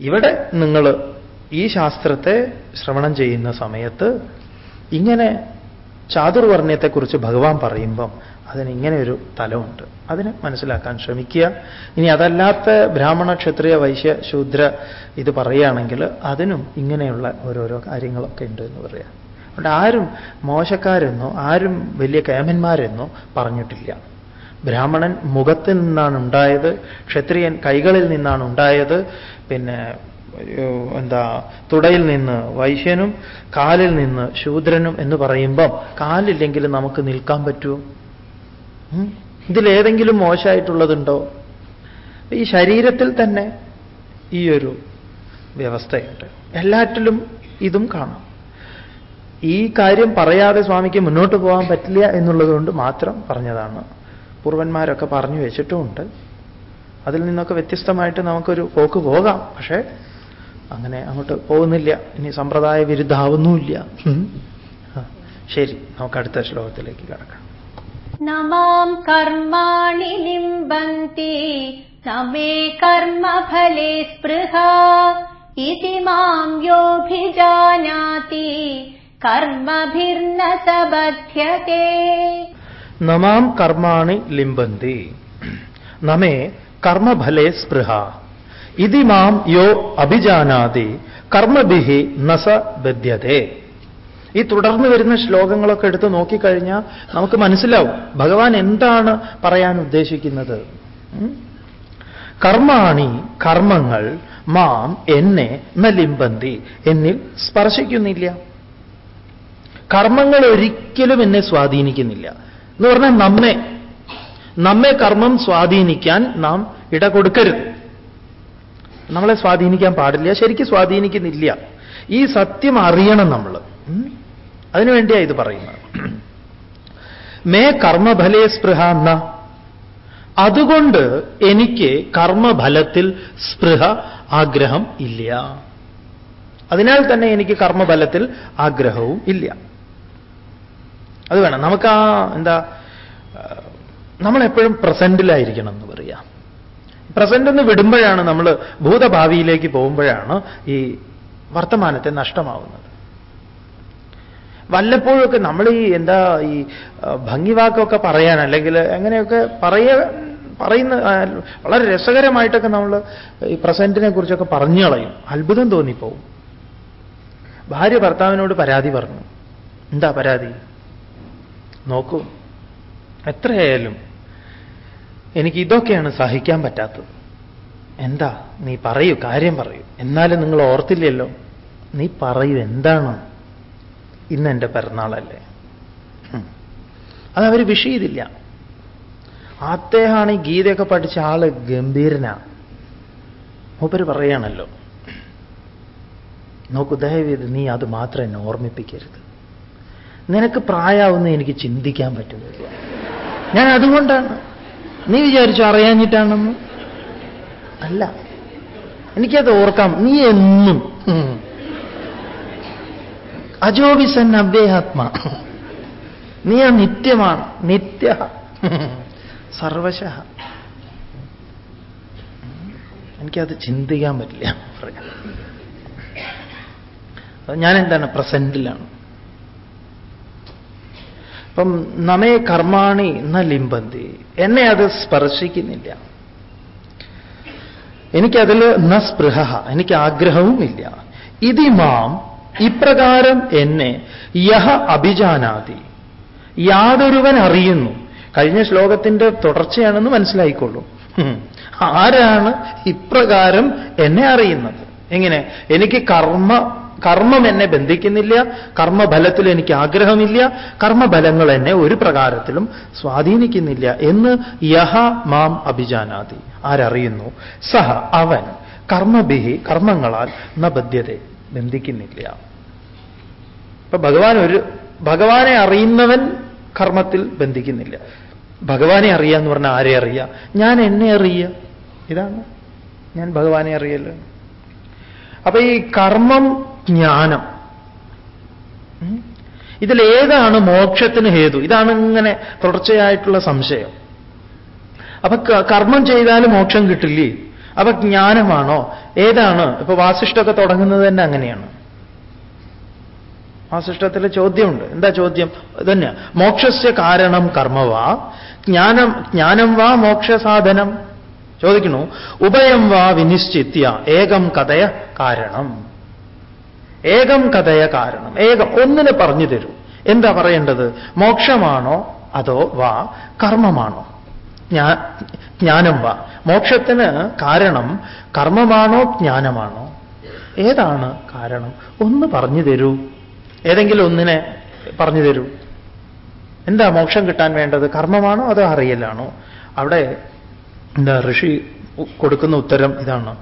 ഇവിടെ നിങ്ങൾ ഈ ശാസ്ത്രത്തെ ശ്രവണം ചെയ്യുന്ന സമയത്ത് ഇങ്ങനെ ചാതുർവർണയത്തെക്കുറിച്ച് ഭഗവാൻ പറയുമ്പം അതിനിങ്ങനെ ഒരു തലമുണ്ട്. അതിനെ മനസ്സിലാക്കാൻ ശ്രമിക്കുക. ഇനി അതല്ലാത്ത ബ്രാഹ്മണ ക്ഷത്രിയ വൈശ്യ ശൂദ്ര ഇത് പറയുകയാണെങ്കിൽ അതിനും ഇങ്ങനെയുള്ള ഓരോരോ കാര്യങ്ങളൊക്കെ ഉണ്ട് എന്ന് പറയാം. അതുകൊണ്ട് ആരും മോശക്കാരെന്നോ ആരും വലിയ കേമന്മാരെന്നോ പറഞ്ഞിട്ടില്ല. ബ്രാഹ്മണൻ മുഖത്തിൽ നിന്നാണ് ഉണ്ടായത് ക്ഷത്രിയൻ കൈകളിൽ നിന്നാണ് ഉണ്ടായത് പിന്നെ എന്താ തുടയിൽ നിന്ന് വൈശ്യനും കാലിൽ നിന്ന് ശൂദ്രനും എന്ന് പറയുമ്പം കാലില്ലെങ്കിൽ നമുക്ക് നിൽക്കാൻ പറ്റുമോ? ഇതിലേതെങ്കിലും മോശമായിട്ടുള്ളതുണ്ടോ? ഈ ശരീരത്തിൽ തന്നെ ഈ ഒരു വ്യവസ്ഥയുണ്ട്. എല്ലാറ്റിലും ഇതും കാണാം. ഈ കാര്യം പറയാതെ സ്വാമിക്ക് മുന്നോട്ട് പോകാൻ പറ്റില്ല എന്നുള്ളതുകൊണ്ട് മാത്രം പറഞ്ഞതാണ്. പൂർവന്മാരൊക്കെ പറഞ്ഞു വെച്ചിട്ടുമുണ്ട്. അതിൽ നിന്നൊക്കെ വ്യത്യസ്തമായിട്ട് നമുക്കൊരു പോക്ക് പോകാം. പക്ഷേ അങ്ങനെ അങ്ങോട്ട് പോകുന്നില്ല. ഇനി സമ്പ്രദായ വിരുദ്ധാവുന്നുമില്ല. ശരി. നമുക്ക് അടുത്ത ശ്ലോകത്തിലേക്ക് കിടക്കാം. നമാം കർമാണി ലിംബന്തി നമേ കർമ്മഫലേ സ്പൃഹ. ഇതി മാം യോഭിജാനാതി. കർമ്മഭിർന സബധ്യത്തെ നമാം കർമാണി ലിംബന്തി. നമേ കർമ്മഫലേ സ്പൃഹ. ഇതി മാം യോ അഭിജാനാതി കർമ്മഭിഹി നസ ബദ്ധ്യതേ ഈ തുടർന്ന് വരുന്ന ശ്ലോകങ്ങളൊക്കെ എടുത്ത് നോക്കിക്കഴിഞ്ഞാൽ നമുക്ക് മനസ്സിലാവും ഭഗവാൻ എന്താണ് പറയാൻ ഉദ്ദേശിക്കുന്നത്. കർമാണി കർമ്മങ്ങൾ മാം എന്നെ ന ലിംബന്തി എന്നിൽ സ്പർശിക്കുന്നില്ല. കർമ്മങ്ങൾ ഒരിക്കലും എന്നെ സ്വാധീനിക്കുന്നില്ല. എന്ന് പറഞ്ഞാൽ നമ്മെ നമ്മെ കർമ്മം സ്വാധീനിക്കാൻ നാം ഇട കൊടുക്കരുത്. നമ്മളെ സ്വാധീനിക്കാൻ പാടില്ല ശരിക്കും സ്വാധീനിക്കുന്നില്ല. ഈ സത്യം അറിയണം നമ്മൾ. അതിനുവേണ്ടിയാണ് ഇത് പറയുന്നത്. മേ കർമ്മഫലേ സ്പൃഹ എന്ന അതുകൊണ്ട് എനിക്ക് കർമ്മഫലത്തിൽ സ്പൃഹ ആഗ്രഹം ഇല്ല. അതിനാൽ തന്നെ എനിക്ക് കർമ്മഫലത്തിൽ ആഗ്രഹവും ഇല്ല. അത് വേണം. നമുക്ക് ആ എന്താ നമ്മളെപ്പോഴും പ്രസന്റിലായിരിക്കണം എന്ന് പറയാം. പ്രസന്റ് എന്ന് വിടുമ്പോഴാണ് നമ്മൾ ഭൂതഭാവിയിലേക്ക് പോകുമ്പോഴാണ് ഈ വർത്തമാനത്തെ നഷ്ടമാവുന്നത്. വല്ലപ്പോഴൊക്കെ നമ്മൾ ഈ എന്താ ഈ ഭംഗിവാക്കൊക്കെ പറയാൻ അല്ലെങ്കിൽ എങ്ങനെയൊക്കെ പറയ പറയുന്ന വളരെ രസകരമായിട്ടൊക്കെ നമ്മൾ ഈ പ്രസന്റിനെ കുറിച്ചൊക്കെ പറഞ്ഞു കളയും. അത്ഭുതം തോന്നിപ്പോവും. ഭാര്യ ഭർത്താവിനോട് പരാതി പറഞ്ഞു. എന്താ പരാതി? നോക്കൂ. എത്രയായാലും എനിക്ക് ഇതൊക്കെയാണ് സഹിക്കാൻ പറ്റാത്തത്. എന്താ? നീ പറയൂ കാര്യം പറയൂ. എന്നാലും നിങ്ങൾ ഓർത്തില്ലല്ലോ. നീ പറയൂ എന്താണ്? ഇന്ന് എന്റെ പിറന്നാളല്ലേ. അതവർ വിഷ് ചെയ്തില്ല. അദ്ദേഹമാണ് ഈ ഗീതയൊക്കെ പഠിച്ച ആൾ ഗംഭീരനാ. മൂപ്പര് പറയാണല്ലോ നോക്കു ദയവീത് നീ അത് മാത്രം എന്നെ ഓർമ്മിപ്പിക്കരുത്. നിനക്ക് പ്രായാവുന്ന എനിക്ക് ചിന്തിക്കാൻ പറ്റുന്നില്ല. ഞാൻ അതുകൊണ്ടാണ്. നീ വിചാരിച്ചു അറിയാഞ്ഞിട്ടാണെന്ന്. അല്ല എനിക്കത് ഓർക്കാം. നീ എന്നും. അജോബിസൻ അവ്യേഹാത്മ നീ ആ നിത്യമാണ്. നിത്യ. സർവശ എനിക്കത് ചിന്തിക്കാൻ പറ്റില്ല. പറയാം ഞാൻ എന്താണ്? പ്രസന്റിലാണ് അപ്പം നമേ കർമാണി എന്ന ലിംബന്തി. എന്നെ അത് സ്പർശിക്കുന്നില്ല. എനിക്കതിൽ ന സ്പൃഹ എനിക്ക് ആഗ്രഹവുമില്ല. ഇതിമാം ഇപ്രകാരം എന്നെ യഹ അഭിജാനാതി. യാതൊരുവൻ അറിയുന്നു. കഴിഞ്ഞ ശ്ലോകത്തിന്റെ തുടർച്ചയാണെന്ന് മനസ്സിലായിക്കൊള്ളൂ ആരാണ് ഇപ്രകാരം എന്നെ അറിയുന്നത്? എങ്ങനെ? എനിക്ക് കർമ്മ കർമ്മം എന്നെ ബന്ധിക്കുന്നില്ല കർമ്മഫലത്തിൽ എനിക്ക് ആഗ്രഹമില്ല കർമ്മഫലങ്ങൾ എന്നെ ഒരു പ്രകാരത്തിലും സ്വാധീനിക്കുന്നില്ല എന്ന് യഹ മാം അഭിജാനാതി. ആരറിയുന്നു? സഹ അവൻ കർമ്മബിഹി കർമ്മങ്ങളാൽ നബദ്ധ്യത ബന്ധിക്കുന്നില്ല. ഇപ്പൊ ഭഗവാൻ ഒരു ഭഗവാനെ അറിയുന്നവൻ കർമ്മത്തിൽ ബന്ധിക്കുന്നില്ല. ഭഗവാനെ അറിയുക അറിയാന്ന് പറഞ്ഞാൽ ആരെ അറിയുക? ഞാൻ എന്നെ അറിയ ഇതാണ്. ഞാൻ ഭഗവാനെ അറിയല്ലോ. അപ്പൊ ഈ കർമ്മം ജ്ഞാനം. ഇതിലേതാണ് മോക്ഷത്തിന് ഹേതു. ഇതാണ് ഇങ്ങനെ തുടർച്ചയായിട്ടുള്ള സംശയം. അപ്പൊ കർമ്മം ചെയ്താൽ മോക്ഷം കിട്ടില്ലേ? അപ്പൊ ജ്ഞാനമാണോ? ഏതാണ്? ഇപ്പൊ വാസിഷ്ഠമൊക്കെ തുടങ്ങുന്നത് തന്നെ അങ്ങനെയാണ്. വാസിഷ്ഠത്തിൽ ചോദ്യമുണ്ട്. എന്താ ചോദ്യം? ഇതന്നെയാ മോക്ഷസ്യ കാരണം കർമ്മവാ ജ്ഞാനം ജ്ഞാനം വാ മോക്ഷസാധനം. ചോദിക്കണു ഉഭയം വാ വിനിശ്ചിത്യ ഏകം കഥയ കാരണം. ഏകം കഥയ കാരണം. ഏകം ഒന്നിനെ പറഞ്ഞു തരൂ. എന്താ പറയേണ്ടത്? മോക്ഷമാണോ അതോ വാ കർമ്മമാണോ? ജ്ഞാനം വാ. മോക്ഷത്തിന് കാരണം കർമ്മമാണോ ജ്ഞാനമാണോ? ഏതാണ് കാരണം? ഒന്ന് പറഞ്ഞു തരൂ. ഏതെങ്കിലും ഒന്നിനെ പറഞ്ഞു തരൂ. എന്താ മോക്ഷം കിട്ടാൻ വേണ്ടത്? കർമ്മമാണോ അതോ അറിയലാണോ അവിടെ എന്താ ഋഷി കൊടുക്കുന്ന ഉത്തരം ഇതാണ്.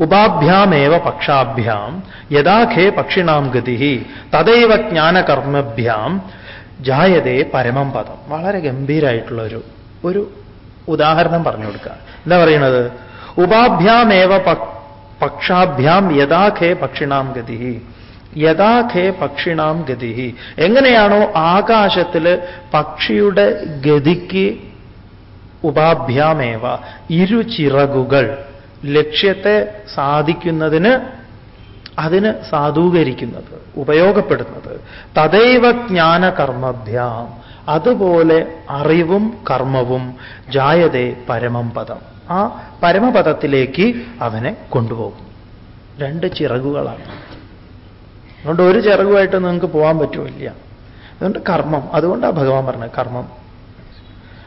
ഉപാഭ്യാമേവ പക്ഷാഭ്യാം. യഥാഖേ പക്ഷിണാം ഗതി തദൈവ ജ്ഞാനകർമ്മഭ്യാം. ജായതേ പരമം പദം. വളരെ ഗംഭീരായിട്ടുള്ള ഒരു ഒരു ഉദാഹരണം പറഞ്ഞു കൊടുക്കുക. എന്താ പറയുന്നത്? ഉപാഭ്യാമേവ പക്ഷാഭ്യാം യഥാഖേ പക്ഷിണാം ഗതി യഥാഖേ പക്ഷിണാം ഗതി എങ്ങനെയാണോ ആകാശത്തിൽ പക്ഷിയുടെ ഗതിക്ക് ഉപാഭ്യാമേവ. ഇരുചിറകുകൾ. ലക്ഷ്യത്തെ സാധിക്കുന്നതിന് അതിന് സാധൂകരിക്കുന്നത് ഉപയോഗപ്പെടുന്നത് തദൈവ ജ്ഞാനകർമ്മഭ്യാം. അതുപോലെ അറിവും കർമ്മവും ജായതേ പരമം പദം. ആ പരമപദത്തിലേക്ക് അവനെ കൊണ്ടുപോകും. രണ്ട് ചിറകുകളാണ്. അതുകൊണ്ട് ഒരു ചിറകുമായിട്ട് നിങ്ങൾക്ക് പോകാൻ പറ്റുമില്ല അതുകൊണ്ട് കർമ്മം. അതുകൊണ്ടാണ് ഭഗവാൻ പറഞ്ഞത് കർമ്മം.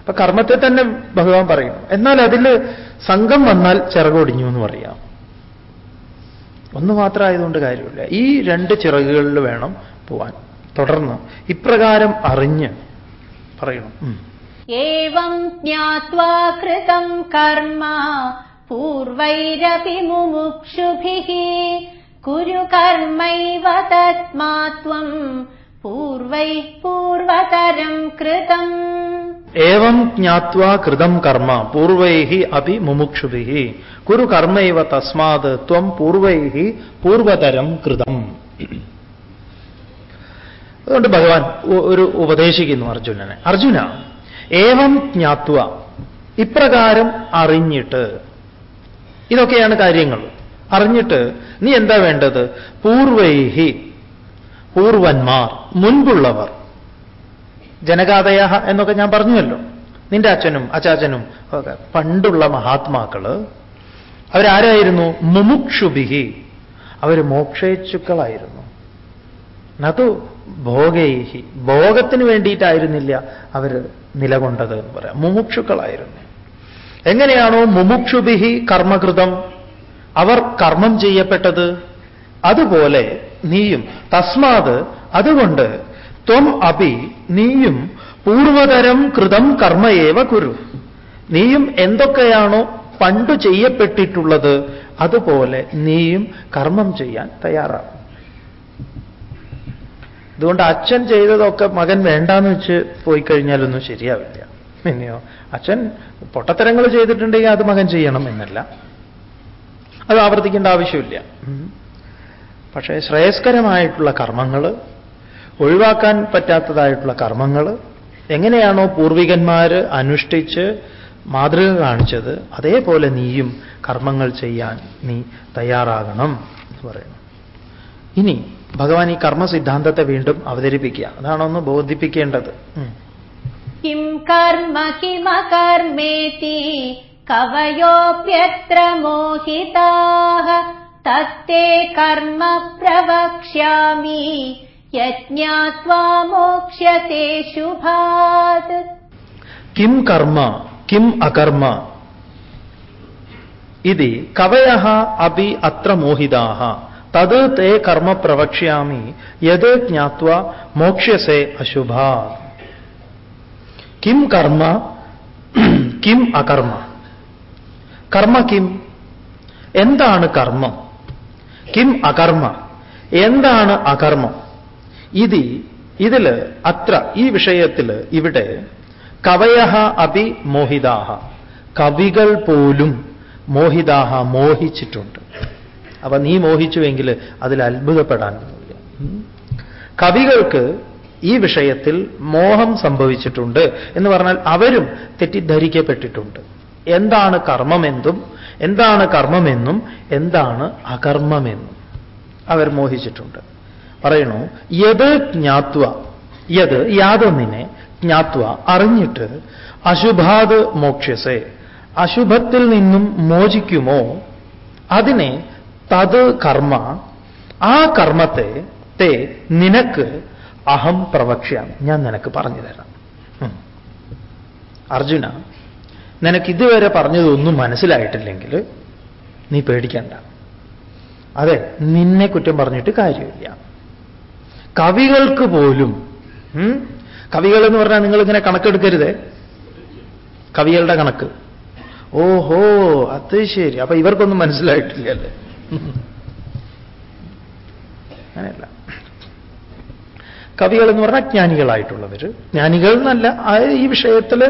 അപ്പൊ കർമ്മത്തെ തന്നെ ഭഗവാൻ പറയുന്നു എന്നാൽ അതിൽ സംഘം വന്നാൽ ചിറകൊടിഞ്ഞു എന്ന് പറയാം. ഒന്ന് മാത്രമായതുകൊണ്ട് കാര്യമില്ല. ഈ രണ്ട് ചിറകുകളിൽ വേണം പോവാൻ. തുടർന്ന് ഇപ്രകാരം അറിഞ്ഞ് പറയണം. ഏവം ജ്ഞാത്വാ കർമ്മ പൂർവൈരപി മുമുക്ഷുഭിः. കുരു കർമ്മൈവ തസ്മാത്വം പൂർവൈ പൂർവതരം കൃതം. ഏവം ജ്ഞാത്വാ കൃതം കർമ്മ പൂർവൈ അപി മുമുക്ഷുഭി കുരു കർമ്മൈവ തസ്മാത് ത്വം പൂർവൈ പൂർവതരം കൃതം. അതുകൊണ്ട് ഭഗവാൻ ഒരു ഉപദേശിക്കുന്നു അർജുനനെ. അർജുന ഏവം ജ്ഞാത്വ ഇപ്രകാരം അറിഞ്ഞിട്ട്. ഇതൊക്കെയാണ് കാര്യങ്ങൾ. അറിഞ്ഞിട്ട് നീ എന്താ വേണ്ടത്? പൂർവൈഹി പൂർവന്മാർ മുൻപുള്ളവർ. ജനകാതയ എന്നൊക്കെ ഞാൻ പറഞ്ഞുവല്ലോ. നിന്റെ അച്ഛനും അച്ചാച്ചനും പണ്ടുള്ള മഹാത്മാക്കൾ അവരാരായിരുന്നു? മുമുക്ഷുഭിഹി. അവർ മോക്ഷേച്ചുക്കളായിരുന്നു നതു ഭോഗേഹി. ഭോഗത്തിന് വേണ്ടിയിട്ടായിരുന്നില്ല അവർ നിലകൊണ്ടത് എന്ന് പറയാം. മുമുക്ഷുക്കളായിരുന്നു. എങ്ങനെയാണോ മുമുക്ഷുഭിഹി കർമ്മകൃതം? അവർ കർമ്മം ചെയ്യപ്പെട്ടത്. അതുപോലെ നീയും. തസ്മാത് അതുകൊണ്ട് ത്വം അപി നീയും പൂർവതരം കൃതം കർമ്മയേവ കുരു. നീയും എന്തൊക്കെയാണോ പണ്ടു ചെയ്യപ്പെട്ടിട്ടുള്ളത് അതുപോലെ നീയും കർമ്മം ചെയ്യാൻ തയ്യാറാവും അതുകൊണ്ട് അച്ഛൻ ചെയ്തതൊക്കെ മകൻ വേണ്ടാന്ന് വെച്ച് പോയി കഴിഞ്ഞാലൊന്നും ശരിയാവില്ല. പിന്നെയോ അച്ഛൻ പൊട്ടത്തരങ്ങൾ ചെയ്തിട്ടുണ്ടെങ്കിൽ അത് മകൻ ചെയ്യണം എന്നല്ല. അത് ആവർത്തിക്കേണ്ട ആവശ്യമില്ല. പക്ഷേ ശ്രേയസ്കരമായിട്ടുള്ള കർമ്മങ്ങൾ ഒഴിവാക്കാൻ പറ്റാത്തതായിട്ടുള്ള കർമ്മങ്ങൾ എങ്ങനെയാണോ പൂർവികന്മാർ അനുഷ്ഠിച്ച് മാതൃക കാണിച്ചത് അതേപോലെ നീയും കർമ്മങ്ങൾ ചെയ്യാൻ നീ തയ്യാറാകണം എന്ന് പറയുന്നു. ഇനി ഭഗവാൻ ഈ കർമ്മ സിദ്ധാന്തത്തെ വീണ്ടും അവതരിപ്പിക്കുക. അതാണൊന്ന് ബോധിപ്പിക്കേണ്ടത്. കിം കർമ്മ കവയോപ്യത്ര മോഹിതാ തത്തേ കർമ്മ പ്രവക്ഷ്യാമി യജ്ഞാത്വാ മോക്ഷ്യത്തെ ശുഭാത് കിം കർമ്മ കിം അകർമ്മ ഇതി കവയ അപി അത്ര മോഹിതാ തത് തേ കർമ്മ പ്രവക്ഷ്യാമി യത് ജ്ഞാത്വ മോക്ഷ്യസേ അശുഭാ കിം കർമ്മ കിം അകർമ്മ കർമ്മ കിം എന്താണ് കർമ്മം? കിം അകർമ്മ. എന്താണ് അകർമ്മം? ഇതി ഇതിൽ അത്ര ഈ വിഷയത്തിൽ ഇവിടെ കവയഹ അപി മോഹിതാഹ. കവികൾ പോലും മോഹിതാഹ മോഹിച്ചിട്ടുണ്ട്. അപ്പൊ നീ മോഹിച്ചുവെങ്കിൽ അതിൽ അത്ഭുതപ്പെടാൻ കവികൾക്ക് ഈ വിഷയത്തിൽ മോഹം സംഭവിച്ചിട്ടുണ്ട് എന്ന് പറഞ്ഞാൽ അവരും തെറ്റിദ്ധരിക്കപ്പെട്ടിട്ടുണ്ട്. എന്താണ് കർമ്മമെന്തും എന്താണ് കർമ്മമെന്നും എന്താണ് അകർമ്മമെന്നും. അവർ മോഹിച്ചിട്ടുണ്ട്. പറയണു യത് ജ്ഞാത്വ യത് യാതൊന്നിനെ ജ്ഞാത്വ അറിഞ്ഞിട്ട് അശുഭാത് മോക്ഷ്യസേ അശുഭത്തിൽ നിന്നും മോചിക്കുമോ? അതിനെ തത് കർമ്മ ആ കർമ്മത്തെ തേ നിനക്ക് അഹം പ്രവക്ഷ്യാം. ഞാൻ നിനക്ക് പറഞ്ഞു തരാം. അർജുന നിനക്ക് ഇതുവരെ പറഞ്ഞതൊന്നും മനസ്സിലായിട്ടില്ലെങ്കിൽ നീ പേടിക്കണ്ട. അതെ നിന്നെ കുറ്റം പറഞ്ഞിട്ട് കാര്യമില്ല. കവികൾക്ക് പോലും കവികൾ എന്ന് പറഞ്ഞാൽ നിങ്ങളിങ്ങനെ കണക്കെടുക്കരുത്? കവികളുടെ കണക്ക്. ഓഹോ അത് ശരി. അപ്പൊ ഇവർക്കൊന്നും മനസ്സിലായിട്ടില്ല അല്ലേ അങ്ങനെയല്ല. കവികൾ എന്ന് പറഞ്ഞാൽ ജ്ഞാനികളായിട്ടുള്ളവർ ജ്ഞാനികൾ എന്നല്ല ഈ വിഷയത്തിൽ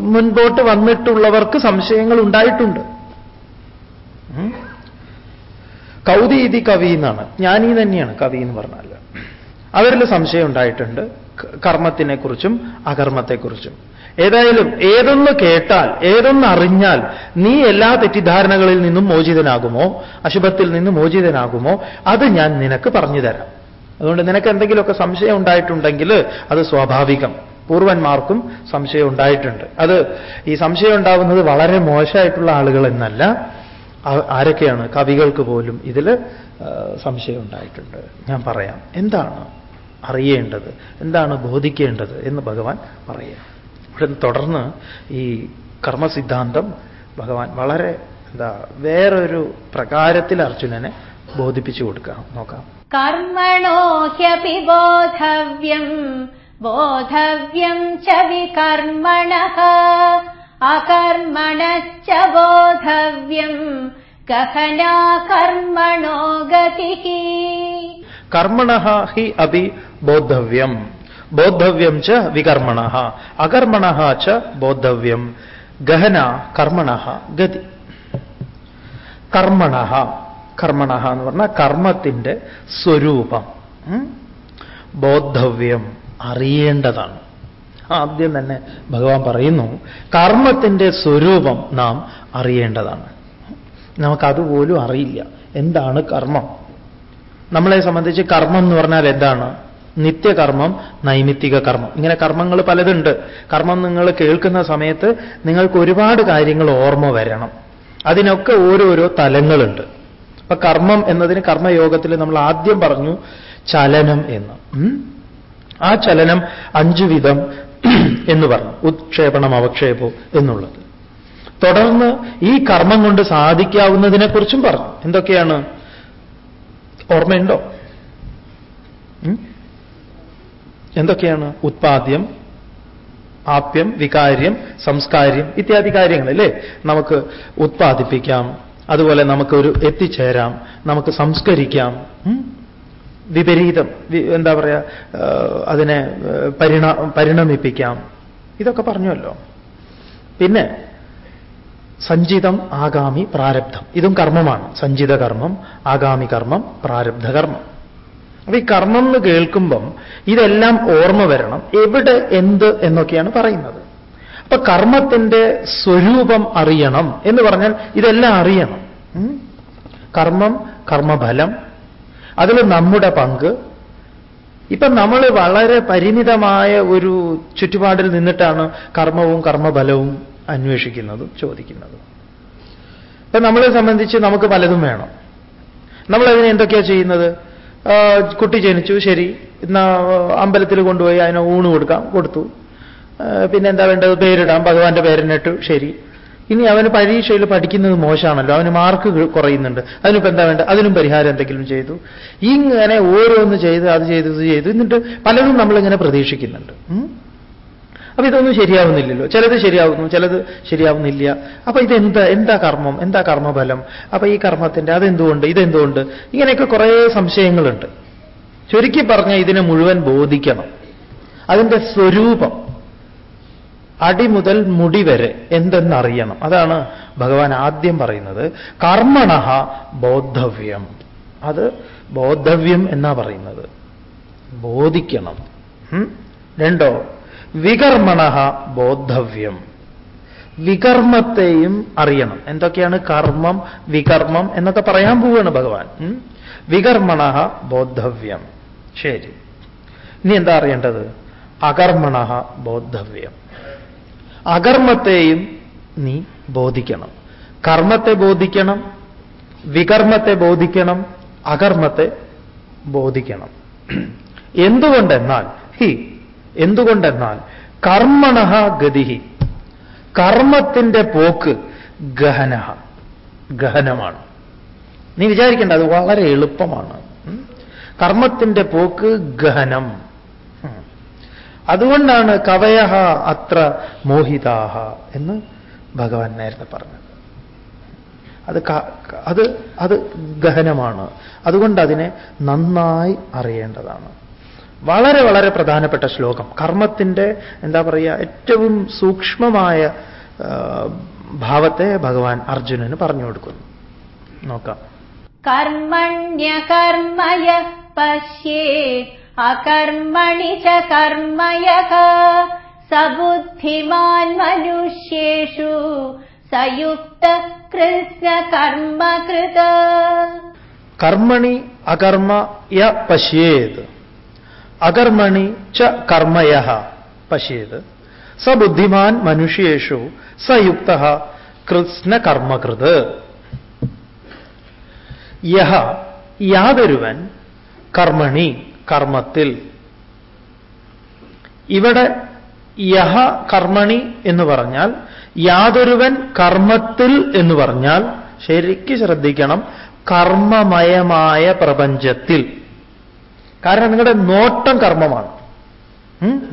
മുൻപോട്ട് വന്നിട്ടുള്ളവർക്ക് സംശയങ്ങൾ ഉണ്ടായിട്ടുണ്ട്. കൗതി കൗതീതി കവി എന്നാണ്. ജ്ഞാനി തന്നെയാണ് കവി എന്ന് പറഞ്ഞാൽ അവരിൽ സംശയം ഉണ്ടായിട്ടുണ്ട്. കർമ്മത്തിനെക്കുറിച്ചും അകർമ്മത്തെക്കുറിച്ചും. ഏതായാലും ഏതൊന്ന് കേട്ടാൽ ഏതൊന്ന് അറിഞ്ഞാൽ നീ എല്ലാ തെറ്റിദ്ധാരണകളിൽ നിന്നും മോചിതനാകുമോ? അശുഭത്തിൽ നിന്നും മോചിതനാകുമോ? അത് ഞാൻ നിനക്ക് പറഞ്ഞു തരാം. അതുകൊണ്ട് നിനക്ക് എന്തെങ്കിലുമൊക്കെ സംശയം ഉണ്ടായിട്ടുണ്ടെങ്കിൽ അത് സ്വാഭാവികം. പൂർവന്മാർക്കും സംശയം ഉണ്ടായിട്ടുണ്ട് അത് ഈ സംശയം ഉണ്ടാവുന്നത് വളരെ മോശമായിട്ടുള്ള ആളുകൾ എന്നല്ല ആരൊക്കെയാണ് കവികൾക്ക് പോലും ഇതിൽ സംശയം ഉണ്ടായിട്ടുണ്ട് ഞാൻ പറയാം. എന്താണ് അറിയേണ്ടത്? എന്താണ് ബോധിക്കേണ്ടത് എന്ന് ഭഗവാൻ പറയാം ഇവിടെ തുടർന്ന് ഈ കർമ്മസിദ്ധാന്തം ഭഗവാൻ വളരെ എന്താ വേറൊരു പ്രകാരത്തിൽ അർജുനനെ ബോധിപ്പിച്ചു കൊടുക്കാം. നോക്കാം. കർമ്മണോ ഹ്യപി ബോധവ്യം बोधव्यम् च विकर्मणः अकर्मणश्च बोधव्यम् गहना कर्मणो गतिः കർമ്മണ ഹി അപി ബോദ്ധവ്യം ബോദ്ധവ്യം ച വികർമ്മണ അകർമ്മണ ച ബോദ്ധവ്യം ഗഹന കർമ്മണ ഗതി കർമ്മണ കർമ്മണ എന്ന് പറഞ്ഞാൽ കർമ്മത്തിന്റെ സ്വരൂപം ഉം? ബോദ്ധവ്യം അറിയേണ്ടതാണ്. ആദ്യം തന്നെ ഭഗവാൻ പറയുന്നു കർമ്മത്തിന്റെ സ്വരൂപം നാം അറിയേണ്ടതാണ്. നമുക്കതുപോലും അറിയില്ല. എന്താണ് കർമ്മം? നമ്മളെ സംബന്ധിച്ച് കർമ്മം എന്ന് പറഞ്ഞാൽ എന്താണ്? നിത്യകർമ്മം നൈമിത്തിക കർമ്മം. ഇങ്ങനെ കർമ്മങ്ങൾ പലതുണ്ട്. കർമ്മം നിങ്ങൾ കേൾക്കുന്ന സമയത്ത് നിങ്ങൾക്ക് ഒരുപാട് കാര്യങ്ങൾ ഓർമ്മ വരണം. അതിനൊക്കെ ഓരോരോ തലങ്ങളുണ്ട്. അപ്പൊ കർമ്മം എന്നതിന് കർമ്മയോഗത്തിൽ നമ്മൾ ആദ്യം പറഞ്ഞു ചലനം എന്ന്? ആ ചലനം അഞ്ചു വിധം എന്ന് പറഞ്ഞു. ഉത്ക്ഷേപണം അവക്ഷേപോ എന്നുള്ളത്. തുടർന്ന് ഈ കർമ്മം കൊണ്ട് സാധിക്കാവുന്നതിനെക്കുറിച്ചും പറഞ്ഞു. എന്തൊക്കെയാണ്? ഓർമ്മയുണ്ടോ? എന്തൊക്കെയാണ്? ഉത്പാദ്യം ആപ്യം വികാര്യം സംസ്കാര്യം ഇത്യാദി കാര്യങ്ങൾ അല്ലേ? നമുക്ക് ഉത്പാദിപ്പിക്കാം. അതുപോലെ നമുക്കൊരു എത്തിച്ചേരാം. നമുക്ക് സംസ്കരിക്കാം? വിപരീതം എന്താ പറയുക അതിനെ പരിണ പരിണമിപ്പിക്കാം. ഇതൊക്കെ പറഞ്ഞുവല്ലോ. പിന്നെ സഞ്ചിതം ആഗാമി പ്രാരബ്ധം. ഇതും കർമ്മമാണ്. സഞ്ചിത കർമ്മം ആഗാമി കർമ്മം പ്രാരബ്ധ കർമ്മം. അപ്പൊ ഈ കർമ്മം എന്ന് കേൾക്കുമ്പം ഇതെല്ലാം ഓർമ്മ വരണം. എവിടെ എന്ത് എന്നൊക്കെയാണ് പറയുന്നത്. അപ്പൊ കർമ്മത്തിന്റെ സ്വരൂപം അറിയണം എന്ന് പറഞ്ഞാൽ ഇതെല്ലാം അറിയണം. കർമ്മം കർമ്മഫലം അതിൽ നമ്മുടെ പങ്ക്. ഇപ്പൊ നമ്മൾ വളരെ പരിമിതമായ ഒരു ചുറ്റുപാടിൽ നിന്നിട്ടാണ് കർമ്മവും കർമ്മബലവും അന്വേഷിക്കുന്നതും ചോദിക്കുന്നതും. ഇപ്പൊ നമ്മളെ സംബന്ധിച്ച് നമുക്ക് പലതും വേണം. നമ്മൾ അതിനെ എന്തൊക്കെയാ ചെയ്യുന്നത്? കുട്ടി ജനിച്ചു ശരി. എന്നാ അമ്പലത്തിൽ കൊണ്ടുപോയി അതിനെ ഊണ് കൊടുക്കാം കൊടുത്തു. പിന്നെ എന്താ വേണ്ടത്? പേരിടാം ഭഗവാന്റെ പേരിനിട്ടു ശരി. ഇനി അവന് പരീക്ഷയിൽ പഠിക്കുന്നത് മോശമാണല്ലോ. അവന് മാർക്ക് കുറയുന്നുണ്ട്. അതിനിപ്പോ എന്താ വേണ്ട അതിനും പരിഹാരം എന്തെങ്കിലും ചെയ്തു. ഇങ്ങനെ ഓരോന്ന് ചെയ്ത് അത് ചെയ്ത് ഇത് ചെയ്തു. എന്നിട്ട് പലതും നമ്മളിങ്ങനെ പ്രതീക്ഷിക്കുന്നുണ്ട്? അപ്പൊ ഇതൊന്നും ശരിയാവുന്നില്ലല്ലോ. ചിലത് ശരിയാവുന്നു ചിലത് ശരിയാവുന്നില്ല. അപ്പൊ ഇതെന്താ എന്താ കർമ്മം? എന്താ കർമ്മഫലം? അപ്പൊ ഈ കർമ്മത്തിന്റെ അതെന്തുകൊണ്ട് ഇതെന്തുകൊണ്ട്? ഇങ്ങനെയൊക്കെ കുറേ സംശയങ്ങളുണ്ട്. ചുരുക്കി പറഞ്ഞ ഇതിനെ മുഴുവൻ ബോധിക്കണം. അതിന്റെ സ്വരൂപം. അടി മുതൽ മുടി വരെ എന്തെന്നറിയണം. അതാണ് ഭഗവാൻ ആദ്യം പറയുന്നത്. കർമ്മണ ബോദ്ധവ്യം അത് ബോദ്ധവ്യം എന്നാ പറയുന്നത്. ബോധിക്കണം. രണ്ടോ? വികർമ്മണ ബോദ്ധവ്യം വികർമ്മത്തെയും അറിയണം. എന്തൊക്കെയാണ് കർമ്മം വികർമ്മം എന്നൊക്കെ പറയാൻ പോവുകയാണ് ഭഗവാൻ? വികർമ്മണ ബോദ്ധവ്യം ശരി. ഇനി എന്താ അറിയേണ്ടത്? അകർമ്മണ ബോദ്ധവ്യം അകർമ്മത്തെയും നീ ബോധിക്കണം കർമ്മത്തെ ബോധിക്കണം വികർമ്മത്തെ ബോധിക്കണം അകർമ്മത്തെ ബോധിക്കണം എന്തുകൊണ്ടെന്നാൽ ഹി എന്തുകൊണ്ടെന്നാൽ കർമ്മണ ഗതിഹി കർമ്മത്തിന്റെ പോക്ക് ഗഹന ഗഹനമാണ് നീ വിചാരിക്കേണ്ട അത് വളരെ എളുപ്പമാണ്? കർമ്മത്തിന്റെ പോക്ക് ഗഹനം. അതുകൊണ്ടാണ് കവയഹ അത്ര മോഹിതാഹ എന്ന് ഭഗവാൻ നേരത്തെ പറഞ്ഞത്. അത് അത് അത് ഗഹനമാണ്. അതുകൊണ്ട് അതിനെ നന്നായി അറിയേണ്ടതാണ്. വളരെ വളരെ പ്രധാനപ്പെട്ട ശ്ലോകം. കർമ്മത്തിന്റെ എന്താ പറയുക ഏറ്റവും സൂക്ഷ്മമായ ഭാവത്തെ ഭഗവാൻ അർജുനന് പറഞ്ഞു കൊടുക്കുന്നു. നോക്കാം. കർമ്മണ്യ കർമ്മയ പശ്യേ अकर्मणि च कर्मयः स बुद्धिमान् मनुष्येषु स युक्त कृष्णकर्मकृत കർമ്മണി അകർമ്മ യ പശ്യേത് അകർമ്മണി ച കർമ്മയ പശ്യേത് സ ബുദ്ധിമാൻ മനുഷ്യേഷു സയുക്ത കൃത്സ്നകർമ്മകൃത് യഹ യാതൊരുവൻ കർമ്മണി കർമ്മത്തിൽ. ഇവിടെ യഹ കർമ്മണി എന്ന് പറഞ്ഞാൽ യാതൊരുവൻ കർമ്മത്തിൽ എന്ന് പറഞ്ഞാൽ ശരിക്ക് ശ്രദ്ധിക്കണം കർമ്മമയമായ പ്രപഞ്ചത്തിൽ. കാരണം നിങ്ങളുടെ നോട്ടം കർമ്മമാണ്.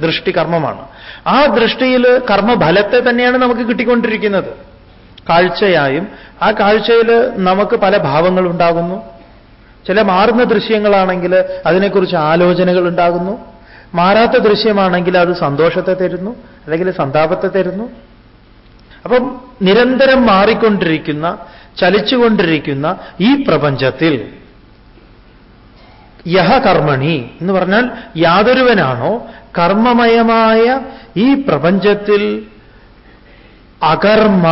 ദൃഷ്ടി കർമ്മമാണ്. ആ ദൃഷ്ടിയിൽ കർമ്മഫലത്തെ തന്നെയാണ് നമുക്ക് കിട്ടിക്കൊണ്ടിരിക്കുന്നത്. കാഴ്ചയായും ആ കാഴ്ചയിൽ നമുക്ക് പല ഭാവങ്ങൾ ഉണ്ടാകുന്നു. ചില മാറുന്ന ദൃശ്യങ്ങളാണെങ്കിൽ അതിനെക്കുറിച്ച് ആലോചനകൾ ഉണ്ടാകുന്നു. മാറാത്ത ദൃശ്യമാണെങ്കിൽ അത് സന്തോഷത്തെ തരുന്നു അല്ലെങ്കിൽ സന്താപത്തെ തരുന്നു. അപ്പം നിരന്തരം മാറിക്കൊണ്ടിരിക്കുന്ന ചലിച്ചുകൊണ്ടിരിക്കുന്ന ഈ പ്രപഞ്ചത്തിൽ യഹ കർമ്മണി എന്ന് പറഞ്ഞാൽ യാതൊരുവനാണോ കർമ്മമയമായ ഈ പ്രപഞ്ചത്തിൽ അകർമ്മ.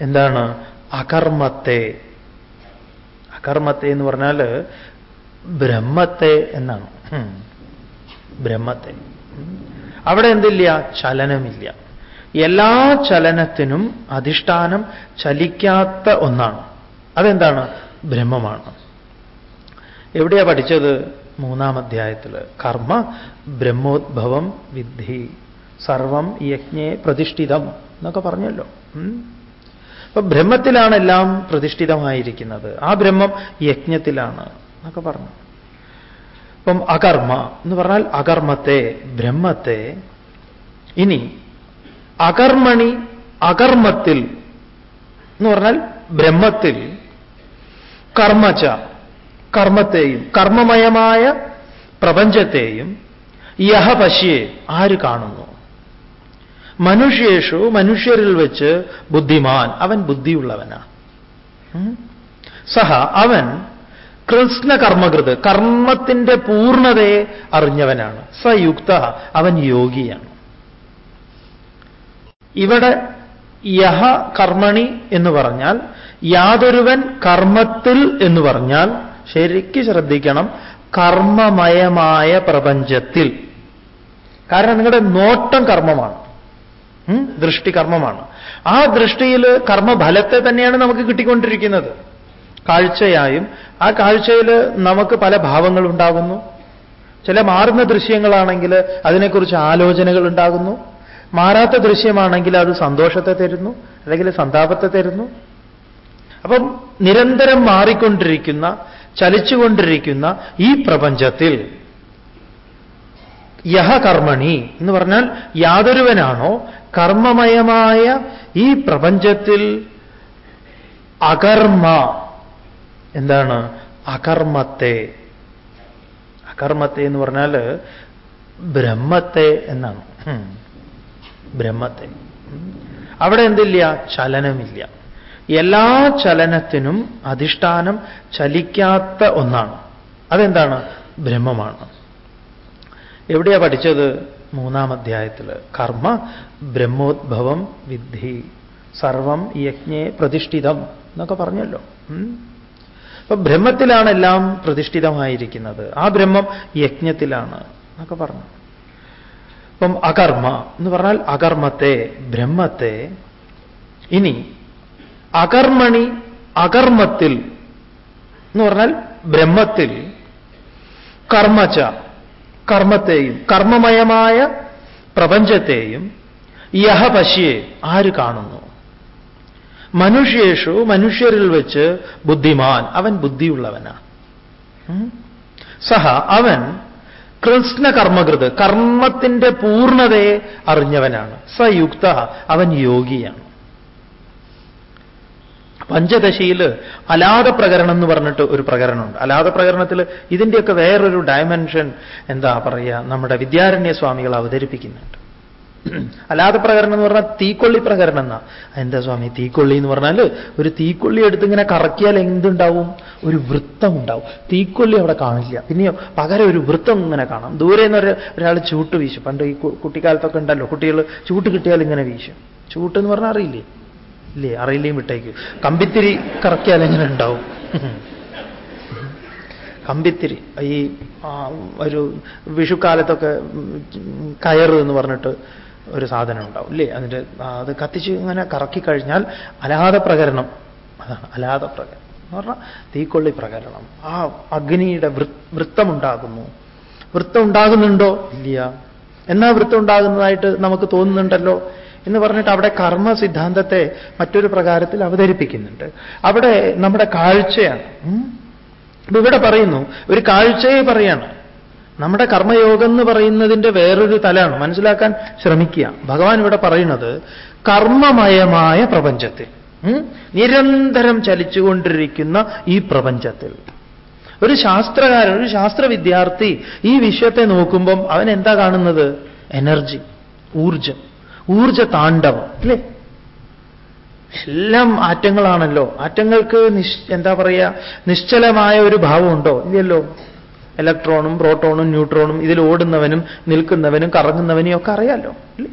എന്താണ്? അകർമ്മത്തെ. അകർമ്മത്തെ എന്ന് പറഞ്ഞാൽ ബ്രഹ്മത്തെ എന്നാണ്. ബ്രഹ്മത്തെ. അവിടെ എന്തില്ല? ചലനമില്ല. എല്ലാ ചലനത്തിനും അധിഷ്ഠാനം ചലിക്കാത്ത ഒന്നാണ്. അതെന്താണ്? ബ്രഹ്മമാണ്. എവിടെയാ പഠിച്ചത്? മൂന്നാം അധ്യായത്തിൽ കർമ്മ ബ്രഹ്മോദ്ഭവം വിദ്ധി സർവം യജ്ഞേ പ്രതിഷ്ഠിതം എന്നൊക്കെ പറഞ്ഞല്ലോ. അപ്പൊ ബ്രഹ്മത്തിലാണ് എല്ലാം പ്രതിഷ്ഠിതമായിരിക്കുന്നത്. ആ ബ്രഹ്മം യജ്ഞത്തിലാണ് എന്നൊക്കെ പറഞ്ഞു. അപ്പം അകർമ്മ എന്ന് പറഞ്ഞാൽ അകർമ്മത്തെ ബ്രഹ്മത്തെ ഇനി അകർമ്മണി അകർമ്മത്തിൽ എന്ന് പറഞ്ഞാൽ ബ്രഹ്മത്തിൽ കർമ്മച കർമ്മത്തെയും കർമ്മമയമായ പ്രപഞ്ചത്തെയും യഹ പശ്യേ ആര് കാണുന്നു? മനുഷ്യേഷു മനുഷ്യരിൽ വെച്ച് ബുദ്ധിമാൻ. അവൻ ബുദ്ധിയുള്ളവനാണ് സഹ അവൻ കൃഷ്ണ കർമ്മകൃത് കർമ്മത്തിന്റെ പൂർണതയെ അറിഞ്ഞവനാണ്. സയുക്ത അവൻ യോഗിയാണ്. ഇവിടെ യഹ കർമ്മണി എന്ന് പറഞ്ഞാൽ യാതൊരുവൻ കർമ്മത്തിൽ എന്ന് പറഞ്ഞാൽ ശരിക്ക് ശ്രദ്ധിക്കണം കർമ്മമയമായ പ്രപഞ്ചത്തിൽ. കാരണം നിങ്ങളുടെ നോട്ടം കർമ്മമാണ്? ദൃഷ്ടി കർമ്മമാണ് ആ ദൃഷ്ടിയിൽ കർമ്മഫലത്തെ തന്നെയാണ് നമുക്ക് കിട്ടിക്കൊണ്ടിരിക്കുന്നത്. കാഴ്ചയായും ആ കാഴ്ചയിൽ നമുക്ക് പല ഭാവങ്ങൾ ഉണ്ടാകുന്നു. ചില മാറുന്ന ദൃശ്യങ്ങളാണെങ്കിൽ അതിനെക്കുറിച്ച് ആലോചനകൾ ഉണ്ടാകുന്നു. മാറാത്ത ദൃശ്യമാണെങ്കിൽ അത് സന്തോഷത്തെ തരുന്നു അല്ലെങ്കിൽ സന്താപത്തെ തരുന്നു. അപ്പം നിരന്തരം മാറിക്കൊണ്ടിരിക്കുന്ന ചലിച്ചുകൊണ്ടിരിക്കുന്ന ഈ പ്രപഞ്ചത്തിൽ യഹ കർമ്മണി എന്ന് പറഞ്ഞാൽ യാതൊരുവനാണോ കർമ്മമയമായ ഈ പ്രപഞ്ചത്തിൽ അകർമ്മ. എന്താണ്? അകർമ്മത്തെ. അകർമ്മത്തെ എന്ന് പറഞ്ഞാൽ ബ്രഹ്മത്തെ എന്നാണ്. ബ്രഹ്മത്തെ. അവിടെ എന്തില്ല? ചലനമില്ല. എല്ലാ ചലനത്തിനും അധിഷ്ഠാനം ചലിക്കാത്ത ഒന്നാണ്. അതെന്താണ്? ബ്രഹ്മമാണ്. എവിടെയാ പഠിച്ചത്? മൂന്നാം അധ്യായത്തിൽ കർമ്മ ബ്രഹ്മോദ്ഭവം വിദ്ധി. സർവം യജ്ഞേ പ്രതിഷ്ഠിതം എന്നൊക്കെ പറഞ്ഞല്ലോ. അപ്പൊ ബ്രഹ്മത്തിലാണ് എല്ലാം പ്രതിഷ്ഠിതമായിരിക്കുന്നത്. ആ ബ്രഹ്മം യജ്ഞത്തിലാണ് എന്നൊക്കെ പറഞ്ഞു. അപ്പം അകർമ്മ എന്ന് പറഞ്ഞാൽ അകർമ്മത്തെ ബ്രഹ്മത്തെ. ഇനി അകർമ്മണി അകർമ്മത്തിൽ എന്ന് പറഞ്ഞാൽ ബ്രഹ്മത്തിൽ കർമ്മച്ച കർമ്മത്തെയും കർമ്മമയമായ പ്രപഞ്ചത്തെയും യഹ പശ്യേ ആര് കാണുന്നു? മനുഷ്യേഷു മനുഷ്യരിൽ വെച്ച് ബുദ്ധിമാൻ. അവൻ ബുദ്ധിയുള്ളവനാണ് സഹ അവൻ കൃഷ്ണ കർമ്മകൃത് കർമ്മത്തിന്റെ പൂർണതയെ അറിഞ്ഞവനാണ്. സയുക്ത അവൻ യോഗിയാണ്. പഞ്ചദശയിൽ അലാത പ്രകരണം എന്ന് പറഞ്ഞിട്ട് ഒരു പ്രകരണമുണ്ട്. അലാത പ്രകരണത്തിൽ ഇതിന്റെയൊക്കെ വേറൊരു ഡയമെൻഷൻ എന്താ പറയുക നമ്മുടെ വിദ്യാരണ്യ സ്വാമികൾ അവതരിപ്പിക്കുന്നുണ്ട്. അലാത പ്രകരണം എന്ന് പറഞ്ഞാൽ തീക്കൊള്ളി പ്രകരണം എന്നാ. എന്താ സ്വാമി തീക്കൊള്ളി എന്ന് പറഞ്ഞാൽ ഒരു തീക്കൊള്ളി എടുത്ത് ഇങ്ങനെ കറക്കിയാൽ എന്തുണ്ടാവും? ഒരു വൃത്തം ഉണ്ടാവും തീക്കൊള്ളി അവിടെ കാണില്ല. പിന്നെയോ പകരം ഒരു വൃത്തം ഇങ്ങനെ കാണാം. ദൂരെ നിന്ന് ഒരാൾ ചൂട്ട് വീശും. പണ്ട് ഈ കുട്ടിക്കാലത്തൊക്കെ ഉണ്ടല്ലോ കുട്ടികൾ ചൂട്ട് കിട്ടിയാൽ ഇങ്ങനെ വീശും. ചൂട്ട് എന്ന് പറഞ്ഞാൽ അറിയില്ലേ? ഇല്ലേ? അറിയില്ലേ വിട്ടേക്ക്. കമ്പിത്തിരി കറക്കിയാൽ എങ്ങനെ ഉണ്ടാവും? കമ്പിത്തിരി. ഈ ഒരു വിഷുക്കാലത്തൊക്കെ കയറ് എന്ന് പറഞ്ഞിട്ട് ഒരു സാധനം ഉണ്ടാവും ഇല്ലേ? അതിന്റെ അത് കത്തിച്ച് ഇങ്ങനെ കറക്കി കഴിഞ്ഞാൽ അലാത പ്രകരണം. അതാണ് അലാത പ്രകരണം. എന്ന് പറഞ്ഞാൽ തീക്കൊള്ളി പ്രകരണം. ആ അഗ്നിയുടെ വൃത്തമുണ്ടാകുന്നു. വൃത്തം ഉണ്ടാകുന്നുണ്ടോ ഇല്ല. എന്നാ വൃത്തം ഉണ്ടാകുന്നതായിട്ട് നമുക്ക് തോന്നുന്നുണ്ടല്ലോ? എന്ന് പറഞ്ഞിട്ട് അവിടെ കർമ്മ സിദ്ധാന്തത്തെ മറ്റൊരു പ്രകാരത്തിൽ അവതരിപ്പിക്കുന്നുണ്ട്. അവിടെ നമ്മുടെ കാഴ്ചയാണ്. ഇവിടെ പറയുന്നു ഒരു കാഴ്ചയെ പറയാണ്. നമ്മുടെ കർമ്മയോഗം എന്ന് പറയുന്നതിന്റെ വേറൊരു തലമാണ് മനസ്സിലാക്കാൻ ശ്രമിക്കുക. ഭഗവാൻ ഇവിടെ പറയുന്നത് കർമ്മമയമായ പ്രപഞ്ചത്തിൽ നിരന്തരം ചലിച്ചുകൊണ്ടിരിക്കുന്ന ഈ പ്രപഞ്ചത്തിൽ. ഒരു ശാസ്ത്രകാരൻ ഒരു ശാസ്ത്ര വിദ്യാർത്ഥി ഈ വിഷയത്തെ നോക്കുമ്പം അവൻ എന്താ കാണുന്നത്? എനർജി ഊർജം ഊർജ താണ്ഡവം അല്ലേ? എല്ലാം ആറ്റങ്ങളാണല്ലോ. ആറ്റങ്ങൾക്ക് എന്താ പറയുക നിശ്ചലമായ ഒരു ഭാവമുണ്ടോ? ഇല്ലല്ലോ. ഇലക്ട്രോണും പ്രോട്ടോണും ന്യൂട്രോണും ഇതിൽ ഓടുന്നവനും നിൽക്കുന്നവനും കറങ്ങുന്നവനും ഒക്കെ അറിയാലോ അല്ലേ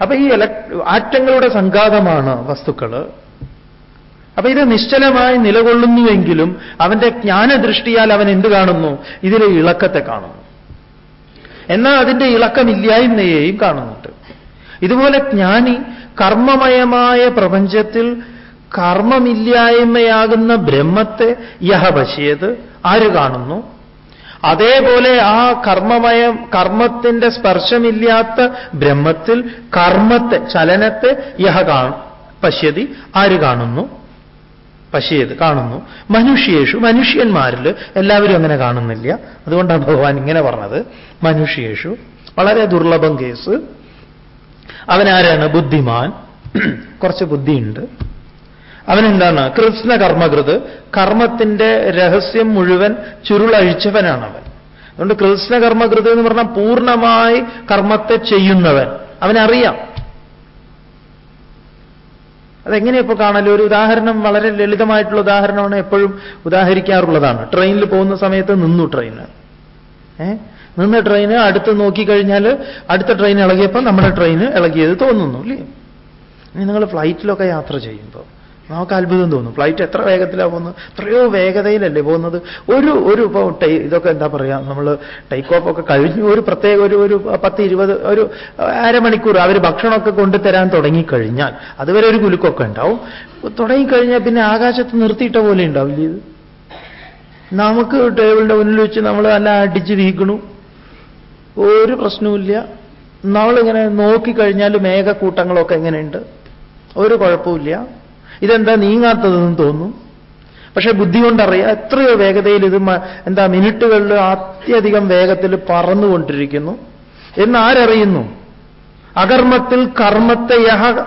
അപ്പൊ ഈ ആറ്റങ്ങളുടെ സംഘാതമാണ് വസ്തുക്കൾ അപ്പൊ ഇത് നിശ്ചലമായി നിലകൊള്ളുന്നുവെങ്കിലും അവന്റെ ജ്ഞാനദൃഷ്ടിയാൽ അവൻ എന്ത് കാണുന്നു? ഇതിലെ ഇളക്കത്തെ കാണുന്നു. എന്നാൽ അതിന്റെ ഇളക്കമില്ലായ്മയെയും കാണുന്നുണ്ട്. ഇതുപോലെ ജ്ഞാനി കർമ്മമയമായ പ്രപഞ്ചത്തിൽ കർമ്മമില്ലായ്മയാകുന്ന ബ്രഹ്മത്തെ യഹ പശ്യത് ആര് കാണുന്നു? അതേപോലെ ആ കർമ്മമയം കർമ്മത്തിന്റെ സ്പർശമില്ലാത്ത ബ്രഹ്മത്തിൽ കർമ്മത്തെ ചലനത്തെ യഹ കാണും പശ്യതി ആര് കാണുന്നു? പശ്യത് കാണുന്നു. മനുഷ്യേഷു മനുഷ്യന്മാരിൽ എല്ലാവരും അങ്ങനെ കാണുന്നില്ല. അതുകൊണ്ടാണ് ഭഗവാൻ ഇങ്ങനെ പറഞ്ഞത്. മനുഷ്യേഷു. വളരെ ദുർലഭം കേസ്. അവനാരാണ് ബുദ്ധിമാൻ? കുറച്ച് ബുദ്ധിയുണ്ട്. അവനെന്താണ്? കൃഷ്ണ കർമ്മകൃത് കർമ്മത്തിന്റെ രഹസ്യം മുഴുവൻ ചുരുളഴിച്ചവനാണ് അവൻ അതുകൊണ്ട് കൃഷ്ണ കർമ്മകൃത് എന്ന് പറഞ്ഞാൽ പൂർണമായി കർമ്മത്തെ ചെയ്യുന്നവൻ. അവനറിയാം. അതെങ്ങനെ ഇപ്പോൾ ഒരു ഉദാഹരണം വളരെ ലളിതമായിട്ടുള്ള ഉദാഹരണമാണ് എപ്പോഴും ഉദാഹരിക്കാറുള്ളതാണ്. ട്രെയിനിൽ പോകുന്ന സമയത്ത് നിന്നു ട്രെയിന്. ഏ? നിന്ന് ട്രെയിന് അടുത്ത് നോക്കിക്കഴിഞ്ഞാൽ അടുത്ത ട്രെയിൻ ഇളകിയപ്പോൾ നമ്മുടെ ട്രെയിന് ഇളകിയത് തോന്നുന്നു അല്ലേ ഇനി നിങ്ങൾ ഫ്ലൈറ്റിലൊക്കെ യാത്ര ചെയ്യുമ്പോൾ നമുക്ക് അത്ഭുതം തോന്നും. ഫ്ലൈറ്റ് എത്ര വേഗത്തിലാണ് പോകുന്നത്? എത്രയോ വേഗതയിലല്ലേ പോകുന്നത്? ഒരു ഒരു ഇപ്പോൾ ടൈ ഇതൊക്കെ എന്താ പറയുക നമ്മൾ ടേക്ക് ഓഫ് ഒക്കെ കഴിഞ്ഞു ഒരു പ്രത്യേക ഒരു ഒരു പത്ത് ഇരുപത് ഒരു അരമണിക്കൂർ അവർ ഭക്ഷണമൊക്കെ കൊണ്ടുതരാൻ തുടങ്ങിക്കഴിഞ്ഞാൽ അതുവരെ ഒരു കുലുക്കൊക്കെ ഉണ്ടാവും. തുടങ്ങിക്കഴിഞ്ഞാൽ പിന്നെ ആകാശത്ത് നിർത്തിയിട്ട പോലെ ഉണ്ടാവില്ല ഇത്? നമുക്ക് ടേബിളിന്റെ മുന്നിൽ വെച്ച് നമ്മൾ നല്ല അടിച്ച് വീക്കണു. ഒരു പ്രശ്നവുമില്ല. നമ്മളിങ്ങനെ നോക്കിക്കഴിഞ്ഞാൽ മേഘക്കൂട്ടങ്ങളൊക്കെ എങ്ങനെയുണ്ട് ഒരു കുഴപ്പമില്ല ഇതെന്താ നീങ്ങാത്തതെന്ന് തോന്നും. പക്ഷെ ബുദ്ധി കൊണ്ടറിയാം എത്രയോ വേഗതയിൽ ഇത് എന്താ മിനിറ്റുകളിൽ അത്യധികം വേഗത്തിൽ പറന്നുകൊണ്ടിരിക്കുന്നു. എന്നാരറിയുന്നു? അകർമ്മത്തിൽ കർമ്മത്തെ യഹ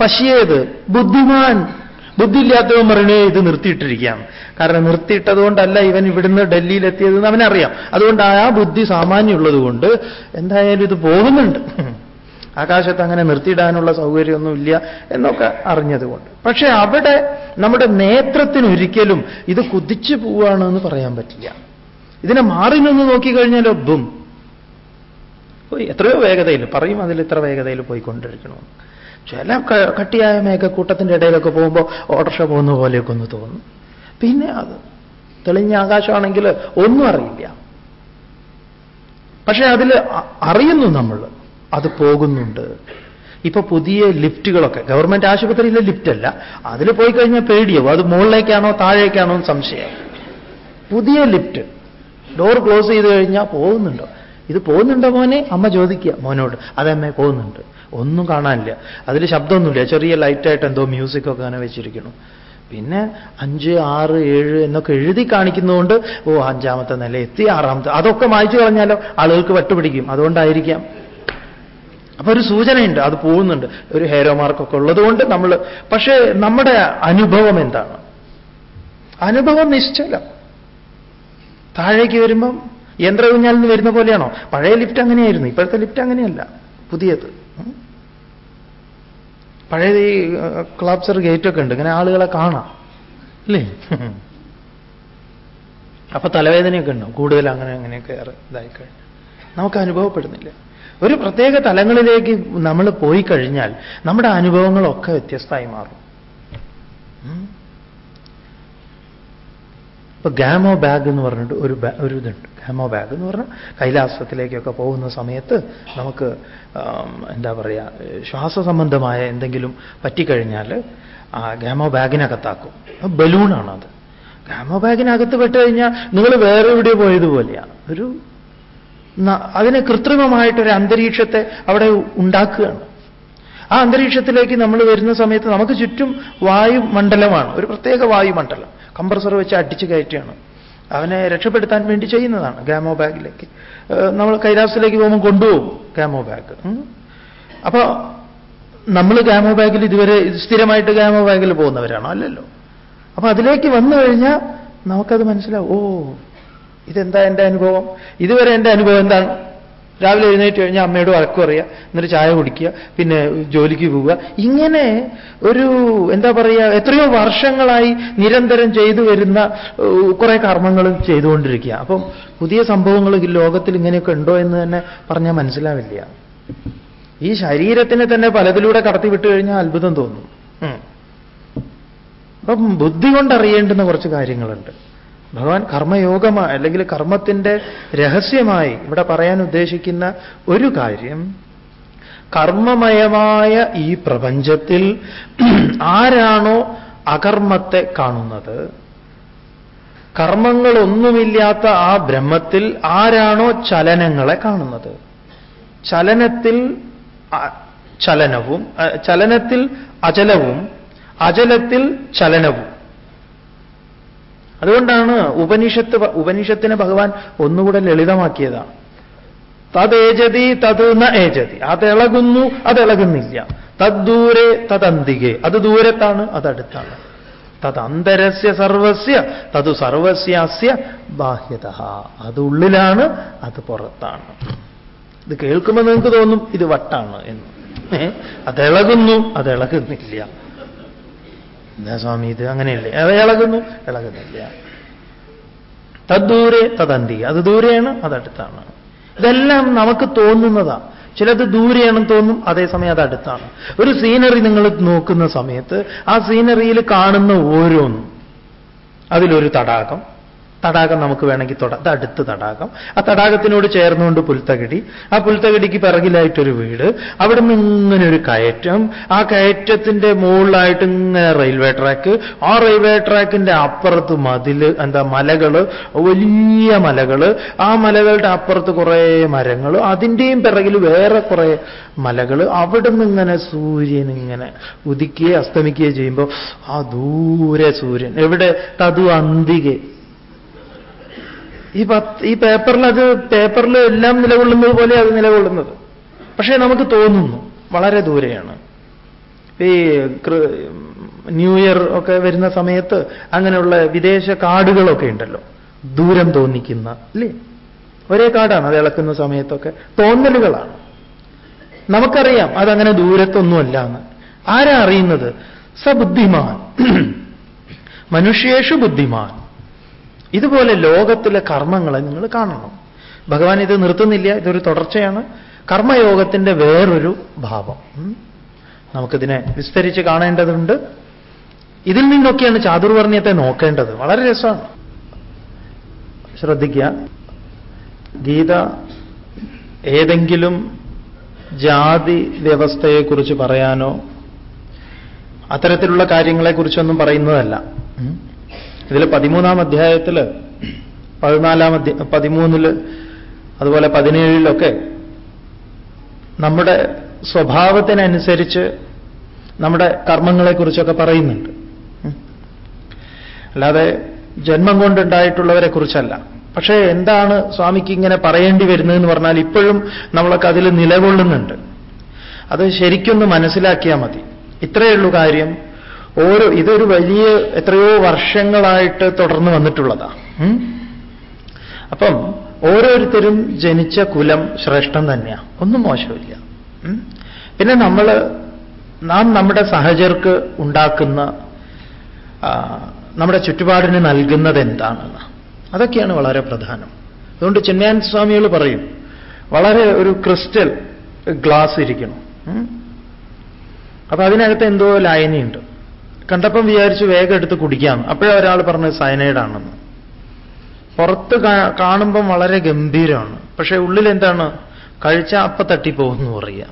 പശിയേത്. ബുദ്ധിമാൻ. ബുദ്ധിയില്ലാത്തവൻ പറയണേ ഇത് നിർത്തിയിട്ടിരിക്കുകയാണ്. കാരണം നിർത്തിയിട്ടതുകൊണ്ടല്ല ഇവൻ ഇവിടുന്ന് ഡൽഹിയിലെത്തിയതെന്ന് അവനറിയാം. അതുകൊണ്ട് ആ ബുദ്ധി സാമാന്യമുള്ളത് കൊണ്ട് എന്തായാലും ഇത് പോകുന്നുണ്ട്. ആകാശത്ത് അങ്ങനെ നിർത്തിയിടാനുള്ള സൗകര്യമൊന്നുമില്ല എന്നൊക്കെ അറിഞ്ഞതുകൊണ്ട്. പക്ഷേ അവിടെ നമ്മുടെ നേത്രത്തിനൊരിക്കലും ഇത് കുതിച്ചു പോവുകയാണെന്ന് പറയാൻ പറ്റില്ല. ഇതിനെ മാറി നിന്ന് നോക്കിക്കഴിഞ്ഞാലോ ബും. എത്രയോ വേഗതയിൽ പറയും അതിൽ ഇത്ര വേഗതയിൽ പോയിക്കൊണ്ടിരിക്കണമെന്ന്. ചില കട്ടിയായ മേഘക്കൂട്ടത്തിന്റെ ഇടയിലൊക്കെ പോകുമ്പോൾ ഓട്ടർഷ പോകുന്ന പോലെയൊക്കെ ഒന്ന് തോന്നും. പിന്നെ അത് തെളിഞ്ഞ ആകാശമാണെങ്കിൽ ഒന്നും അറിയില്ല. പക്ഷേ അതിൽ അറിയുന്നു നമ്മൾ. അത് പോകുന്നുണ്ട്. ഇപ്പൊ പുതിയ ലിഫ്റ്റുകളൊക്കെ ഗവൺമെന്റ് ആശുപത്രിയിലെ ലിഫ്റ്റ് അല്ല അതിൽ പോയി കഴിഞ്ഞാൽ പേടിയോ അത് മുകളിലേക്കാണോ താഴേക്കാണോ എന്ന് സംശയം പുതിയ ലിഫ്റ്റ്. ഡോർ ക്ലോസ് ചെയ്ത് കഴിഞ്ഞാൽ പോകുന്നുണ്ടോ? ഇത് പോകുന്നുണ്ടോ മോനെ? അമ്മ ചോദിക്കുക മോനോട്. അതമ്മേ പോകുന്നുണ്ട്. ഒന്നും കാണാനില്ല. അതിൽ ശബ്ദമൊന്നുമില്ല. ചെറിയ ലൈറ്റായിട്ട് എന്തോ മ്യൂസിക്കൊക്കെ അങ്ങനെ വെച്ചിരിക്കുന്നു. പിന്നെ അഞ്ച് ആറ് ഏഴ് എന്നൊക്കെ എഴുതി കാണിക്കുന്നതുകൊണ്ട് ഓ അഞ്ചാമത്തെ നില എത്തി ആറാമത്തെ അതൊക്കെ മായ്ച്ചു കളഞ്ഞാലോ? ആളുകൾക്ക് വെട്ടുപിടിക്കും. അതുകൊണ്ടായിരിക്കാം. അപ്പൊ ഒരു സൂചനയുണ്ട്. അത് പോകുന്നുണ്ട്. ഒരു ഹേരോ മാർക്കൊക്കെ ഉള്ളതുകൊണ്ട് നമ്മൾ പക്ഷേ നമ്മുടെ അനുഭവം എന്താണ്? അനുഭവം നിശ്ചലം. താഴേക്ക് വരുമ്പം നിന്ന് വരുന്ന പോലെയാണോ? പഴയ ലിഫ്റ്റ് അങ്ങനെയായിരുന്നു. ഇപ്പോഴത്തെ ലിഫ്റ്റ് അങ്ങനെയല്ല. പുതിയത്. പഴയത് ഈ ക്ലാപ്സർ ഗേറ്റൊക്കെ ഉണ്ട്. ഇങ്ങനെ ആളുകളെ കാണാം. അല്ലേ അപ്പൊ തലവേദനയൊക്കെ ഉണ്ടാവും കൂടുതൽ അങ്ങനെ അങ്ങനെയൊക്കെ ഇതായി കഴിഞ്ഞു നമുക്ക് അനുഭവപ്പെടുന്നില്ല. ഒരു പ്രത്യേക തലങ്ങളിലേക്ക് നമ്മൾ പോയി കഴിഞ്ഞാൽ നമ്മുടെ അനുഭവങ്ങളൊക്കെ വ്യത്യസ്തമായി മാറും. ഇപ്പൊ ഗാമോ ബാഗ് എന്ന് പറഞ്ഞിട്ട് ഒരു ഒരു ഇതുണ്ട്. ഗാമോ ബാഗ് എന്ന് പറഞ്ഞാൽ കൈലാസത്തിലേക്കൊക്കെ പോകുന്ന സമയത്ത് നമുക്ക് എന്താ പറയുക ശ്വാസ സംബന്ധമായ എന്തെങ്കിലും പറ്റിക്കഴിഞ്ഞാൽ ആ ഗാമോ ബാഗിനകത്താക്കും. ബലൂണാണത്. ഗാമോ ബാഗിനകത്ത് പെട്ട് കഴിഞ്ഞാൽ നിങ്ങൾ വേറെ എവിടെ പോയതുപോലെയാണ് ഒരു അതിനെ കൃത്രിമമായിട്ടൊരു അന്തരീക്ഷത്തെ അവിടെ ഉണ്ടാക്കുകയാണ്. ആ അന്തരീക്ഷത്തിലേക്ക് നമ്മൾ വരുന്ന സമയത്ത് നമുക്ക് ചുറ്റും വായുമണ്ഡലമാണ്. ഒരു പ്രത്യേക വായുമണ്ഡലം. കംപ്രസർ വെച്ച് അടിച്ചു കയറ്റുകയാണ് അവനെ രക്ഷപ്പെടുത്താൻ വേണ്ടി ചെയ്യുന്നതാണ് ഗാമോ ബാഗിലേക്ക്. നമ്മൾ കൈലാസത്തിലേക്ക് പോകുമ്പോൾ കൊണ്ടുപോകും ഗാമോ ബാഗ്. അപ്പോൾ നമ്മൾ ഗാമോ ബാഗിൽ ഇതുവരെ സ്ഥിരമായിട്ട് ഗാമോ ബാഗിൽ പോകുന്നവരാണോ? അല്ലല്ലോ. അപ്പൊ അതിലേക്ക് വന്നു കഴിഞ്ഞാൽ നമുക്കത് മനസ്സിലാവും. ഓ ഇതെന്താ എന്റെ അനുഭവം? ഇതുവരെ എന്റെ അനുഭവം എന്താണ്? രാവിലെ എഴുന്നേറ്റ് കഴിഞ്ഞാൽ അമ്മയോട് വഴക്ക് പറയുക എന്നിട്ട് ചായ കുടിക്കുക പിന്നെ ജോലിക്ക് പോവുക. ഇങ്ങനെ ഒരു എന്താ പറയുക എത്രയോ വർഷങ്ങളായി നിരന്തരം ചെയ്തു വരുന്ന കുറേ കർമ്മങ്ങൾ ചെയ്തുകൊണ്ടിരിക്കുക. അപ്പം പുതിയ സംഭവങ്ങൾ ലോകത്തിൽ ഇങ്ങനെയൊക്കെ ഉണ്ടോ എന്ന് തന്നെ പറഞ്ഞാൽ മനസ്സിലാവില്ല. ഈ ശരീരത്തിനെ തന്നെ പലതിലൂടെ കടത്തിവിട്ട് കഴിഞ്ഞാൽ അത്ഭുതം തോന്നും. അപ്പം ബുദ്ധി കൊണ്ടറിയേണ്ടുന്ന കുറച്ച് കാര്യങ്ങളുണ്ട്. ഭഗവാൻ കർമ്മയോഗമായി അല്ലെങ്കിൽ കർമ്മത്തിന്റെ രഹസ്യമായി ഇവിടെ പറയാൻ ഉദ്ദേശിക്കുന്ന ഒരു കാര്യം കർമ്മമയമായ ഈ പ്രപഞ്ചത്തിൽ ആരാണോ അകർമ്മത്തെ കാണുന്നത്? കർമ്മങ്ങളൊന്നുമില്ലാത്ത ആ ബ്രഹ്മത്തിൽ ആരാണോ ചലനങ്ങളെ കാണുന്നത്? ചലനത്തിൽ ചലനവും ചലനത്തിൽ അചലവും അചലത്തിൽ ചലനവും. അതുകൊണ്ടാണ് ഉപനിഷത്ത് ഉപനിഷത്തിനെ ഭഗവാൻ ഒന്നുകൂടെ ലളിതമാക്കിയതാണ് തതേജതി തത് ന ഏജതി. അതിളകുന്നു അതിളകുന്നില്ല തദ്ദൂരെ തദന്തികെ. അത് ദൂരത്താണ് അതടുത്താണ് തദന്തരസ്യ സർവസ്യ തതു സർവസ്യാസ്യ ബാഹ്യത അത് ഉള്ളിലാണ് അത് പുറത്താണ്. ഇത് കേൾക്കുമ്പോൾ നിങ്ങൾക്ക് തോന്നും ഇത് വട്ടാണ് എന്ന്? അതിളകുന്നു അതിളകുന്നില്ല എന്താ സ്വാമി ഇത്? അങ്ങനെയല്ലേ. അത് ഇളകുന്നു. ഇളകുന്നില്ല. തദ്ദൂരെ തദന്തി. അത് ദൂരെയാണ് അതടുത്താണ് ഇതെല്ലാം നമുക്ക് തോന്നുന്നതാ. ചിലത് ദൂരെയാണെന്ന് തോന്നും അതേസമയം അത് അടുത്താണ്. ഒരു സീനറി നിങ്ങൾ നോക്കുന്ന സമയത്ത് ആ സീനറിയിൽ കാണുന്ന ഓരോന്നും. അതിലൊരു തടാകം തടാകം നമുക്ക് വേണമെങ്കിൽ തൊട. അത് അടുത്ത് തടാകം. ആ തടാകത്തിനോട് ചേർന്നുകൊണ്ട് പുൽത്തകിടി. ആ പുൽത്തകിടിക്ക് പിറകിലായിട്ടൊരു വീട്. അവിടെ ഇങ്ങനെ ഒരു കയറ്റം. ആ കയറ്റത്തിന്റെ മുകളിലായിട്ട് ഇങ്ങനെ റെയിൽവേ ട്രാക്ക്. ആ റെയിൽവേ ട്രാക്കിന്റെ അപ്പുറത്ത് മതിൽ എന്താ മലകൾ വലിയ മലകൾ ആ മലകളുടെ അപ്പുറത്ത് കുറേ മരങ്ങൾ അതിന്റെയും പിറകിൽ വേറെ കുറേ മലകൾ അവിടെ ഇങ്ങനെ സൂര്യൻ ഇങ്ങനെ ഉദിക്കുകയോ അസ്തമിക്കുകയോ ചെയ്യുമ്പോൾ ആ ദൂരെ സൂര്യൻ. എവിടെ? തതു അന്തികെ. ഈ പത്ത് ഈ പേപ്പറിൽ അത് പേപ്പറിൽ എല്ലാം നിലകൊള്ളുന്നത് പോലെ അത് നിലകൊള്ളുന്നത്. പക്ഷേ നമുക്ക് തോന്നുന്നു വളരെ ദൂരെയാണ്. ഈ ന്യൂ ഇയർ ഒക്കെ വരുന്ന സമയത്ത് അങ്ങനെയുള്ള വിദേശ കാർഡുകളൊക്കെ ഉണ്ടല്ലോ. ദൂരം തോന്നിക്കുന്ന അല്ലേ? ഒരേ കാർഡാണ് അത് ഇളക്കുന്ന സമയത്തൊക്കെ. തോന്നലുകളാണ്. നമുക്കറിയാം അതങ്ങനെ ദൂരത്തൊന്നുമല്ല എന്ന് ആരാ അറിയുന്നത്? സബുദ്ധിമാൻ. മനുഷ്യേഷു ബുദ്ധിമാൻ. ഇതുപോലെ ലോകത്തിലെ കർമ്മങ്ങളെ നിങ്ങൾ കാണണം. ഭഗവാൻ ഇത് നിർത്തുന്നില്ല ഇതൊരു തുടർച്ചയാണ്. കർമ്മയോഗത്തിന്റെ വേറൊരു ഭാവം. നമുക്കിതിനെ വിസ്തരിച്ച് കാണേണ്ടതുണ്ട്. ഇതിൽ നിന്നൊക്കെയാണ് ചാതുർവർണയത്തെ നോക്കേണ്ടത്. വളരെ രസമാണ്. ശ്രദ്ധിക്കുക. ഗീത ഏതെങ്കിലും ജാതി വ്യവസ്ഥയെക്കുറിച്ച് പറയാനോ അത്തരത്തിലുള്ള കാര്യങ്ങളെക്കുറിച്ചൊന്നും പറയുന്നതല്ല. ഇതിൽ പതിമൂന്നാം അധ്യായത്തിൽ പതിനാലാം അധ്യ പതിമൂന്നിൽ അതുപോലെ പതിനേഴിലൊക്കെ നമ്മുടെ സ്വഭാവത്തിനനുസരിച്ച് നമ്മുടെ കർമ്മങ്ങളെക്കുറിച്ചൊക്കെ പറയുന്നുണ്ട്. അല്ലാതെ ജന്മം കൊണ്ടുണ്ടായിട്ടുള്ളവരെ കുറിച്ചല്ല. പക്ഷേ എന്താണ് സ്വാമിക്ക് ഇങ്ങനെ പറയേണ്ടി വരുന്നതെന്ന് പറഞ്ഞാൽ ഇപ്പോഴും നമ്മളൊക്കെ അതിൽ നിലകൊള്ളുന്നുണ്ട്. അത് ശരിക്കൊന്ന് മനസ്സിലാക്കിയാൽ മതി. ഇത്രയേ ഉള്ളൂ കാര്യം. ഓരോ ഇതൊരു വലിയ എത്രയോ വർഷങ്ങളായിട്ട് തുടർന്ന് വന്നിട്ടുള്ളതാ. അപ്പം ഓരോരുത്തരും ജനിച്ച കുലം ശ്രേഷ്ഠം തന്നെയാണ് ഒന്നും മോശമില്ല. പിന്നെ നമ്മൾ നാം നമ്മുടെ സഹചർക്ക് ഉണ്ടാക്കുന്ന നമ്മുടെ ചുറ്റുപാടിന് നൽകുന്നത് എന്താണെന്ന്. അതൊക്കെയാണ് വളരെ പ്രധാനം. അതുകൊണ്ട് ചിന്മയാൻ സ്വാമികൾ പറയും വളരെ ഒരു ക്രിസ്റ്റൽ ഗ്ലാസ് ഇരിക്കണം. അപ്പൊ അതിനകത്ത് എന്തോ ലായനിയുണ്ട്. കണ്ടപ്പം വിചാരിച്ചു വേഗം എടുത്ത് കുടിക്കാം. അപ്പോഴേ ഒരാൾ പറഞ്ഞത് സയനൈഡാണെന്ന്. പുറത്ത് കാണുമ്പം വളരെ ഗംഭീരമാണ്. പക്ഷേ ഉള്ളിൽ എന്താണ്? കഴിച്ച അപ്പ തട്ടിപ്പോകുന്നു പറയുക.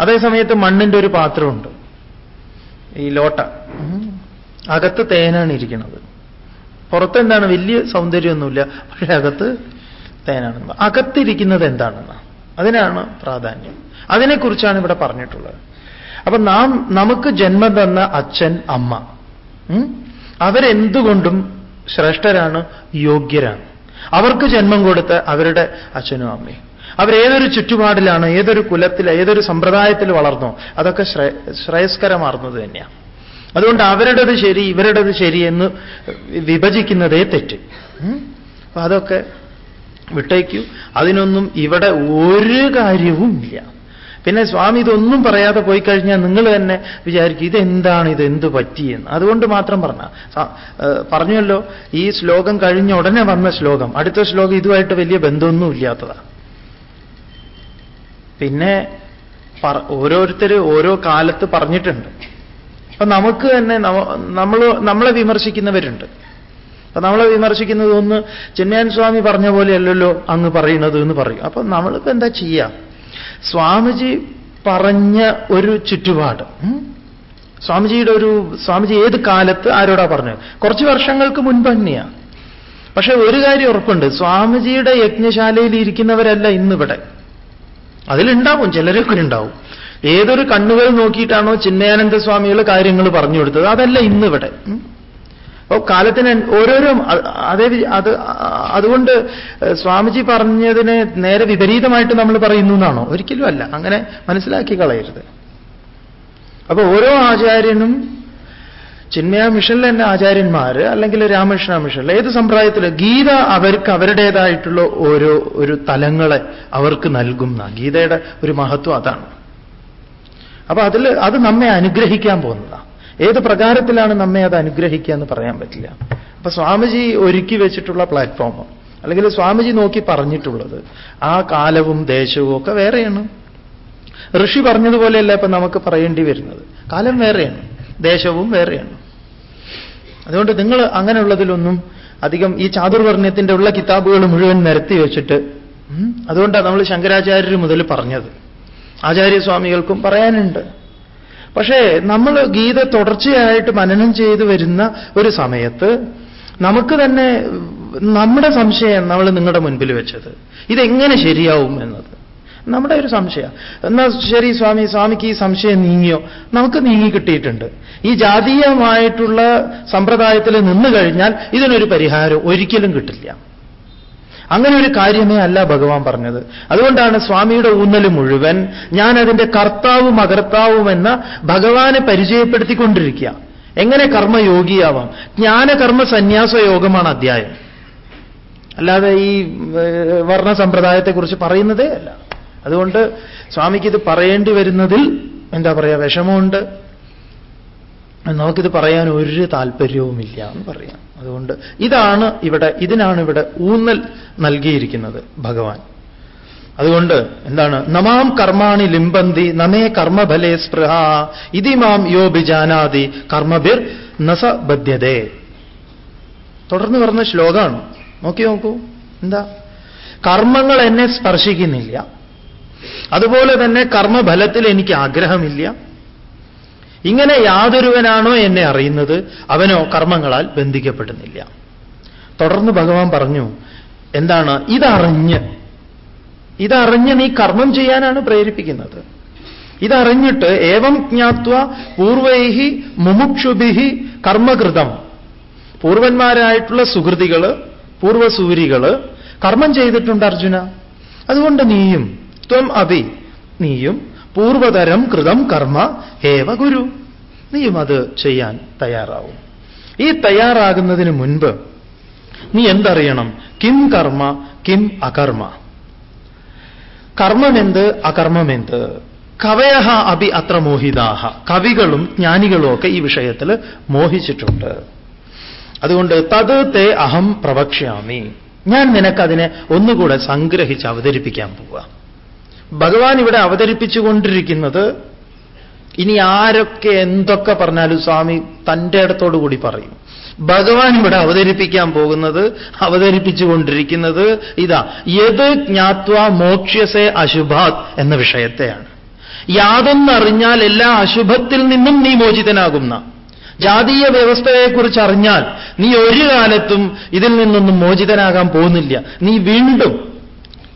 അതേസമയത്ത് മണ്ണിന്റെ ഒരു പാത്രമുണ്ട്. ഈ ലോട്ട. അകത്ത് തേനാണ് ഇരിക്കുന്നത്. പുറത്ത് എന്താണ്? വലിയ സൗന്ദര്യമൊന്നുമില്ല. പക്ഷേ അകത്ത് തേനാണ്. അകത്തിരിക്കുന്നത് എന്താണെന്ന്? അതിനാണ് പ്രാധാന്യം. അതിനെക്കുറിച്ചാണ് ഇവിടെ പറഞ്ഞിട്ടുള്ളത്. അപ്പൊ നാം നമുക്ക് ജന്മം തന്ന അച്ഛൻ അമ്മ. അവരെന്തുകൊണ്ടും ശ്രേഷ്ഠരാണ് യോഗ്യരാണ്. അവർക്ക് ജന്മം കൊടുത്ത അവരുടെ അച്ഛനും അമ്മയും. അവരേതൊരു ചുറ്റുപാടിലാണ് ഏതൊരു കുലത്തിൽ ഏതൊരു സമ്പ്രദായത്തിൽ വളർന്നോ അതൊക്കെ ശ്രേ ശ്രേയസ്കരമാർന്നത് തന്നെയാണ് അതുകൊണ്ട് അവരുടേത് ശരി ഇവരുടേത് ശരി എന്ന് വിഭജിക്കുന്നതേ തെറ്റ്. അപ്പൊ അതൊക്കെ വിട്ടേക്കൂ. അതിനൊന്നും ഇവിടെ ഒരു കാര്യവും ഇല്ല പിന്നെ സ്വാമി ഇതൊന്നും പറയാതെ പോയി കഴിഞ്ഞാൽ നിങ്ങൾ തന്നെ വിചാരിക്കും ഇതെന്താണ് ഇത് എന്ത് പറ്റിയെന്ന്? അതുകൊണ്ട് മാത്രം പറഞ്ഞ. പറഞ്ഞല്ലോ ഈ ശ്ലോകം കഴിഞ്ഞ ഉടനെ വന്ന ശ്ലോകം. അടുത്ത ശ്ലോകം ഇതുമായിട്ട് വലിയ ബന്ധമൊന്നും ഇല്ലാത്തതാണ് പിന്നെ ഓരോരുത്തർ ഓരോ കാലത്ത് പറഞ്ഞിട്ടുണ്ട്. അപ്പൊ നമുക്ക് തന്നെ നമ്മൾ നമ്മളെ വിമർശിക്കുന്നവരുണ്ട്. അപ്പൊ നമ്മളെ വിമർശിക്കുന്നത് ഒന്ന് ചിന്മയാൻ സ്വാമി പറഞ്ഞ പോലെയല്ലല്ലോ അങ്ങ് പറയുന്നത് എന്ന് പറയും. അപ്പൊ നമ്മളിപ്പോ എന്താ ചെയ്യുക സ്വാമിജി പറഞ്ഞ ഒരു ചുറ്റുപാട്. സ്വാമിജിയുടെ ഒരു സ്വാമിജി ഏത് കാലത്ത് ആരോടാ പറഞ്ഞത്? കുറച്ച് വർഷങ്ങൾക്ക് മുൻപ് തന്നെയാ പക്ഷെ ഒരു കാര്യം ഉറപ്പുണ്ട്. സ്വാമിജിയുടെ യജ്ഞശാലയിൽ ഇരിക്കുന്നവരല്ല ഇന്നിവിടെ. അതിലുണ്ടാവും ചിലരൊക്കെ ഉണ്ടാവും. ഏതൊരു കണ്ണുകൾ നോക്കിയിട്ടാണോ ചിന്നയാനന്ദ സ്വാമികൾ കാര്യങ്ങൾ പറഞ്ഞു കൊടുത്തത്? അതല്ല ഇന്നിവിടെ? അപ്പോൾ കാലത്തിന് ഓരോരോ അതേ അത് അതുകൊണ്ട് സ്വാമിജി പറഞ്ഞതിന് നേരെ വിപരീതമായിട്ട് നമ്മൾ പറയുന്നു എന്നാണോ? ഒരിക്കലും അല്ല. അങ്ങനെ മനസ്സിലാക്കി കളയരുത്. അപ്പൊ ഓരോ ആചാര്യനും ചിന്മയ മിഷനിലെ തന്നെ ആചാര്യന്മാർ അല്ലെങ്കിൽ രാമകൃഷ്ണ മിഷനിൽ ഏത് സമ്പ്രദായത്തിൽ ഗീത അവർക്ക് അവരുടേതായിട്ടുള്ള ഓരോ ഒരു തലങ്ങളെ അവർക്ക് നൽകും ഗീതയുടെ ഒരു മഹത്വം അതാണ്. അപ്പൊ അതിൽ അത് നമ്മെ അനുഗ്രഹിക്കാൻ പോകുന്നതാണ് ഏത് പ്രകാരത്തിലാണ് നമ്മെ അത് അനുഗ്രഹിക്കുക എന്ന് പറയാൻ പറ്റില്ല. അപ്പൊ സ്വാമിജി ഒരുക്കി വെച്ചിട്ടുള്ള പ്ലാറ്റ്ഫോം അല്ലെങ്കിൽ സ്വാമിജി നോക്കി പറഞ്ഞിട്ടുള്ളത് ആ കാലവും ദേശവും ഒക്കെ വേറെയാണ്. ഋഷി പറഞ്ഞതുപോലെയല്ല ഇപ്പൊ നമുക്ക് പറയേണ്ടി വരുന്നത്. കാലം വേറെയാണ്. ദേശവും വേറെയാണ്. അതുകൊണ്ട് നിങ്ങൾ അങ്ങനെയുള്ളതിലൊന്നും അധികം ഈ ചാതുർവർണയത്തിന്റെ ഉള്ള കിതാബുകൾ മുഴുവൻ നിരത്തി വെച്ചിട്ട് അതുകൊണ്ടാണ് നമ്മൾ ശങ്കരാചാര്യർ മുതൽ പറഞ്ഞത്. ആചാര്യസ്വാമികൾക്കും പറയാനുണ്ട്. പക്ഷേ നമ്മൾ ഗീത തുടർച്ചയായിട്ട് മനനം ചെയ്തു വരുന്ന ഒരു സമയത്ത് നമുക്ക് തന്നെ നമ്മുടെ സംശയം നമ്മൾ നിങ്ങളുടെ മുൻപിൽ വെച്ചത്. ഇതെങ്ങനെ ശരിയാവും എന്നത്. നമ്മുടെ ഒരു സംശയം. എന്നാ ശരി സ്വാമി സ്വാമിക്ക് ഈ സംശയം നീങ്ങിയോ? നമുക്ക് നീങ്ങി കിട്ടിയിട്ടുണ്ട്. ഈ ജാതീയമായിട്ടുള്ള സമ്പ്രദായത്തിൽ നിന്ന് കഴിഞ്ഞാൽ ഇതിനൊരു പരിഹാരം ഒരിക്കലും കിട്ടില്ല. അങ്ങനെ ഒരു കാര്യമേ അല്ല ഭഗവാൻ പറഞ്ഞത്. അതുകൊണ്ടാണ് സ്വാമിയുടെ ഊന്നൽ മുഴുവൻ ഞാൻ അതിന്റെ കർത്താവും അകർത്താവും എന്ന ഭഗവാനെ പരിചയപ്പെടുത്തിക്കൊണ്ടിരിക്കുക. എങ്ങനെ കർമ്മയോഗിയാവാം? ജ്ഞാനകർമ്മ സന്യാസ യോഗമാണ് അധ്യായം. അല്ലാതെ ഈ വർണ സമ്പ്രദായത്തെക്കുറിച്ച് പറയുന്നതേ അല്ല. അതുകൊണ്ട് സ്വാമിക്ക് ഇത് പറയേണ്ടി വരുന്നതിൽ എന്താ പറയുക വിഷമമുണ്ട്. നമുക്കിത് പറയാൻ ഒരു താല്പര്യവുമില്ല എന്ന് പറയാം. അതുകൊണ്ട് ഇതാണ് ഇവിടെ ഇതിനാണ് ഇവിടെ ഊന്നൽ നൽകിയിരിക്കുന്നത് ഭഗവാൻ. അതുകൊണ്ട് എന്താണ്? നമാം കർമാണി ലിംബന്തി നമേ കർമ്മഫലേ സ്പൃഹ ഇതിമാം യോ ബിജാനാതി കർമ്മബിർ നസ ബദ്ധ്യതേ തുടർന്ന് പറഞ്ഞ ശ്ലോകമാണ്. നോക്കി നോക്കൂ. എന്താ? കർമ്മങ്ങൾ എന്നെ സ്പർശിക്കുന്നില്ല. അതുപോലെ തന്നെ കർമ്മഫലത്തിൽ എനിക്ക് ആഗ്രഹമില്ല. ഇങ്ങനെ യാതൊരുവനാണോ എന്നെ അറിയുന്നത്? അവനോ കർമ്മങ്ങളാൽ ബന്ധിക്കപ്പെടുന്നില്ല. തുടർന്ന് ഭഗവാൻ പറഞ്ഞു എന്താണ്? ഇതറിഞ്ഞ്. ഇതറിഞ്ഞ് നീ കർമ്മം ചെയ്യാനാണ് പ്രേരിപ്പിക്കുന്നത്. ഇതറിഞ്ഞിട്ട് ഏവം ജ്ഞാത്വ പൂർവൈഹി മുമുക്ഷുഭിഹി കർമ്മകൃതം. പൂർവന്മാരായിട്ടുള്ള സുഹൃതികൾ പൂർവസൂരികൾ കർമ്മം ചെയ്തിട്ടുണ്ട് അർജുന. അതുകൊണ്ട് നീയും ത്വം അഭി നീയും പൂർവതരം കൃതം കർമ്മ ഏവ ഗുരു. നീയും അത് ചെയ്യാൻ തയ്യാറാവും. ഈ തയ്യാറാകുന്നതിന് മുൻപ് നീ എന്തറിയണം? കിം കർമ്മ കിം അകർമ്മ. കർമ്മമെന്ത് അകർമ്മമെന്ത്? കവയഹ അഭി അത്ര മോഹിതാഹ. കവികളും ജ്ഞാനികളും ഒക്കെ ഈ വിഷയത്തിൽ മോഹിച്ചിട്ടുണ്ട്. അതുകൊണ്ട് തത് തേ അഹം പ്രവക്ഷ്യാമി. ഞാൻ നിനക്കതിനെ ഒന്നുകൂടെ സംഗ്രഹിച്ച് അവതരിപ്പിക്കാൻ പോവുക ഭഗവാൻ ഇവിടെ അവതരിപ്പിച്ചുകൊണ്ടിരിക്കുന്നത് ഇനി ആരൊക്കെ എന്തൊക്കെ പറഞ്ഞാലും സ്വാമി തന്റെ ഇടത്തോടു കൂടി പറയും. ഭഗവാൻ ഇവിടെ അവതരിപ്പിക്കാൻ പോകുന്നത് അവതരിപ്പിച്ചുകൊണ്ടിരിക്കുന്നത് ഇതാ യത് ജ്ഞാത്വ മോക്ഷ്യസെ അശുഭാത് എന്ന വിഷയത്തെയാണ്. യാതൊന്നറിഞ്ഞാൽ എല്ലാ അശുഭത്തിൽ നിന്നും നീ മോചിതനാകുന്ന. ജാതീയ വ്യവസ്ഥയെക്കുറിച്ച് അറിഞ്ഞാൽ നീ ഒരു കാലത്തും ഇതിൽ നിന്നൊന്നും മോചിതനാകാൻ പോകുന്നില്ല. നീ വീണ്ടും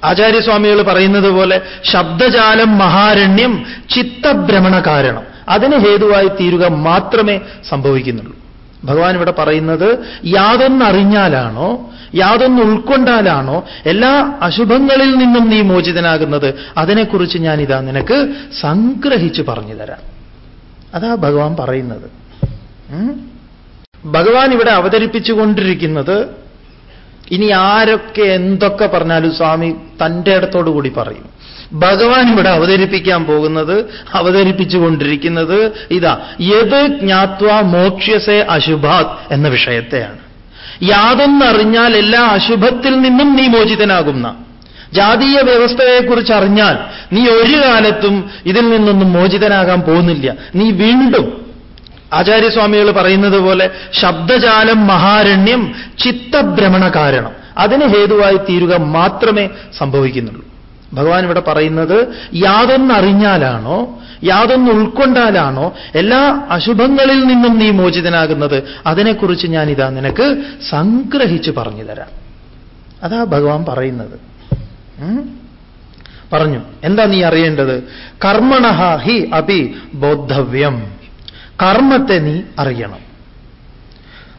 ആചാര്യസ്വാമികൾ പറയുന്നത് പോലെ ശബ്ദജാലം മഹാരണ്യം ചിത്തഭ്രമണ കാരണം. അതിന് ഹേതുവായി തീരുക മാത്രമേ സംഭവിക്കുന്നുള്ളൂ. ഭഗവാൻ ഇവിടെ പറയുന്നത് യാതൊന്നറിഞ്ഞാലാണോ യാതൊന്ന് ഉൾക്കൊണ്ടാലാണോ എല്ലാ അശുഭങ്ങളിൽ നിന്നും നീ മോചിതനാകുന്നത് അതിനെക്കുറിച്ച് ഞാൻ ഇതാ നിനക്ക് സംഗ്രഹിച്ച് പറഞ്ഞു തരാം. അതാ ഭഗവാൻ പറയുന്നത്. ഭഗവാൻ ഇവിടെ അവതരിപ്പിച്ചുകൊണ്ടിരിക്കുന്നത് ഇനി ആരൊക്കെ എന്തൊക്കെ പറഞ്ഞാലും സ്വാമി തന്റെ ഇടത്തോടു കൂടി പറയും. ഭഗവാൻ ഇവിടെ അവതരിപ്പിക്കാൻ പോകുന്നത് അവതരിപ്പിച്ചുകൊണ്ടിരിക്കുന്നത് ഇതാ യത് ജ്ഞാത്വ മോക്ഷ്യസെ അശുഭാത് എന്ന വിഷയത്തെയാണ്. യാതൊന്നറിഞ്ഞാൽ എല്ലാ അശുഭത്തിൽ നിന്നും നീ മോചിതനാകുന്ന. ജാതീയ വ്യവസ്ഥയെക്കുറിച്ച് അറിഞ്ഞാൽ നീ ഒരു കാലത്തും ഇതിൽ നിന്നൊന്നും മോചിതനാകാൻ പോകുന്നില്ല. നീ വീണ്ടും ആചാര്യസ്വാമികൾ പറയുന്നത് പോലെ ശബ്ദജാലം മഹാരണ്യം ചിത്തഭ്രമണ കാരണം. അതിന് ഹേതുവായി തീരുക മാത്രമേ സംഭവിക്കുന്നുള്ളൂ. ഭഗവാൻ ഇവിടെ പറയുന്നത് യാതൊന്നറിഞ്ഞാലാണോ യാതൊന്ന് ഉൾക്കൊണ്ടാലാണോ എല്ലാ അശുഭങ്ങളിൽ നിന്നും നീ മോചിതനാകുന്നത് അതിനെക്കുറിച്ച് ഞാൻ ഇതാ നിനക്ക് സംഗ്രഹിച്ച് പറഞ്ഞു തരാം. അതാ ഭഗവാൻ പറയുന്നത്. പറഞ്ഞു. എന്താ നീ അറിയേണ്ടത്? കർമ്മണ ഹി അപി ബോദ്ധവ്യം. കർമ്മത്തെ നീ അറിയണം.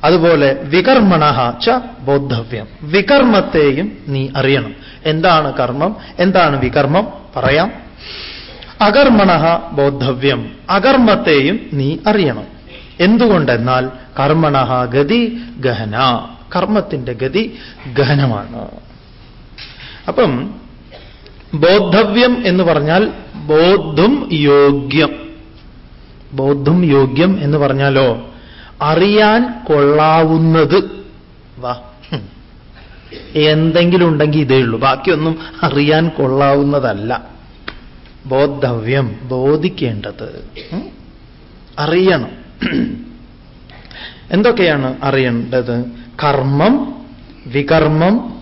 അതുപോലെ വികർമ്മണ ച ബോദ്ധവ്യം. വികർമ്മത്തെയും നീ അറിയണം. എന്താണ് കർമ്മം? എന്താണ് വികർമ്മം? പറയാം. അകർമ്മണ ബോദ്ധവ്യം. അകർമ്മത്തെയും നീ അറിയണം. എന്തുകൊണ്ടെന്നാൽ കർമ്മണ ഗതി ഗഹന. കർമ്മത്തിന്റെ ഗതി ഗഹനമാണ്. അപ്പം ബോദ്ധവ്യം എന്ന് പറഞ്ഞാൽ ബോദ്ധും യോഗ്യം. ബോദ്ധം യോഗ്യം എന്ന് പറഞ്ഞാലോ? അറിയാൻ കൊള്ളാവുന്നത്. വാ. എന്തെങ്കിലും ഉണ്ടെങ്കിൽ ഇതേ ഉള്ളൂ. ബാക്കിയൊന്നും അറിയാൻ കൊള്ളാവുന്നതല്ല. ബോദ്ധവ്യം ബോധിക്കേണ്ടത്. അറിയണം. എന്തൊക്കെയാണ് അറിയേണ്ടത്? കർമ്മം വികർമ്മം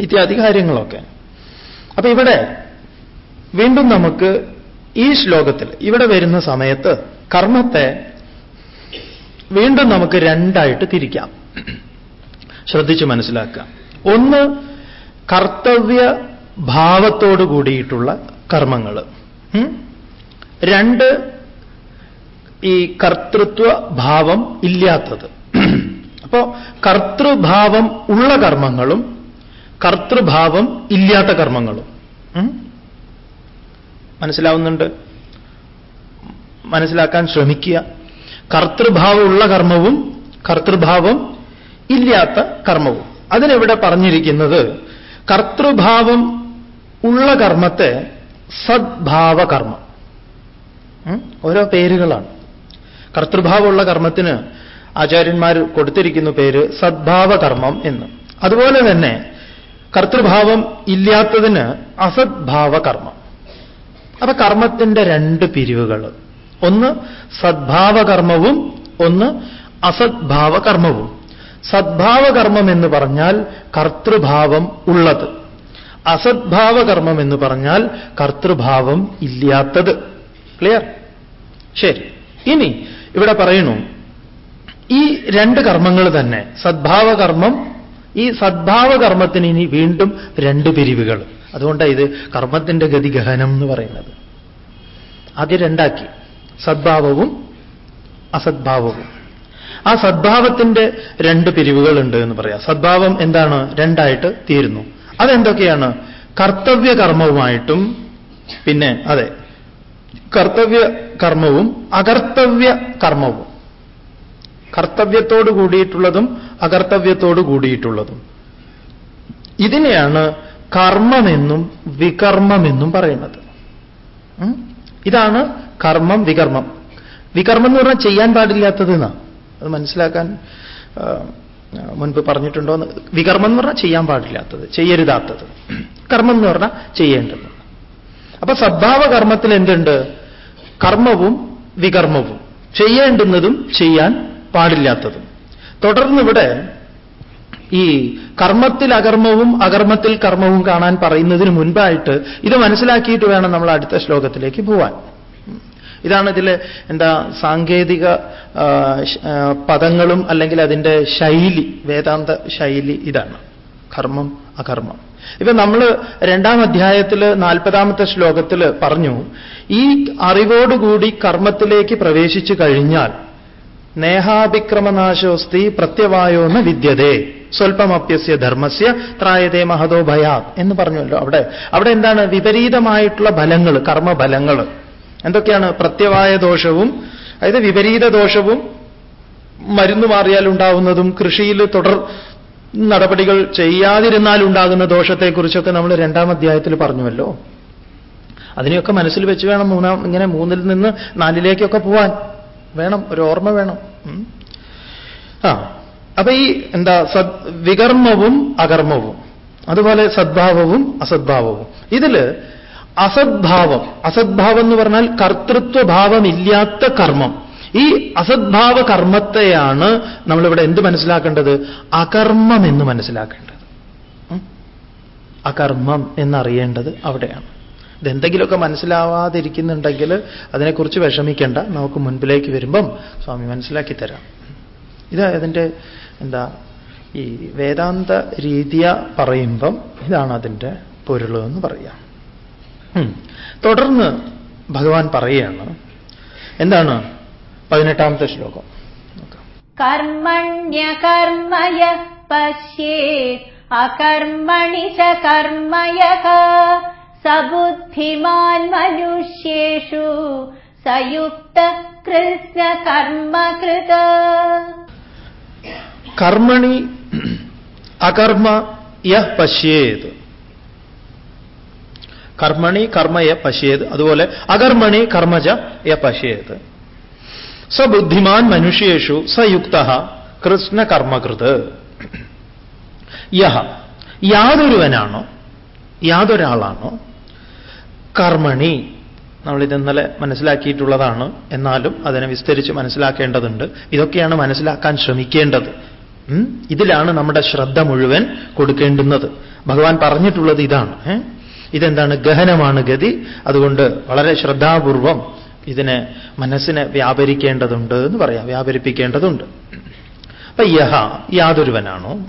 ഇത്യാദി കാര്യങ്ങളൊക്കെ. അപ്പൊ ഇവിടെ വീണ്ടും നമുക്ക് ഈ ശ്ലോകത്തിൽ ഇവിടെ വരുന്ന സമയത്ത് കർമ്മത്തെ വീണ്ടും നമുക്ക് രണ്ടായിട്ട് തിരിക്കാം. ശ്രദ്ധിച്ചു മനസ്സിലാക്കുക. ഒന്ന് കർത്തവ്യ ഭാവത്തോടു കൂടിയിട്ടുള്ള കർമ്മങ്ങൾ രണ്ട് ഈ കർത്തൃത്വ ഭാവം ഇല്ലാത്തത്. അപ്പോ കർത്തൃഭാവം ഉള്ള കർമ്മങ്ങളും കർത്തൃഭാവം ഇല്ലാത്ത കർമ്മങ്ങളും. മനസ്സിലാവുന്നുണ്ട്. മനസ്സിലാക്കാൻ ശ്രമിക്കുക. കർത്തൃഭാവമുള്ള കർമ്മവും കർത്തൃഭാവം ഇല്ലാത്ത കർമ്മവും. അതിനെവിടെ പറഞ്ഞിരിക്കുന്നത് കർത്തൃഭാവം ഉള്ള കർമ്മത്തെ സദ്ഭാവകർമ്മം. ഓരോ പേരുകളാണ്. കർത്തൃഭാവമുള്ള കർമ്മത്തിന് ആചാര്യന്മാർ കൊടുത്തിരിക്കുന്ന പേര് സദ്ഭാവകർമ്മം എന്ന്. അതുപോലെ തന്നെ കർത്തൃഭാവം ഇല്ലാത്തതിന് അസദ്ഭാവ കർമ്മം അപ്പൊ കർമ്മത്തിന്റെ രണ്ട് പിരിവുകൾ. ഒന്ന് സദ്ഭാവകർമ്മവും ഒന്ന് അസദ്ഭാവകർമ്മവും. സദ്ഭാവകർമ്മം എന്ന് പറഞ്ഞാൽ കർത്തൃഭാവം ഉള്ളത്. അസദ്ഭാവകർമ്മം എന്ന് പറഞ്ഞാൽ കർത്തൃഭാവം ഇല്ലാത്തത്. ക്ലിയർ ശരി. ഇനി ഇവിടെ പറയണു. ഈ രണ്ട് കർമ്മങ്ങൾ തന്നെ സദ്ഭാവകർമ്മം ഈ സദ്ഭാവകർമ്മത്തിന് ഇനി വീണ്ടും രണ്ട് പിരിവുകൾ. അതുകൊണ്ടാണ് ഇത് കർമ്മത്തിന്റെ ഗതി ഗഹനം എന്ന് പറയുന്നത്. ആദ്യം രണ്ടാക്കി. സദ്ഭാവവും അസദ്ഭാവവും. ആ സദ്ഭാവത്തിന്റെ രണ്ട് പിരിവുകളുണ്ട് എന്ന് പറയാം. സദ്ഭാവം എന്താണ്? രണ്ടായിട്ട് തീരുന്നു. അതെന്തൊക്കെയാണ്? കർത്തവ്യ കർമ്മവുമായിട്ടും പിന്നെ അതെ കർത്തവ്യ കർമ്മവും അകർത്തവ്യ കർമ്മവും കർത്തവ്യത്തോട് കൂടിയിട്ടുള്ളതും അകർത്തവ്യത്തോട് കൂടിയിട്ടുള്ളതും. ഇതിനെയാണ് കർമ്മമെന്നും വികർമ്മമെന്നും പറയുന്നത്. ഇതാണ് കർമ്മം വികർമ്മം. വികർമ്മം എന്ന് പറഞ്ഞാൽ ചെയ്യാൻ പാടില്ലാത്തത് അത് മനസ്സിലാക്കാൻ മുൻപ് പറഞ്ഞിട്ടുണ്ടോ? എന്ന് വികർമ്മം എന്ന് പറഞ്ഞാൽ ചെയ്യാൻ പാടില്ലാത്തത് ചെയ്യരുതാത്തത്. കർമ്മം എന്ന് പറഞ്ഞാൽ ചെയ്യേണ്ടത്. അപ്പൊ സദ്ഭാവ കർമ്മത്തിൽ എന്തുണ്ട്? കർമ്മവും വികർമ്മവും. ചെയ്യേണ്ടുന്നതും ചെയ്യാൻ പാടില്ലാത്തതും. തുടർന്ന് ഇവിടെ ഈ കർമ്മത്തിൽ അകർമ്മവും അകർമ്മത്തിൽ കർമ്മവും കാണാൻ പറയുന്നതിന് മുൻപായിട്ട് ഇത് മനസ്സിലാക്കിയിട്ട് വേണം നമ്മൾ അടുത്ത ശ്ലോകത്തിലേക്ക് പോവാൻ. ഇതാണ് ഇതിൽ എന്താ സാങ്കേതിക പദങ്ങളും അല്ലെങ്കിൽ അതിന്റെ ശൈലി വേദാന്ത ശൈലി ഇതാണ്. കർമ്മം അകർമ്മം. ഇപ്പൊ നമ്മൾ രണ്ടാം അധ്യായത്തിൽ നാൽപ്പതാമത്തെ ശ്ലോകത്തിൽ പറഞ്ഞു ഈ അറിവോടുകൂടി കർമ്മത്തിലേക്ക് പ്രവേശിച്ചു കഴിഞ്ഞാൽ നേഹാഭിക്രമനാശോസ്തി പ്രത്യവായോന്ന് വിദ്യതേ. സ്വൽപ്പമപ്യസ്യ ധർമ്മസ്യ ത്രായതേ മഹതോ ഭയാത് എന്ന് പറഞ്ഞല്ലോ അവിടെ. അവിടെ എന്താണ്? വിപരീതമായിട്ടുള്ള ഫലങ്ങൾ കർമ്മഫലങ്ങൾ എന്തൊക്കെയാണ്? പ്രത്യവായ ദോഷവും അതായത് വിപരീത ദോഷവും മരുന്ന് മാറിയാൽ ഉണ്ടാവുന്നതും കൃഷിയിൽ തുടർ നടപടികൾ ചെയ്യാതിരുന്നാൽ ഉണ്ടാകുന്ന ദോഷത്തെക്കുറിച്ചൊക്കെ നമ്മൾ രണ്ടാം അധ്യായത്തിൽ പറഞ്ഞുവല്ലോ. അതിനെയൊക്കെ മനസ്സിൽ വെച്ച് വേണം മൂന്നാം ഇങ്ങനെ മൂന്നിൽ നിന്ന് നാലിലേക്കൊക്കെ പോവാൻ. വേണം ഒരു ഓർമ്മ വേണം. ആ അപ്പൊ ഈ എന്താ സദ് വികർമ്മവും അകർമ്മവും. അതുപോലെ സദ്ഭാവവും അസദ്ഭാവവും. ഇതിൽ അസദ്ഭാവം അസദ്ഭാവം എന്ന് പറഞ്ഞാൽ കർത്തൃത്വഭാവമില്ലാത്ത കർമ്മം. ഈ അസദ്ഭാവ കർമ്മത്തെയാണ് നമ്മളിവിടെ എന്ത് മനസ്സിലാക്കേണ്ടത്? അകർമ്മം എന്ന് മനസ്സിലാക്കേണ്ടത്. അകർമ്മം എന്നറിയേണ്ടത് അവിടെയാണ്. ഇതെന്തെങ്കിലുമൊക്കെ മനസ്സിലാവാതിരിക്കുന്നുണ്ടെങ്കിൽ അതിനെക്കുറിച്ച് വിഷമിക്കേണ്ട. നമുക്ക് മുൻപിലേക്ക് വരുമ്പം സ്വാമി മനസ്സിലാക്കി തരാം. ഇത് അതിന്റെ എന്താ ഈ വേദാന്ത രീതിയ പറയുമ്പം ഇതാണ് അതിന്റെ പൊരുൾ എന്ന് പറയാം. തുടർന്ന് ഭഗവാൻ പറയുകയാണ്. എന്താണ് പതിനെട്ടാമത്തെ ശ്ലോകം? കർമ്മണ്യകർമ്മയ പശ്യേ അകർമ്മണി ച കർമ്മയ സബുദ്ധിമാൻ മനുഷ്യേഷു സയുക്ത കൃഷ്ണ കർമ്മകൃത. കർമ്മണി അകർമ്മ യഹ് പശ്യേത്. കർമ്മണി കർമ്മ യ പശ്യേത് അതുപോലെ അകർമ്മണി കർമ്മജ യ പശ്യേത്. സബുദ്ധിമാൻ മനുഷ്യേഷു സയുക്ത കൃഷ്ണ കർമ്മകൃത്. യഹ യാതൊരുവനാണോ? യാതൊരാളാണോ? കർമ്മണി നമ്മളിത് ഇന്നലെ മനസ്സിലാക്കിയിട്ടുള്ളതാണ്. എന്നാലും അതിനെ വിസ്തരിച്ച് മനസ്സിലാക്കേണ്ടതുണ്ട്. ഇതൊക്കെയാണ് മനസ്സിലാക്കാൻ ശ്രമിക്കേണ്ടത്. ഇതിലാണ് നമ്മുടെ ശ്രദ്ധ മുഴുവൻ കൊടുക്കേണ്ടുന്നത്. ഭഗവാൻ പറഞ്ഞിട്ടുള്ളത് ഇതാണ്. ഇതെന്താണ്? ഗഹനമാണ് ഗതി. അതുകൊണ്ട് വളരെ ശ്രദ്ധാപൂർവം ഇതിനെ മനസ്സിനെ വ്യാപരിക്കേണ്ടതുണ്ട് എന്ന് പറയാം. വ്യാപരിപ്പിക്കേണ്ടതുണ്ട്. അപ്പൊ യഹ യാതൊരുവനാണോ?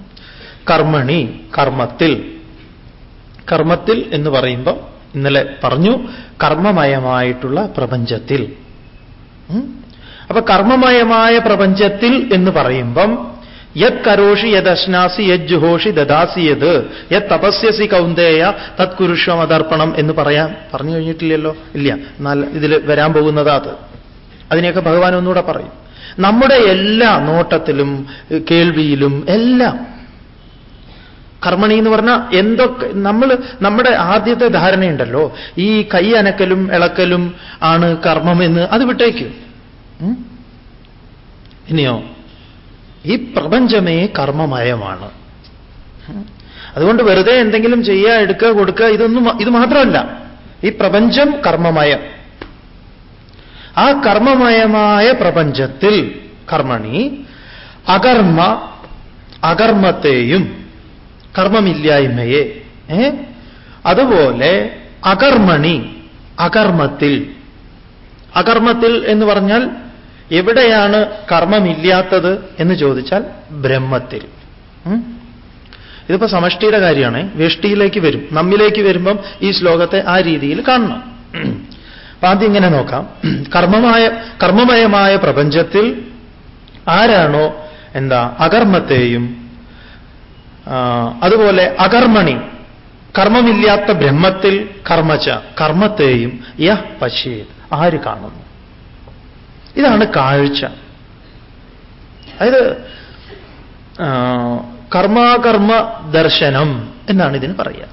കർമ്മണി കർമ്മത്തിൽ. കർമ്മത്തിൽ എന്ന് പറയുമ്പോൾ ഇന്നലെ പറഞ്ഞു കർമ്മമയമായിട്ടുള്ള പ്രപഞ്ചത്തിൽ. അപ്പൊ കർമ്മമയമായ പ്രപഞ്ചത്തിൽ എന്ന് പറയുമ്പം യത് കരോഷി യദശ്നാസി യത് ജുഹോഷി ദദാസി യത് തപസ്യസി കൗന്ദേയ തത് കുരുഷ്വമതർപ്പണം എന്ന് പറയാൻ പറഞ്ഞു കഴിഞ്ഞിട്ടില്ലല്ലോ? ഇല്ല. എന്നാൽ ഇതിൽ വരാൻ പോകുന്നതാ അത്. അതിനെയൊക്കെ ഭഗവാൻ ഒന്നുകൂടെ പറയും. നമ്മുടെ എല്ലാ നോട്ടത്തിലും കേൾവിയിലും എല്ലാം കർമ്മണി എന്ന് പറഞ്ഞാൽ എന്തൊക്കെ നമ്മൾ നമ്മുടെ ആദ്യത്തെ ധാരണയുണ്ടല്ലോ. ഈ കൈ അനക്കലും ഇളക്കലും ആണ് കർമ്മമെന്ന് അത് വിട്ടേക്കും. ഇനിയോ ഈ പ്രപഞ്ചമേ കർമ്മമയമാണ്. അതുകൊണ്ട് വെറുതെ എന്തെങ്കിലും ചെയ്യുക എടുക്കുക കൊടുക്കുക ഇതൊന്നും ഇത് മാത്രമല്ല. ഈ പ്രപഞ്ചം കർമ്മമയം. ആ കർമ്മമയമായ പ്രപഞ്ചത്തിൽ കർമ്മണി അകർമ്മ അകർമ്മത്തെയും കർമ്മമില്ലായ്മയെ അതുപോലെ അകർമ്മണി അകർമ്മത്തിൽ. അകർമ്മത്തിൽ എന്ന് പറഞ്ഞാൽ എവിടെയാണ് കർമ്മമില്ലാത്തത് എന്ന് ചോദിച്ചാൽ ബ്രഹ്മത്തിൽ? ഇതിപ്പോ സമഷ്ടിയുടെ കാര്യമാണ്. വ്യഷ്ടിയിലേക്ക് വരും. നമ്മിലേക്ക് വരുമ്പം ഈ ശ്ലോകത്തെ ആ രീതിയിൽ കാണണം. അപ്പൊ ആദ്യം ഇങ്ങനെ നോക്കാം. കർമ്മമായ കർമ്മമയമായ പ്രപഞ്ചത്തിൽ ആരാണോ എന്താ അകർമ്മത്തെയും അതുപോലെ അകർമ്മണി. കർമ്മമില്ലാത്ത ബ്രഹ്മത്തിൽ കർമ്മച്ച കർമ്മത്തെയും യഹ് പശ്യേത്. ആര് കാണുന്നു? ഇതാണ് കാഴ്ച. അതായത് കർമാകർമ്മ ദർശനം എന്നാണ് ഇതിന് പറയുക.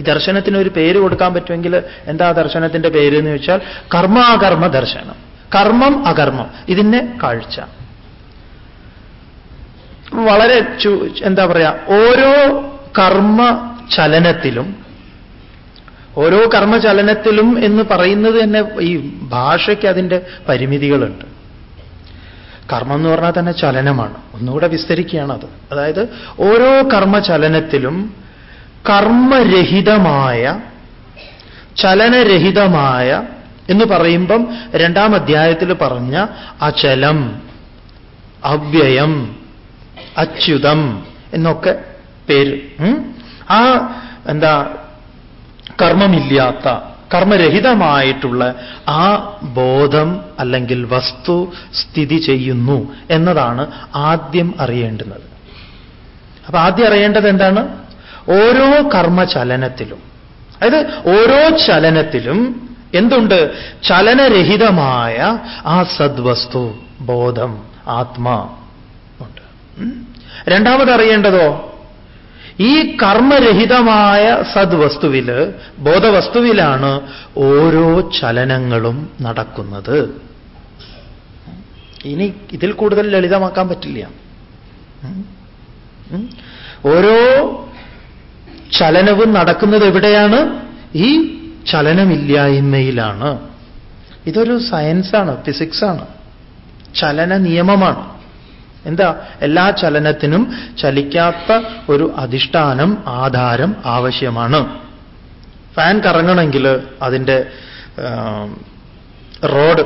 ഈ ദർശനത്തിന് ഒരു പേര് കൊടുക്കാൻ പറ്റുമെങ്കിൽ എന്താ ദർശനത്തിന്റെ പേര് എന്ന് വെച്ചാൽ കർമാകർമ്മ ദർശനം. കർമ്മം അകർമ്മം. ഇതിനെ കാഴ്ച. വളരെ എന്താ പറയാ ഓരോ കർമ്മ ചലനത്തിലും ഓരോ കർമ്മചലനത്തിലും എന്ന് പറയുന്നത് തന്നെ ഈ ഭാഷയ്ക്ക് അതിന്റെ പരിമിതികളുണ്ട്. കർമ്മം എന്ന് പറഞ്ഞാൽ തന്നെ ചലനമാണ്. ഒന്നുകൂടെ വിസ്തരിക്കുകയാണ് അത്. അതായത് ഓരോ കർമ്മചലനത്തിലും കർമ്മരഹിതമായ ചലനരഹിതമായ എന്ന് പറയുമ്പം രണ്ടാം അധ്യായത്തിൽ പറഞ്ഞ അചലം അവ്യയം അച്യുതം എന്നൊക്കെ പേര് ആ എന്താ കർമ്മമില്ലാത്ത കർമ്മരഹിതമായിട്ടുള്ള ആ ബോധം അല്ലെങ്കിൽ വസ്തു സ്ഥിതി ചെയ്യുന്നു എന്നതാണ് ആദ്യം അറിയേണ്ടുന്നത്. അപ്പൊ ആദ്യം അറിയേണ്ടത് എന്താണ്? ഓരോ കർമ്മചലനത്തിലും അതായത് ഓരോ ചലനത്തിലും എന്തുണ്ട്? ചലനരഹിതമായ ആ സദ്വസ്തു ബോധം ആത്മാ? രണ്ടാമത് അറിയേണ്ടതോ ഈ കർമ്മരഹിതമായ സദ്വസ്തുവിൽ ബോധവസ്തുവിലാണ് ഓരോ ചലനങ്ങളും നടക്കുന്നത്. ഇനി ഇതിൽ കൂടുതൽ ലളിതമാക്കാൻ പറ്റില്ല? ഓരോ ചലനവും നടക്കുന്നത് എവിടെയാണ്? ഈ ചലനമില്ലായ്മയിലാണ്. ഇതൊരു സയൻസാണ് ഫിസിക്സാണ്. ചലന നിയമമാണ്. എന്താ? എല്ലാ ചലനത്തിനും ചലിക്കാത്ത ഒരു അധിഷ്ഠാനം ആധാരം ആവശ്യമാണ്. ഫാൻ കറങ്ങണമെങ്കിൽ അതിന്റെ റോഡ്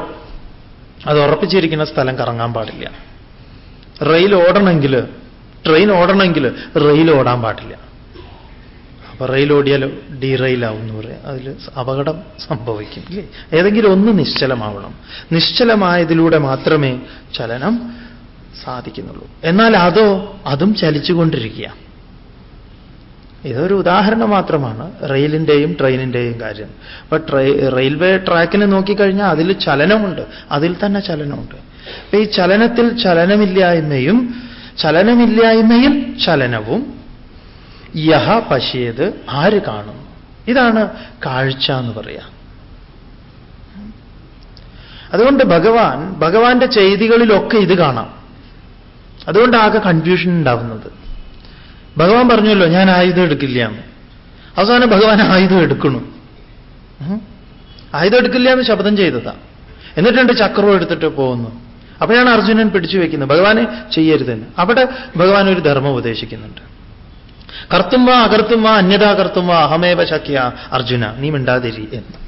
അത് ഉറപ്പിച്ചിരിക്കുന്ന സ്ഥലം കറങ്ങാൻ പാടില്ല. റെയിൽ ഓടണമെങ്കിൽ ട്രെയിൻ ഓടണമെങ്കിൽ റെയിൽ ഓടാൻ പാടില്ല. അപ്പൊ റെയിൽ ഓടിയാൽ ഡി റെയിലാവും എന്ന് പറയാം. അതിൽ അപകടം സംഭവിക്കും. ഏതെങ്കിലും ഒന്ന് നിശ്ചലമാവണം. നിശ്ചലമായതിലൂടെ മാത്രമേ ചലനം സാധിക്കുന്നുള്ളൂ. എന്നാൽ അതോ അതും ചലിച്ചുകൊണ്ടിരിക്കുക. ഇതൊരു ഉദാഹരണം മാത്രമാണ് റെയിലിന്റെയും ട്രെയിനിന്റെയും കാര്യം. അപ്പൊ റെയിൽവേ ട്രാക്കിനെ നോക്കിക്കഴിഞ്ഞാൽ അതിൽ ചലനമുണ്ട്. അതിൽ തന്നെ ചലനമുണ്ട്. അപ്പൊ ഈ ചലനത്തിൽ ചലനമില്ലായ്മയും ചലനമില്ലായ്മയിൽ ചലനവും യഹ പശിയത് ആര് കാണും ഇതാണ് കാഴ്ച എന്ന് പറയാം. അതുകൊണ്ട് ഭഗവാൻ ഭഗവാന്റെ ചെയ്തികളിലൊക്കെ ഇത് കാണാം. അതുകൊണ്ട് ആകെ കൺഫ്യൂഷൻ ഉണ്ടാവുന്നത്. ഭഗവാൻ പറഞ്ഞല്ലോ ഞാൻ ആയുധം എടുക്കില്ല. എന്ന് അവസാനം ഭഗവാൻ ആയുധം എടുക്കണു. ആയുധം എടുക്കില്ല എന്ന് ശബ്ദം ചെയ്തതാ. എന്നിട്ടുണ്ട് ചക്രവും എടുത്തിട്ട് പോകുന്നു. അപ്പോഴാണ് അർജുനൻ പിടിച്ചു വയ്ക്കുന്നത് ഭഗവാനെ ചെയ്യരുതെന്ന് അവിടെ ഭഗവാൻ ഒരു ധർമ്മം ഉപദേശിക്കുന്നുണ്ട്. കർത്തും വാ അകർത്തും വാ അന്യതാ കർത്തും വാ അഹമേവ ശക്യ അർജുന നീ മിണ്ടാതിരി എന്ന്.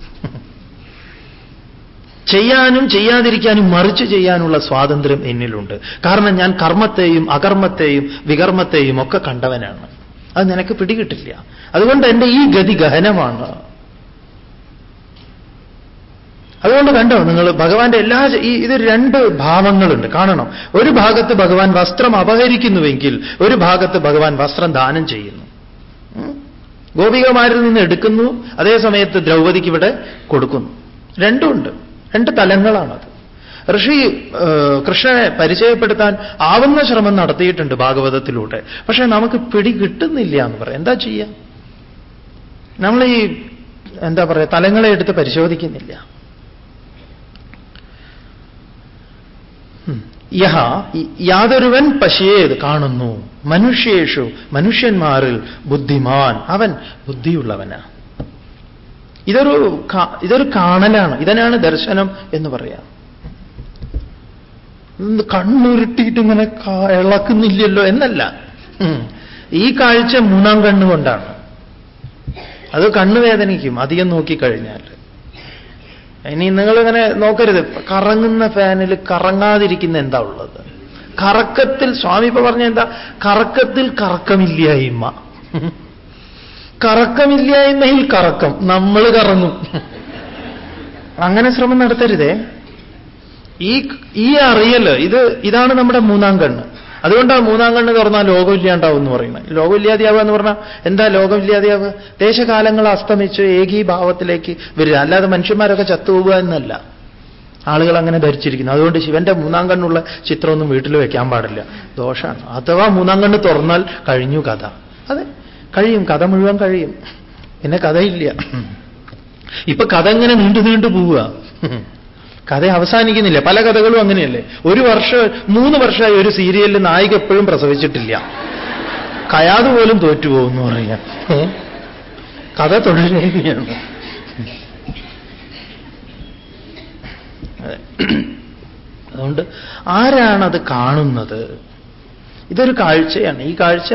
ചെയ്യാനും ചെയ്യാതിരിക്കാനും മറിച്ച് ചെയ്യാനുള്ള സ്വാതന്ത്ര്യം എന്നിലുണ്ട്. കാരണം ഞാൻ കർമ്മത്തെയും അകർമ്മത്തെയും വികർമ്മത്തെയും ഒക്കെ കണ്ടവനാണ്. അത് നിനക്ക് പിടികിട്ടില്ല. അതുകൊണ്ട് എന്റെ ഈ ഗതി ഗഹനമാണ്. അതുകൊണ്ട് കണ്ടോ നിങ്ങൾ ഭഗവാന്റെ എല്ലാ ഈ ഇത് രണ്ട് ഭാവങ്ങളുണ്ട്. കാണണം? ഒരു ഭാഗത്ത് ഭഗവാൻ വസ്ത്രം അപഹരിക്കുന്നുവെങ്കിൽ ഒരു ഭാഗത്ത് ഭഗവാൻ വസ്ത്രം ദാനം ചെയ്യുന്നു? ഗോപികമാരിൽ നിന്ന് എടുക്കുന്നു. അതേ സമയത്ത് ദ്രൗപദിക്ക് ഇവിടെ കൊടുക്കുന്നു. രണ്ടുമുണ്ട് രണ്ട് തലങ്ങളാണത്. ഋഷി കൃഷ്ണനെ പരിചയപ്പെടുത്താൻ ആവുന്ന ശ്രമം നടത്തിയിട്ടുണ്ട് ഭാഗവതത്തിലൂടെ. പക്ഷെ നമുക്ക് പിടി കിട്ടുന്നില്ല എന്ന് പറയാം. എന്താ ചെയ്യാം? നമ്മൾ ഈ എന്താ പറയുക തലങ്ങളെ എടുത്ത് പരിശോധിക്കുന്നില്ല. യഹ യാതൊരുവൻ പശിയേത് കാണുന്നു. മനുഷ്യേഷു മനുഷ്യന്മാരിൽ ബുദ്ധിമാൻ. അവൻ ബുദ്ധിയുള്ളവനാ. ഇതൊരു ഇതൊരു കാണലാണ്. ഇതിനാണ് ദർശനം എന്ന് പറയാം. കണ്ണുരുട്ടിയിട്ട് ഇങ്ങനെ ഇളക്കുന്നില്ലല്ലോ എന്നല്ല. ഈ കാഴ്ച മൂന്നാം കണ്ണുകൊണ്ടാണ് അത് കണ്ണുവേദനിക്കും അധികം നോക്കിക്കഴിഞ്ഞാൽ. ഇനി നിങ്ങളിങ്ങനെ നോക്കരുത്. കറങ്ങുന്ന ഫാനിൽ കറങ്ങാതിരിക്കുന്ന എന്താ ഉള്ളത്? കറക്കത്തിൽ സ്വാമി ഇപ്പൊ പറഞ്ഞ എന്താ? കറക്കത്തിൽ കറക്കമില്ലായ്മ കറക്കമില്ലായ്മയിൽ കറക്കം. നമ്മൾ കറങ്ങും. അങ്ങനെ ശ്രമം നടത്തരുതേ. ഈ ഈ അറിയൽ ഇത് ഇതാണ് നമ്മുടെ മൂന്നാം കണ്ണ്. അതുകൊണ്ടാണ് മൂന്നാം കണ്ണ് തുറന്നാൽ ലോകമില്ലാണ്ടാവും എന്ന് പറയുന്നത്. ലോകമില്ലാതെയാവുക എന്ന് പറഞ്ഞാൽ എന്താ ലോകമില്ലാതെയാവുക? ദേശകാലങ്ങൾ അസ്തമിച്ച് ഏകീഭാവത്തിലേക്ക് വരിക. അല്ലാതെ മനുഷ്യന്മാരൊക്കെ ചത്തുപോവുക എന്നല്ല. ആളുകൾ അങ്ങനെ ധരിച്ചിരിക്കുന്നു. അതുകൊണ്ട് ശിവന്റെ മൂന്നാം കണ്ണുള്ള ചിത്രമൊന്നും വീട്ടിൽ വയ്ക്കാൻ പാടില്ല. ദോഷമാണ് അഥവാ മൂന്നാം കണ്ണ് തുറന്നാൽ കഴിഞ്ഞു കഥ. അതെ. കഴിയും. കഥ മുഴുവൻ കഴിയും. പിന്നെ കഥയില്ല. ഇപ്പൊ കഥ ഇങ്ങനെ നീണ്ടു നീണ്ടു പോവുക? കഥ അവസാനിക്കുന്നില്ല. പല കഥകളും അങ്ങനെയല്ലേ? ഒരു വർഷം മൂന്ന് വർഷമായി ഒരു സീരിയലിൽ നായിക എപ്പോഴും പ്രസവിച്ചിട്ടില്ല. കയാത് പോലും തോറ്റുപോകുന്നു പറയാം. കഥ തുടരുകയാണ് അതുകൊണ്ട് ആരാണത് കാണുന്നത്? ഇതൊരു കാഴ്ചയാണ്. ഈ കാഴ്ച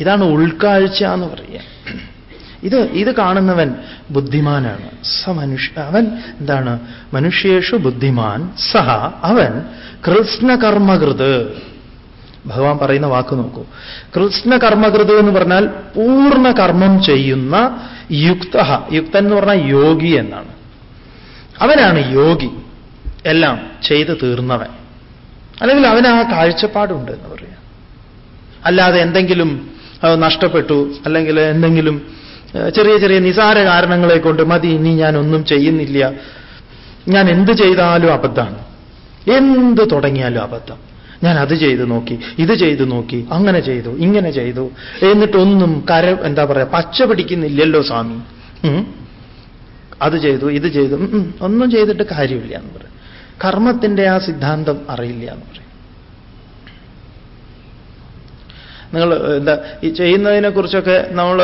ഇതാണ് ഉൾക്കാഴ്ച എന്ന് പറയുക. ഇത് ഇത് കാണുന്നവൻ ബുദ്ധിമാനാണ്. സ മനുഷ്യ അവൻ എന്താണ്? മനുഷ്യേഷു ബുദ്ധിമാൻ. സഹ അവൻ കൃഷ്ണകർമ്മകൃത്. ഭഗവാൻ പറയുന്ന വാക്ക് നോക്കൂ. കൃഷ്ണകർമ്മകൃത് എന്ന് പറഞ്ഞാൽ പൂർണ കർമ്മം ചെയ്യുന്ന യുക്ത യുക്തൻ എന്ന് പറഞ്ഞാൽ യോഗി എന്നാണ്. അവനാണ് യോഗി. എല്ലാം ചെയ്ത് തീർന്നവൻ. അല്ലെങ്കിൽ അവന് ആ കാഴ്ചപ്പാടുണ്ട് എന്ന് പറയാം അല്ലാതെ എന്തെങ്കിലും നഷ്ടപ്പെട്ടു അല്ലെങ്കിൽ എന്തെങ്കിലും ചെറിയ ചെറിയ നിസാര കാരണങ്ങളെ കൊണ്ട് മതി ഇനി ഞാൻ ഒന്നും ചെയ്യുന്നില്ല. ഞാൻ എന്ത് ചെയ്താലും അബദ്ധമാണ്. എന്ത് തുടങ്ങിയാലും അബദ്ധം. ഞാൻ അത് ചെയ്തു നോക്കി ഇത് ചെയ്തു നോക്കി അങ്ങനെ ചെയ്തു ഇങ്ങനെ ചെയ്തു. എന്നിട്ടൊന്നും കര എന്താ പറയാ പച്ച പിടിക്കുന്നില്ലല്ലോ സ്വാമി. അത് ചെയ്തു ഇത് ചെയ്തു ഒന്നും ചെയ്തിട്ട് കാര്യമില്ല എന്ന് പറയും. കർമ്മത്തിന്റെ ആ സിദ്ധാന്തം അറിയില്ല എന്ന് പറയും. നിങ്ങൾ എന്താ ഈ ചെയ്യുന്നതിനെ കുറിച്ചൊക്കെ നമ്മൾ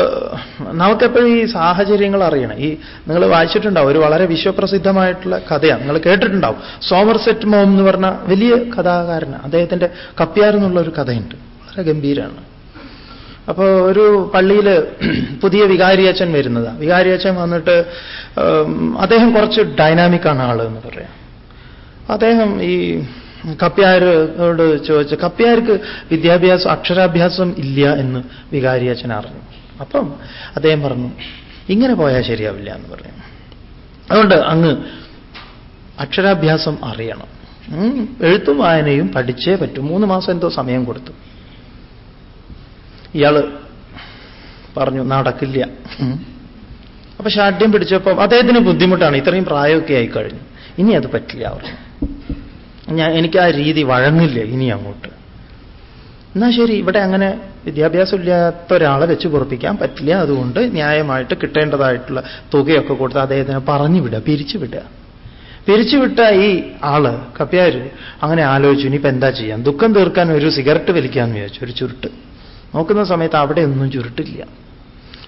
നമുക്കെപ്പോഴും ഈ സാഹചര്യങ്ങൾ അറിയണം. ഈ നിങ്ങൾ വായിച്ചിട്ടുണ്ടാവും ഒരു വളരെ വിശ്വപ്രസിദ്ധമായിട്ടുള്ള കഥയാണ്. നിങ്ങൾ കേട്ടിട്ടുണ്ടാവും. സോമർസെറ്റ് മോം എന്ന് പറഞ്ഞ വലിയ കഥാകാരനാണ് അദ്ദേഹത്തിന്റെ കപ്പ്യാർ എന്നുള്ള ഒരു കഥയുണ്ട്. വളരെ ഗംഭീരമാണ്. അപ്പോൾ ഒരു പള്ളിയിൽ പുതിയ വികാരി വികാരിയച്ഛൻ വരുന്നതാണ് വികാരിയച്ഛൻ വന്നിട്ട് അദ്ദേഹം കുറച്ച് ഡൈനാമിക്കാണ് ആൾ എന്ന് പറയാം. അദ്ദേഹം ഈ കപ്പ്യാരോട് ചോദിച്ചു കപ്പ്യാർക്ക് വിദ്യാഭ്യാസം അക്ഷരാഭ്യാസം ഇല്ല എന്ന് വികാരി അച്ഛൻ അറിഞ്ഞു. അപ്പം അദ്ദേഹം പറഞ്ഞു ഇങ്ങനെ പോയാൽ ശരിയാവില്ല എന്ന് പറഞ്ഞു. അതുകൊണ്ട് അങ്ങ് അക്ഷരാഭ്യാസം അറിയണം. എഴുത്തും വായനയും പഠിച്ചേ പറ്റും. മൂന്ന് മാസം എന്തോ സമയം കൊടുത്തു. ഇയാൾ പറഞ്ഞു നടക്കില്ല. അപ്പൊ ഷാഠ്യം പിടിച്ചപ്പോൾ അദ്ദേഹത്തിന് ബുദ്ധിമുട്ടാണ്. ഇത്രയും പ്രായമൊക്കെ ആയിക്കഴിഞ്ഞു ഇനി അത് പറ്റില്ല പറഞ്ഞു ഞാൻ എനിക്ക് ആ രീതി വഴങ്ങില്ല ഇനി അങ്ങോട്ട്? എന്നാ ശരി ഇവിടെ അങ്ങനെ വിദ്യാഭ്യാസമില്ലാത്ത ഒരാളെ വെച്ച് പൊറപ്പിക്കാൻ പറ്റില്ല. അതുകൊണ്ട് ന്യായമായിട്ട് കിട്ടേണ്ടതായിട്ടുള്ള തുകയൊക്കെ കൊടുത്ത് അദ്ദേഹത്തിനെ പറഞ്ഞു വിടുക പിരിച്ചുവിടുക പിരിച്ചുവിട്ട ഈ ആൾ കപ്പ്യാര് അങ്ങനെ ആലോചിച്ചു ഇനിയിപ്പോ എന്താ ചെയ്യാം ദുഃഖം തീർക്കാൻ ഒരു സിഗരറ്റ് വലിക്കാമെന്ന് വിചാരിച്ചു ഒരു ചുരുട്ട്. നോക്കുന്ന സമയത്ത് അവിടെ ഒന്നും ചുരുട്ടില്ല.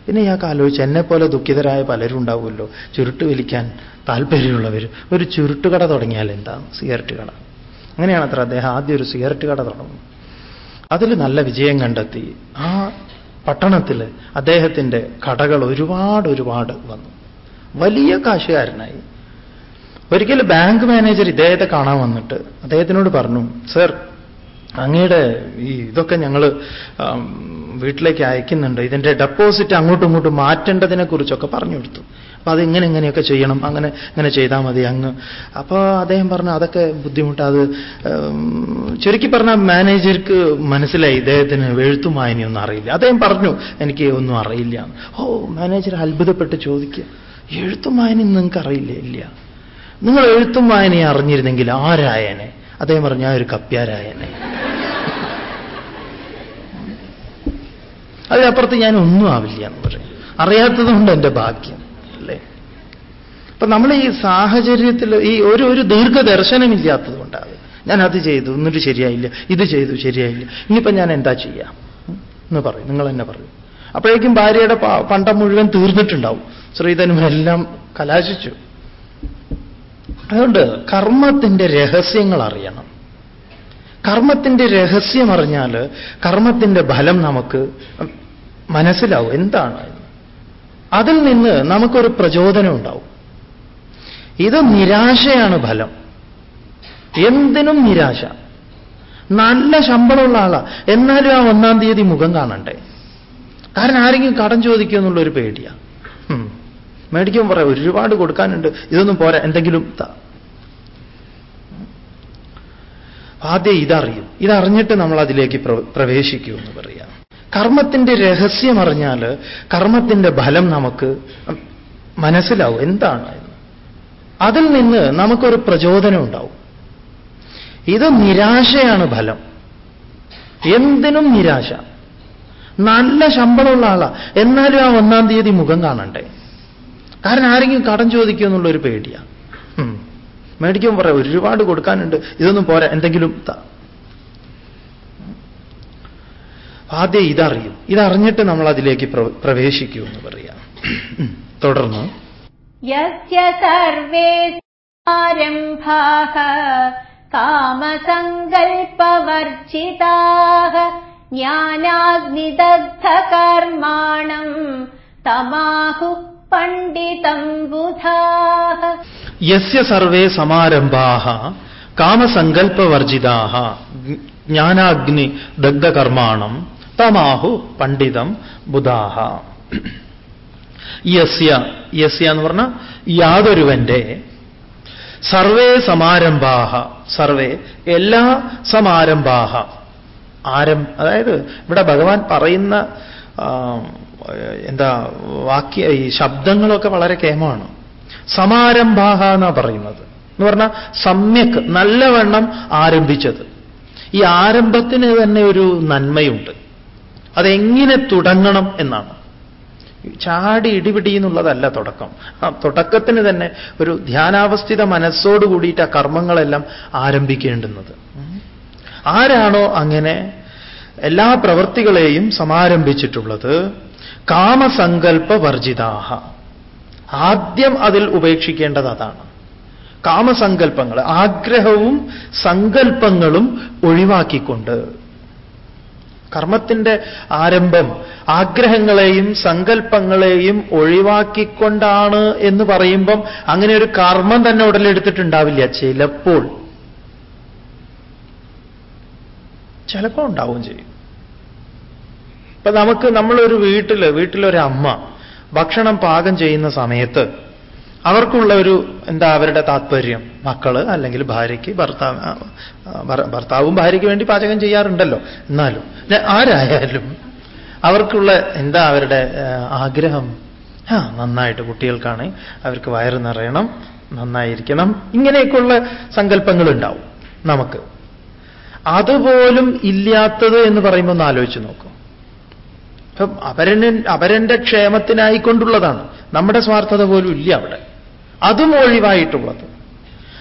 പിന്നെ ഇയാൾക്ക് ആലോചിച്ചു എന്നെ പോലെ ദുഃഖിതരായ പലരും ഉണ്ടാവുമല്ലോ. ചുരുട്ട് വലിക്കാൻ താല്പര്യമുള്ളവർ ഒരു ചുരുട്ടുകട തുടങ്ങിയാൽ എന്താ? സിഗരറ്റ് കട. അങ്ങനെയാണ് അത്ര അദ്ദേഹം ആദ്യം ഒരു സിഗരറ്റ് കട തുടങ്ങും അതിൽ നല്ല വിജയം കണ്ടെത്തി. ആ പട്ടണത്തിൽ അദ്ദേഹത്തിന്റെ കടകൾ ഒരുപാട് ഒരുപാട് വന്നു. വലിയ കാശുകാരനായി. ഒരിക്കൽ ബാങ്ക് മാനേജർ ഇദ്ദേഹത്തെ കാണാൻ വന്നിട്ട് അദ്ദേഹത്തിനോട് പറഞ്ഞു സർ അങ്ങയുടെ ഈ ഇതൊക്കെ ഞങ്ങൾ വീട്ടിലേക്ക് അയക്കുന്നുണ്ട്. ഇതിന്റെ ഡെപ്പോസിറ്റ് അങ്ങോട്ടും ഇങ്ങോട്ടും മാറ്റേണ്ടതിനെക്കുറിച്ചൊക്കെ പറഞ്ഞു കൊടുത്തു. അപ്പൊ അത് ഇങ്ങനെ ഇങ്ങനെയൊക്കെ ചെയ്യണം? അങ്ങനെ ഇങ്ങനെ ചെയ്താൽ മതി അങ്ങ്. അപ്പോൾ അദ്ദേഹം പറഞ്ഞു അതൊക്കെ ബുദ്ധിമുട്ട് അത് ചുരുക്കി പറഞ്ഞ മാനേജർക്ക് മനസ്സിലായി ഇദ്ദേഹത്തിന് എഴുത്തും വായനയൊന്നും അറിയില്ല. അദ്ദേഹം പറഞ്ഞു എനിക്ക് ഒന്നും അറിയില്ല. ഓ മാനേജർ അത്ഭുതപ്പെട്ട് ചോദിക്കുക എഴുത്തും വായനയും നിങ്ങൾക്ക് അറിയില്ല ഇല്ല. നിങ്ങൾ എഴുത്തും വായനയെ അറിഞ്ഞിരുന്നെങ്കിൽ ആരായനെ? അദ്ദേഹം പറഞ്ഞു ഞാൻ ഒരു കപ്പ്യാരായനെ. അതിനപ്പുറത്ത് ഞാൻ ഒന്നും ആവില്ല എന്ന് പറയും. അറിയാത്തതുകൊണ്ട് എന്റെ ഭാഗ്യം. അപ്പൊ നമ്മൾ ഈ സാഹചര്യത്തിൽ ഈ ഒരു ഒരു ദീർഘദർശനമില്ലാത്തത് കൊണ്ടാണ് ഞാൻ അത് ചെയ്തു എന്നിട്ട് ശരിയായില്ല ഇത് ചെയ്തു ശരിയായില്ല. ഇനിയിപ്പം ഞാൻ എന്താ ചെയ്യാം? എന്ന് പറയും നിങ്ങൾ തന്നെ പറയും. അപ്പോഴേക്കും ഭാര്യയുടെ പണ്ടം മുഴുവൻ തീർന്നിട്ടുണ്ടാവും. ശ്രീധനും എല്ലാം കലാശിച്ചു. അതുകൊണ്ട് കർമ്മത്തിന്റെ രഹസ്യങ്ങൾ അറിയണം. കർമ്മത്തിന്റെ രഹസ്യം അറിഞ്ഞാൽ കർമ്മത്തിന്റെ ഫലം നമുക്ക് മനസ്സിലാവും. എന്താണ്? അതിൽ നിന്ന് നമുക്കൊരു പ്രചോദനം ഉണ്ടാവും. ഇത് നിരാശയാണ് ഫലം. എന്തിനും നിരാശ. നല്ല ശമ്പളമുള്ള ആളാ. എന്നാലും ആ ഒന്നാം തീയതി മുഖം കാണണ്ടേ. കാരണം ആരെങ്കിലും കടം ചോദിക്കുക എന്നുള്ളൊരു പേടിയാ. മേടിക്കും പറയാം ഒരുപാട് കൊടുക്കാനുണ്ട്. ഇതൊന്നും പോരാ. എന്തെങ്കിലും ആദ്യം ഇതറിയും. ഇതറിഞ്ഞിട്ട് നമ്മൾ അതിലേക്ക് പ്രവേശിക്കൂ എന്ന് പറയാം. കർമ്മത്തിന്റെ രഹസ്യം അറിഞ്ഞാൽ കർമ്മത്തിന്റെ ഫലം നമുക്ക് മനസ്സിലാവും. എന്താണ്? അതിൽ നിന്ന് നമുക്കൊരു പ്രചോദനം ഉണ്ടാവും. ഇത് നിരാശയാണ് ഫലം. എന്തിനും നിരാശ. നല്ല ശമ്പളമുള്ള ആളാ. എന്നാലും ആ ഒന്നാം തീയതി മുഖം കാണണ്ടേ. കാരണം ആരെങ്കിലും കടം ചോദിക്കുക എന്നുള്ളൊരു പേടിയാ. മേടിക്കുമ്പോൾ പറയാം ഒരുപാട് കൊടുക്കാനുണ്ട്. ഇതൊന്നും പോരാ. എന്തെങ്കിലും ആദ്യം ഇതറിയും. ഇതറിഞ്ഞിട്ട് നമ്മൾ അതിലേക്ക് പ്രവേശിക്കൂ എന്ന് പറയാം. തുടർന്ന് യസ്യ സർവേ ആരംഭാഃ കാമസങ്കൽപ്പവർജിതാഃ ജ്ഞാനാഗ്നിദഗ്ധകർമാണം തമാഹു പണ്ഡിതം ബുധാഃ യസ്യ സർവേ സമാരംഭാഃ കാമസങ്കൽപ്പവർജിതാഃ ജ്ഞാനാഗ്നി ദഗ്ധകർമാണം തമാഹു പണ്ഡിതം ബുധാഹ യസ്യ യസ്യ എന്ന് പറഞ്ഞാൽ യാതൊരുവന്റെ. സർവേ സമാരംഭാഹ സർവേ എല്ലാ സമാരംഭാഹ. ആരം അതായത് ഇവിടെ ഭഗവാൻ പറയുന്ന എന്താ വാക്യ ഈ ശബ്ദങ്ങളൊക്കെ വളരെ കേമമാണ്. സമാരംഭാഹ എന്നാ പറയുന്നത്. എന്ന് പറഞ്ഞാൽ സമ്യക് നല്ലവണ്ണം ആരംഭിച്ചത്. ഈ ആരംഭത്തിന് തന്നെ ഒരു നന്മയുണ്ട്. അതെങ്ങനെ തുടങ്ങണം എന്നാണ്. ചാടി ഇടിപിടി എന്നുള്ളതല്ല തുടക്കം. ആ തുടക്കത്തിന് തന്നെ ഒരു ധ്യാനാവസ്ഥിത മനസ്സോട് കൂടിയിട്ട് ആ കർമ്മങ്ങളെല്ലാം ആരംഭിക്കേണ്ടുന്നത്. ആരാണോ അങ്ങനെ എല്ലാ പ്രവൃത്തികളെയും സമാരംഭിച്ചിട്ടുള്ളത്? കാമസങ്കല്പ വർജിതാഹ ആദ്യം അതിൽ ഉപേക്ഷിക്കേണ്ടത് അതാണ്. കാമസങ്കല്പങ്ങൾ ആഗ്രഹവും സങ്കല്പങ്ങളും ഒഴിവാക്കിക്കൊണ്ട് കർമ്മത്തിന്റെ ആരംഭം ആഗ്രഹങ്ങളെയും സങ്കല്പങ്ങളെയും ഒഴിവാക്കിക്കൊണ്ടാണ് എന്ന് പറയുമ്പം അങ്ങനെ ഒരു കർമ്മം തന്നെ ഉടലെടുത്തിട്ടുണ്ടാവില്ല ചിലപ്പോൾ. ചിലപ്പോൾ ഉണ്ടാവും ചെയ്യും. ഇപ്പൊ നമുക്ക് നമ്മളൊരു വീട്ടിൽ വീട്ടിലൊരമ്മ ഭക്ഷണം പാകം ചെയ്യുന്ന സമയത്ത് അവർക്കുള്ള ഒരു എന്താ അവരുടെ താത്പര്യം. മക്കൾ അല്ലെങ്കിൽ ഭാര്യയ്ക്ക് ഭർത്താവ് ഭർത്താവും ഭാര്യയ്ക്ക് വേണ്ടി പാചകം ചെയ്യാറുണ്ടല്ലോ. എന്നാലും ആരായാലും അവർക്കുള്ള എന്താ അവരുടെ ആഗ്രഹം ആ നന്നായിട്ട് കുട്ടികൾക്കാണ്. അവർക്ക് വയറ് നിറയണം നന്നായിരിക്കണം. ഇങ്ങനെയൊക്കെയുള്ള സങ്കല്പങ്ങൾ ഉണ്ടാവും നമുക്ക്. അതുപോലും ഇല്ലാത്തത് എന്ന് പറയുമ്പോൾ ഒന്ന് ആലോചിച്ച് നോക്കും. അപ്പം അവരന് അവരന്റെ ക്ഷേമത്തിനായിക്കൊണ്ടുള്ളതാണ്. നമ്മുടെ സ്വാർത്ഥത പോലും ഇല്ല അവിടെ. അതും ഒഴിവായിട്ടുള്ളത്.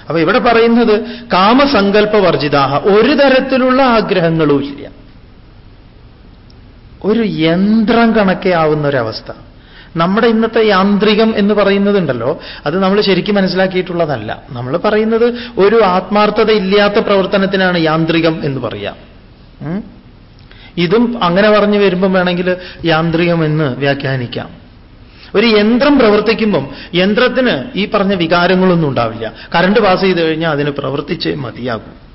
അപ്പൊ ഇവിടെ പറയുന്നത് കാമസങ്കല്പവർജിതാഹ ഒരു തരത്തിലുള്ള ആഗ്രഹങ്ങളും ഇല്ല. ഒരു യന്ത്രം കണക്കേ ആവുന്ന ഒരവസ്ഥ നമ്മുടെ ഇന്നത്തെ യാന്ത്രികം എന്ന് പറയുന്നതുണ്ടല്ലോ അത് നമ്മൾ ശരിക്കും മനസ്സിലാക്കിയിട്ടുള്ളതല്ല. നമ്മൾ പറയുന്നത് ഒരു ആത്മാർത്ഥത ഇല്ലാത്ത പ്രവർത്തനത്തിനാണ് യാന്ത്രികം എന്ന് പറയാം. ഇതും അങ്ങനെ പറഞ്ഞു വരുമ്പം വേണമെങ്കിൽ യാന്ത്രികം എന്ന് വ്യാഖ്യാനിക്കാം. ഒരു യന്ത്രം പ്രവർത്തിക്കുമ്പം യന്ത്രത്തിന് ഈ പറഞ്ഞ വികാരങ്ങളൊന്നും ഉണ്ടാവില്ല. കറണ്ട് പാസ് ചെയ്ത് കഴിഞ്ഞാൽ അതിന് പ്രവർത്തിച്ചേ മതിയാകും.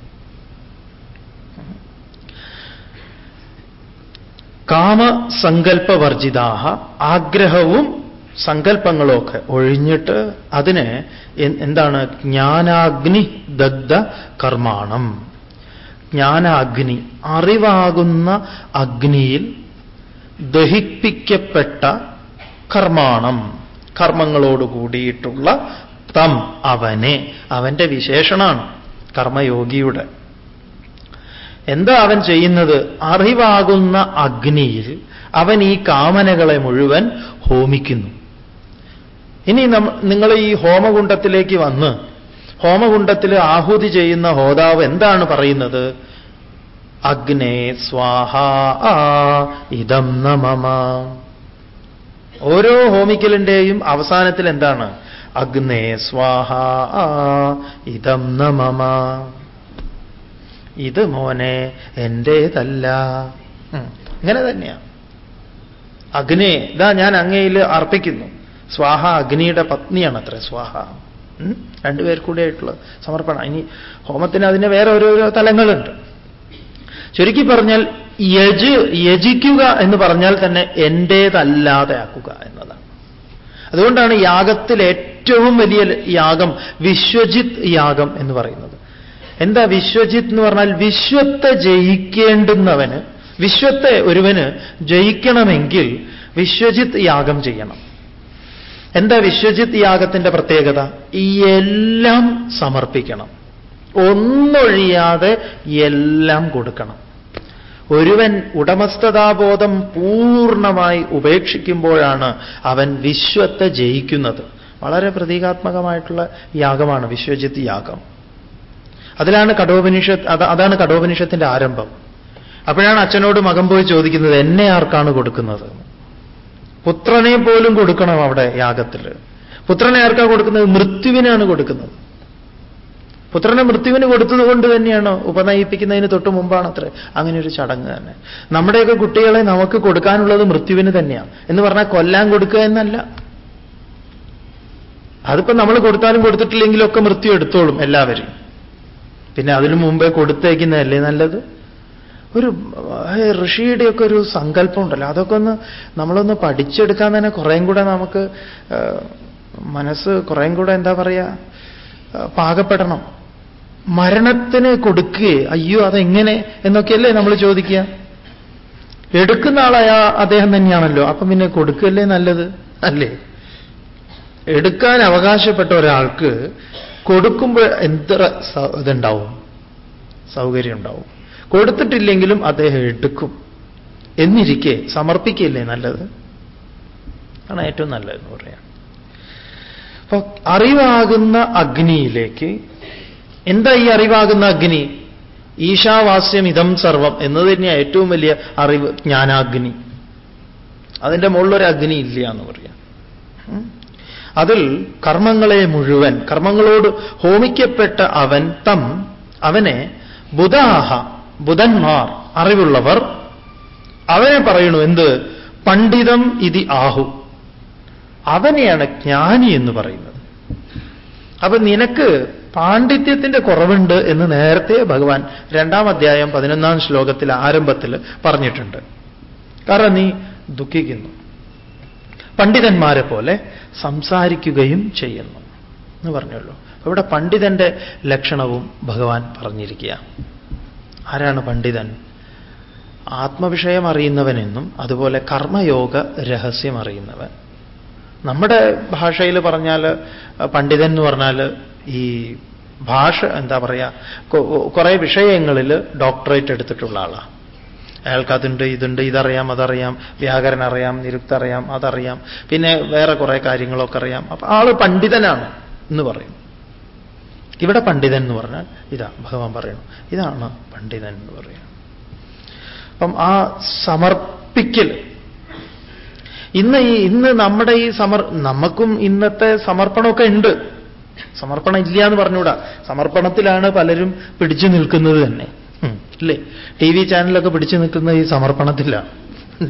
കാമസങ്കല്പവർജിതാഹ ആഗ്രഹവും സങ്കല്പങ്ങളൊക്കെ ഒഴിഞ്ഞിട്ട് അതിനെ എന്താണ്? ജ്ഞാനാഗ്നി ദഗ്ധ കർമാണം. ജ്ഞാനാഗ്നി അറിവാകുന്ന അഗ്നിയിൽ ദഹിപ്പിക്കപ്പെട്ട കർമാണം കർമ്മങ്ങളോട് കൂടിയിട്ടുള്ള തം അവനെ. അവന്റെ വിശേഷണാണ് കർമ്മയോഗിയുടെ. എന്താ അവൻ ചെയ്യുന്നത്? അറിവാകുന്ന അഗ്നിയിൽ അവൻ ഈ കാമനകളെ മുഴുവൻ ഹോമിക്കുന്നു. ഇനി നിങ്ങൾ ഈ ഹോമകുണ്ടത്തിലേക്ക് വന്ന് ഹോമകുണ്ടത്തിൽ ആഹുതി ചെയ്യുന്ന ഹോതാവ് എന്താണ് പറയുന്നത്? അഗ്നേ സ്വാഹ ഇതം നമമ. ഓരോ ഹോമിക്കലിന്റെയും അവസാനത്തിൽ എന്താണ്? അഗ്നേ സ്വാഹ ഇതം നമമ. ഇത് മോനെ എന്റേതല്ല. ഇങ്ങനെ തന്നെയാ. അഗ്നേ ഇതാ ഞാൻ അങ്ങയിൽ അർപ്പിക്കുന്നു. സ്വാഹ അഗ്നിയുടെ പത്നിയാണ് അത്ര സ്വാഹ രണ്ടുപേർ കൂടിയായിട്ടുള്ള സമർപ്പണം. ഇനി ഹോമത്തിന് അതിന് വേറെ ഓരോരോ തലങ്ങളുണ്ട്. ചുരുക്കി പറഞ്ഞാൽ യജ് യജിക്കുക എന്ന് പറഞ്ഞാൽ തന്നെ എന്റേതല്ലാതെ ആക്കുക എന്നതാണ്. അതുകൊണ്ടാണ് യാഗത്തിൽ ഏറ്റവും വലിയ യാഗം വിശ്വജിത് യാഗം എന്ന് പറയുന്നത്. എന്താ വിശ്വജിത് എന്ന് പറഞ്ഞാൽ വിശ്വത്തെ ജയിക്കേണ്ടുന്നവന് വിശ്വത്തെ ഒരുവന് ജയിക്കണമെങ്കിൽ വിശ്വജിത് യാഗം ചെയ്യണം. എന്താ വിശ്വജിത് യാഗത്തിന്റെ പ്രത്യേകത? എല്ലാം സമർപ്പിക്കണം. ഒന്നൊഴിയാതെ എല്ലാം കൊടുക്കണം. ഒരുവൻ ഉടമസ്ഥതാബോധം പൂർണമായി ഉപേക്ഷിക്കുമ്പോഴാണ് അവൻ വിശ്വത്തെ ജയിക്കുന്നത്. വളരെ പ്രതീകാത്മകമായിട്ടുള്ള യാഗമാണ് വിശ്വജിത് യാഗം. അതിലാണ് കടോപനിഷത്ത് അതാണ് കടോപനിഷത്തിന്റെ ആരംഭം. അപ്പോഴാണ് അച്ഛനോട് മകൻ പോയി ചോദിക്കുന്നത് എന്നെ ആർക്കാണ് കൊടുക്കുന്നത്? പുത്രനെ പോലും കൊടുക്കണം അവിടെ യാഗത്തിൽ പുത്രനെ ആർക്കാണ് കൊടുക്കുന്നത്? മൃത്യുവിനാണ് കൊടുക്കുന്നത്. പുത്രനെ മൃത്യുവിന് കൊടുത്തതുകൊണ്ട് തന്നെയാണ് ഉപനയിപ്പിക്കുന്നതിന് തൊട്ട് മുമ്പാണ് അത്ര അങ്ങനെ ഒരു ചടങ്ങ് തന്നെ. നമ്മുടെയൊക്കെ കുട്ടികളെ നമുക്ക് കൊടുക്കാനുള്ളത് മൃത്യുവിന് തന്നെയാണ്. എന്ന് പറഞ്ഞാൽ കൊല്ലാൻ കൊടുക്കുക എന്നല്ല. അതിപ്പോ നമ്മൾ കൊടുത്താലും കൊടുത്തിട്ടില്ലെങ്കിലും ഒക്കെ മൃത്യു എടുത്തോളും എല്ലാവരും. പിന്നെ അതിനു മുമ്പേ കൊടുത്തേക്കുന്നതല്ലേ നല്ലത്? ഒരു ഋഷിയുടെയൊക്കെ ഒരു സങ്കല്പം ഉണ്ടല്ലോ അതൊക്കെ ഒന്ന് നമ്മളൊന്ന് പഠിച്ചെടുക്കാൻ തന്നെ കുറേയും കൂടെ നമുക്ക് മനസ്സ് കുറേയും കൂടെ എന്താ പറയുക പാകപ്പെടണം. മരണത്തിന് കൊടുക്കുകയെ അയ്യോ അതെങ്ങനെ? എന്നൊക്കെയല്ലേ നമ്മൾ ചോദിക്കുക. എടുക്കുന്ന ആളായ അദ്ദേഹം തന്നെയാണല്ലോ. അപ്പം പിന്നെ കൊടുക്കല്ലേ നല്ലത്? അല്ലേ? എടുക്കാൻ അവകാശപ്പെട്ട ഒരാൾക്ക് കൊടുക്കുമ്പോൾ എത്ര ഇതുണ്ടാവും? സൗകര്യം ഉണ്ടാവും. കൊടുത്തിട്ടില്ലെങ്കിലും അദ്ദേഹം എടുക്കും. എന്നിരിക്കെ സമർപ്പിക്കില്ലേ നല്ലത്? ആണ് ഏറ്റവും നല്ലതെന്ന് പറയാം. അപ്പൊ അറിവാകുന്ന അഗ്നിയിലേക്ക് എന്താ ഈ അറിവാകുന്ന അഗ്നി? ഈശാവാസ്യം ഇതം സർവം എന്നത് തന്നെയാണ് ഏറ്റവും വലിയ അറിവ് ജ്ഞാനാഗ്നി. അതിന്റെ മുകളിലൊരു അഗ്നി ഇല്ല എന്ന് പറയാം അതിൽ കർമ്മങ്ങളെ മുഴുവൻ കർമ്മങ്ങളോട് ഹോമിക്കപ്പെട്ട അവൻ തം അവനെ ബുധാഹ ബുധന്മാർ അറിവുള്ളവർ അവനെ പറയണു എന്ത്? പണ്ഡിതം ഇതി ആഹു. അവനെയാണ് ജ്ഞാനി എന്ന് പറയുന്നത്. അപ്പൊ നിനക്ക് പാണ്ഡിത്യത്തിന്റെ കുറവുണ്ട് എന്ന് നേരത്തെ ഭഗവാൻ രണ്ടാം അധ്യായം പതിനൊന്നാം ശ്ലോകത്തിൽ ആരംഭത്തിൽ പറഞ്ഞിട്ടുണ്ട്. കാരണം നീ ദുഃഖിക്കുന്നു. പണ്ഡിതന്മാരെ പോലെ സംസാരിക്കുകയും ചെയ്യുന്നു എന്ന് പറഞ്ഞല്ലോ ഇവിടെ പണ്ഡിതന്റെ ലക്ഷണവും ഭഗവാൻ പറഞ്ഞിരിക്കുക. ആരാണ് പണ്ഡിതൻ? ആത്മവിഷയം അറിയുന്നവനെന്നും അതുപോലെ കർമ്മയോഗ രഹസ്യം അറിയുന്നവൻ. നമ്മുടെ ഭാഷയിൽ പറഞ്ഞാൽ പണ്ഡിതൻ എന്ന് പറഞ്ഞാൽ ഈ ഭാഷ എന്താ പറയുക കുറേ വിഷയങ്ങളിൽ ഡോക്ടറേറ്റ് എടുത്തിട്ടുള്ള ആളാണ് അയാൾക്ക് അതുണ്ട് ഇതുണ്ട് ഇതറിയാം അതറിയാം വ്യാകരണം അറിയാം നിരുക്ത അറിയാം അതറിയാം പിന്നെ വേറെ കുറേ കാര്യങ്ങളൊക്കെ അറിയാം. അപ്പൊ ആൾ പണ്ഡിതനാണ് എന്ന് പറയും. ഇവിടെ പണ്ഡിതൻ എന്ന് പറഞ്ഞാൽ ഇതാ ഭഗവാൻ പറയുന്നു ഇതാണ് പണ്ഡിതൻ എന്ന് പറയുന്നത്. അപ്പം ആ സമർപ്പിക്കൽ ഇന്ന് ഈ ഇന്ന് നമ്മുടെ ഈ സമർ നമുക്കും ഇന്നത്തെ സമർപ്പണമൊക്കെ ഉണ്ട്. സമർപ്പണം ഇല്ല എന്ന് പറഞ്ഞുകൂടാ. സമർപ്പണത്തിലാണ് പലരും പിടിച്ചു നിൽക്കുന്നത് തന്നെ. അല്ലേ ടി വി ചാനലൊക്കെ പിടിച്ചു നിൽക്കുന്ന ഈ സമർപ്പണത്തിലാണ്